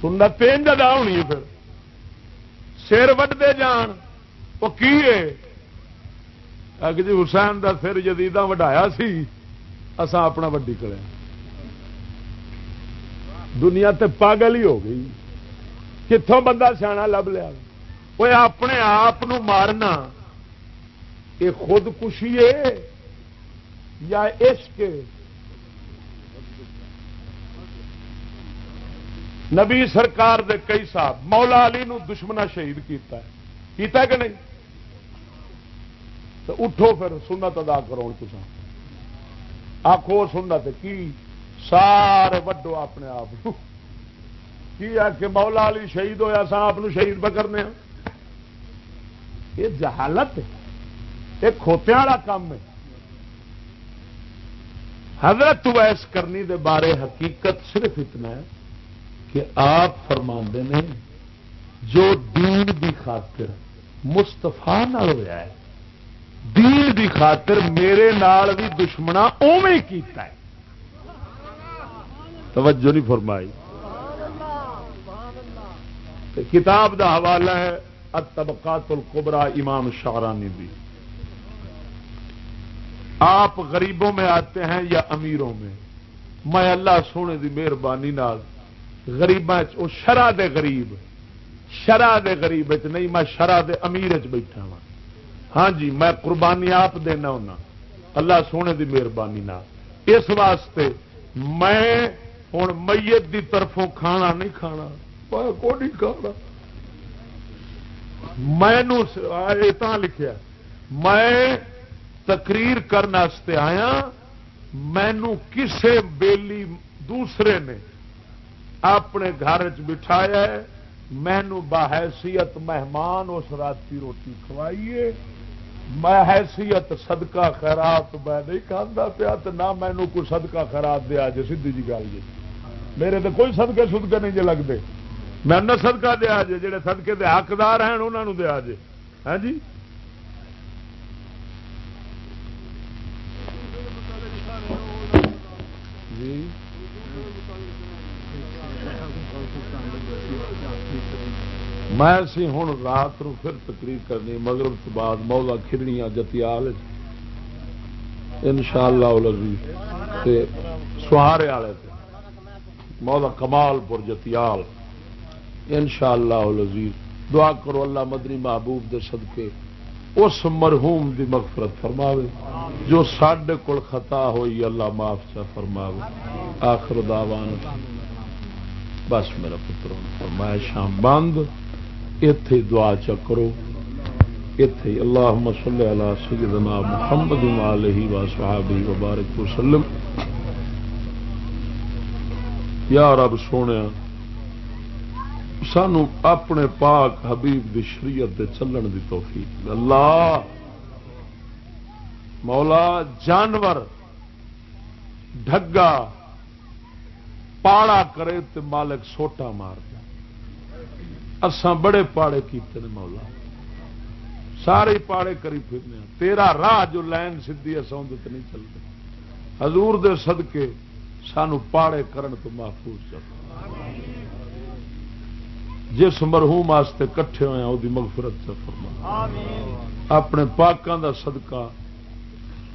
Speaker 1: سنت تین ادا ہونی ہے پھر۔ سر وڈتے جان، وہ کی جی حسین دا سر جدیدہ وڈایا سی اسا اپنا وڈی کرے دنیا تے پاگل ہی ہو گئی۔ کتوں بندہ سیاح لب لیا؟ وہ اپنے آپ مارنا۔ یہ خود کشی ہے یا عشق نبی سرکار دے کئی صاحب، مولا علی نو دشمنا شہید کیتا ہے۔ کیتا کہ نہیں؟ تو اٹھو پھر، سنت ادا کرو تسا آخو سنت، کی سارے وڈو اپنے آپ کی ہے کہ مولا علی شہید ہوا سا، آپ شہید پہ کرنے یہ جہالت ہے۔ یہ کھوتیا والا کام ہے۔ حضرت ویس کرنی دے بارے حقیقت صرف اتنا ہے کہ آپ فرما نے جو دین دی خاطر مستفا نہ ہوا ہے، دین دی خاطر میرے نال بھی دشمنا اوے کیتا ہے۔ توجہ نہیں فرمائی۔ کتاب دا حوالہ ہے، الطبقات القبرا امام شارانی بھی آپ غریبوں میں آتے ہیں یا امیروں میں؟ میں اللہ سونے دی مہربانی گریباں شرح دے غریب شرح دے غریب نہیں، میں شرح دے امیر چ بیٹھا وا ہاں جی میں قربانی آپ دینا ہونا۔ اللہ سونے دی مہربانی اس واسطے میں ہوں میت دی طرفوں کھانا نہیں کھانا۔ کو نہیں کھانا؟ میں لکھیا۔ میں تقریر کرنے آیا مینو کسے بیلی دوسرے نے اپنے گھر چ بٹھایا مینو بحیثیت مہمان اس رات کی روٹی کھوائیے۔ میں حیثیت صدقہ خیرات میں نہیں کھانا پیا تو نہ مینو کوئی صدقہ خیرات دیا جی سی جی گل جی۔ میرے تو کوئی سدکے سدکے نہیں جی لگتے میں نہ سدکا دیا جی جہے سدکے کے حقدار ہیں انہوں دیا جی ہاں جی؟ جی میں سی ہوں رات نو پھر تقریر کرنی، مغرب تو بعد مولا کھرنیاں جتیال ان شاء اللہ سہارے والے مولا کمال پور جتیال ان شاء اللہ دعا کرو اللہ مدنی محبوب دے صدقے اس مرحوم دی مغفرت فرماوے، جو سڈے کول خطا ہوئی، اللہ معاف چا فرماوے۔ آخر دعوان بس میرا پتر فرمایا شام بند اتے دعا چکرو اتے اللہ صلی علی سیدنا محمد علیہ و صحابی وبارک وسلم۔ یا رب سونے سانو اپنے پاک حبیب دی شریعت دے چلن دی توفیق اللہ، مولا، جانور ڈگا پاڑا کرے تو مالک سوٹا مار دے۔ اسان بڑے پاڑے کیتے نے مولا۔ سارے پاڑے کری پھرنے تیرا راہ جو لین سی اصا نہیں چلتے۔ حضور دے صدقے سانو پاڑے کرن تو محفوظ چل جس مرحوم واسطے کٹھے ہوئے وہ مغفرت سے فرما اپنے پاکوں دا صدقہ۔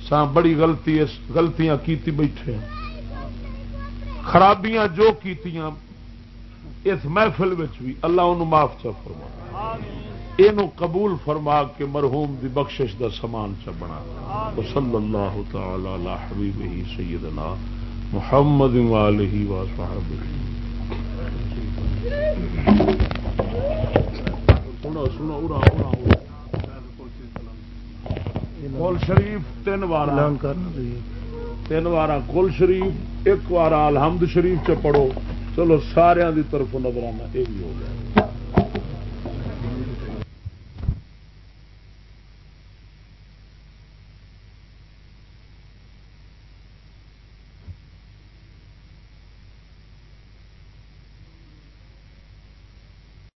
Speaker 1: سا بڑی غلطی غلطیاں کیتی بیٹھے خرابیاں جو کیتیاں اس محفل بھی اللہ ان معاف چا فرما یہ قبول فرما کے مرحوم دی بخشش دا سامان چا بنا۔ صلی اللہ تعالی علی حبیب ہی سیدنا محمد والہ و صحابہ۔ سنو سنو اڑا اڑا کل شریف تین بار تین بار کل شریف ایک بار الحمد شریف چ پڑھو چلو سارا دی طرف نظرانہ یہ بھی ہو گیا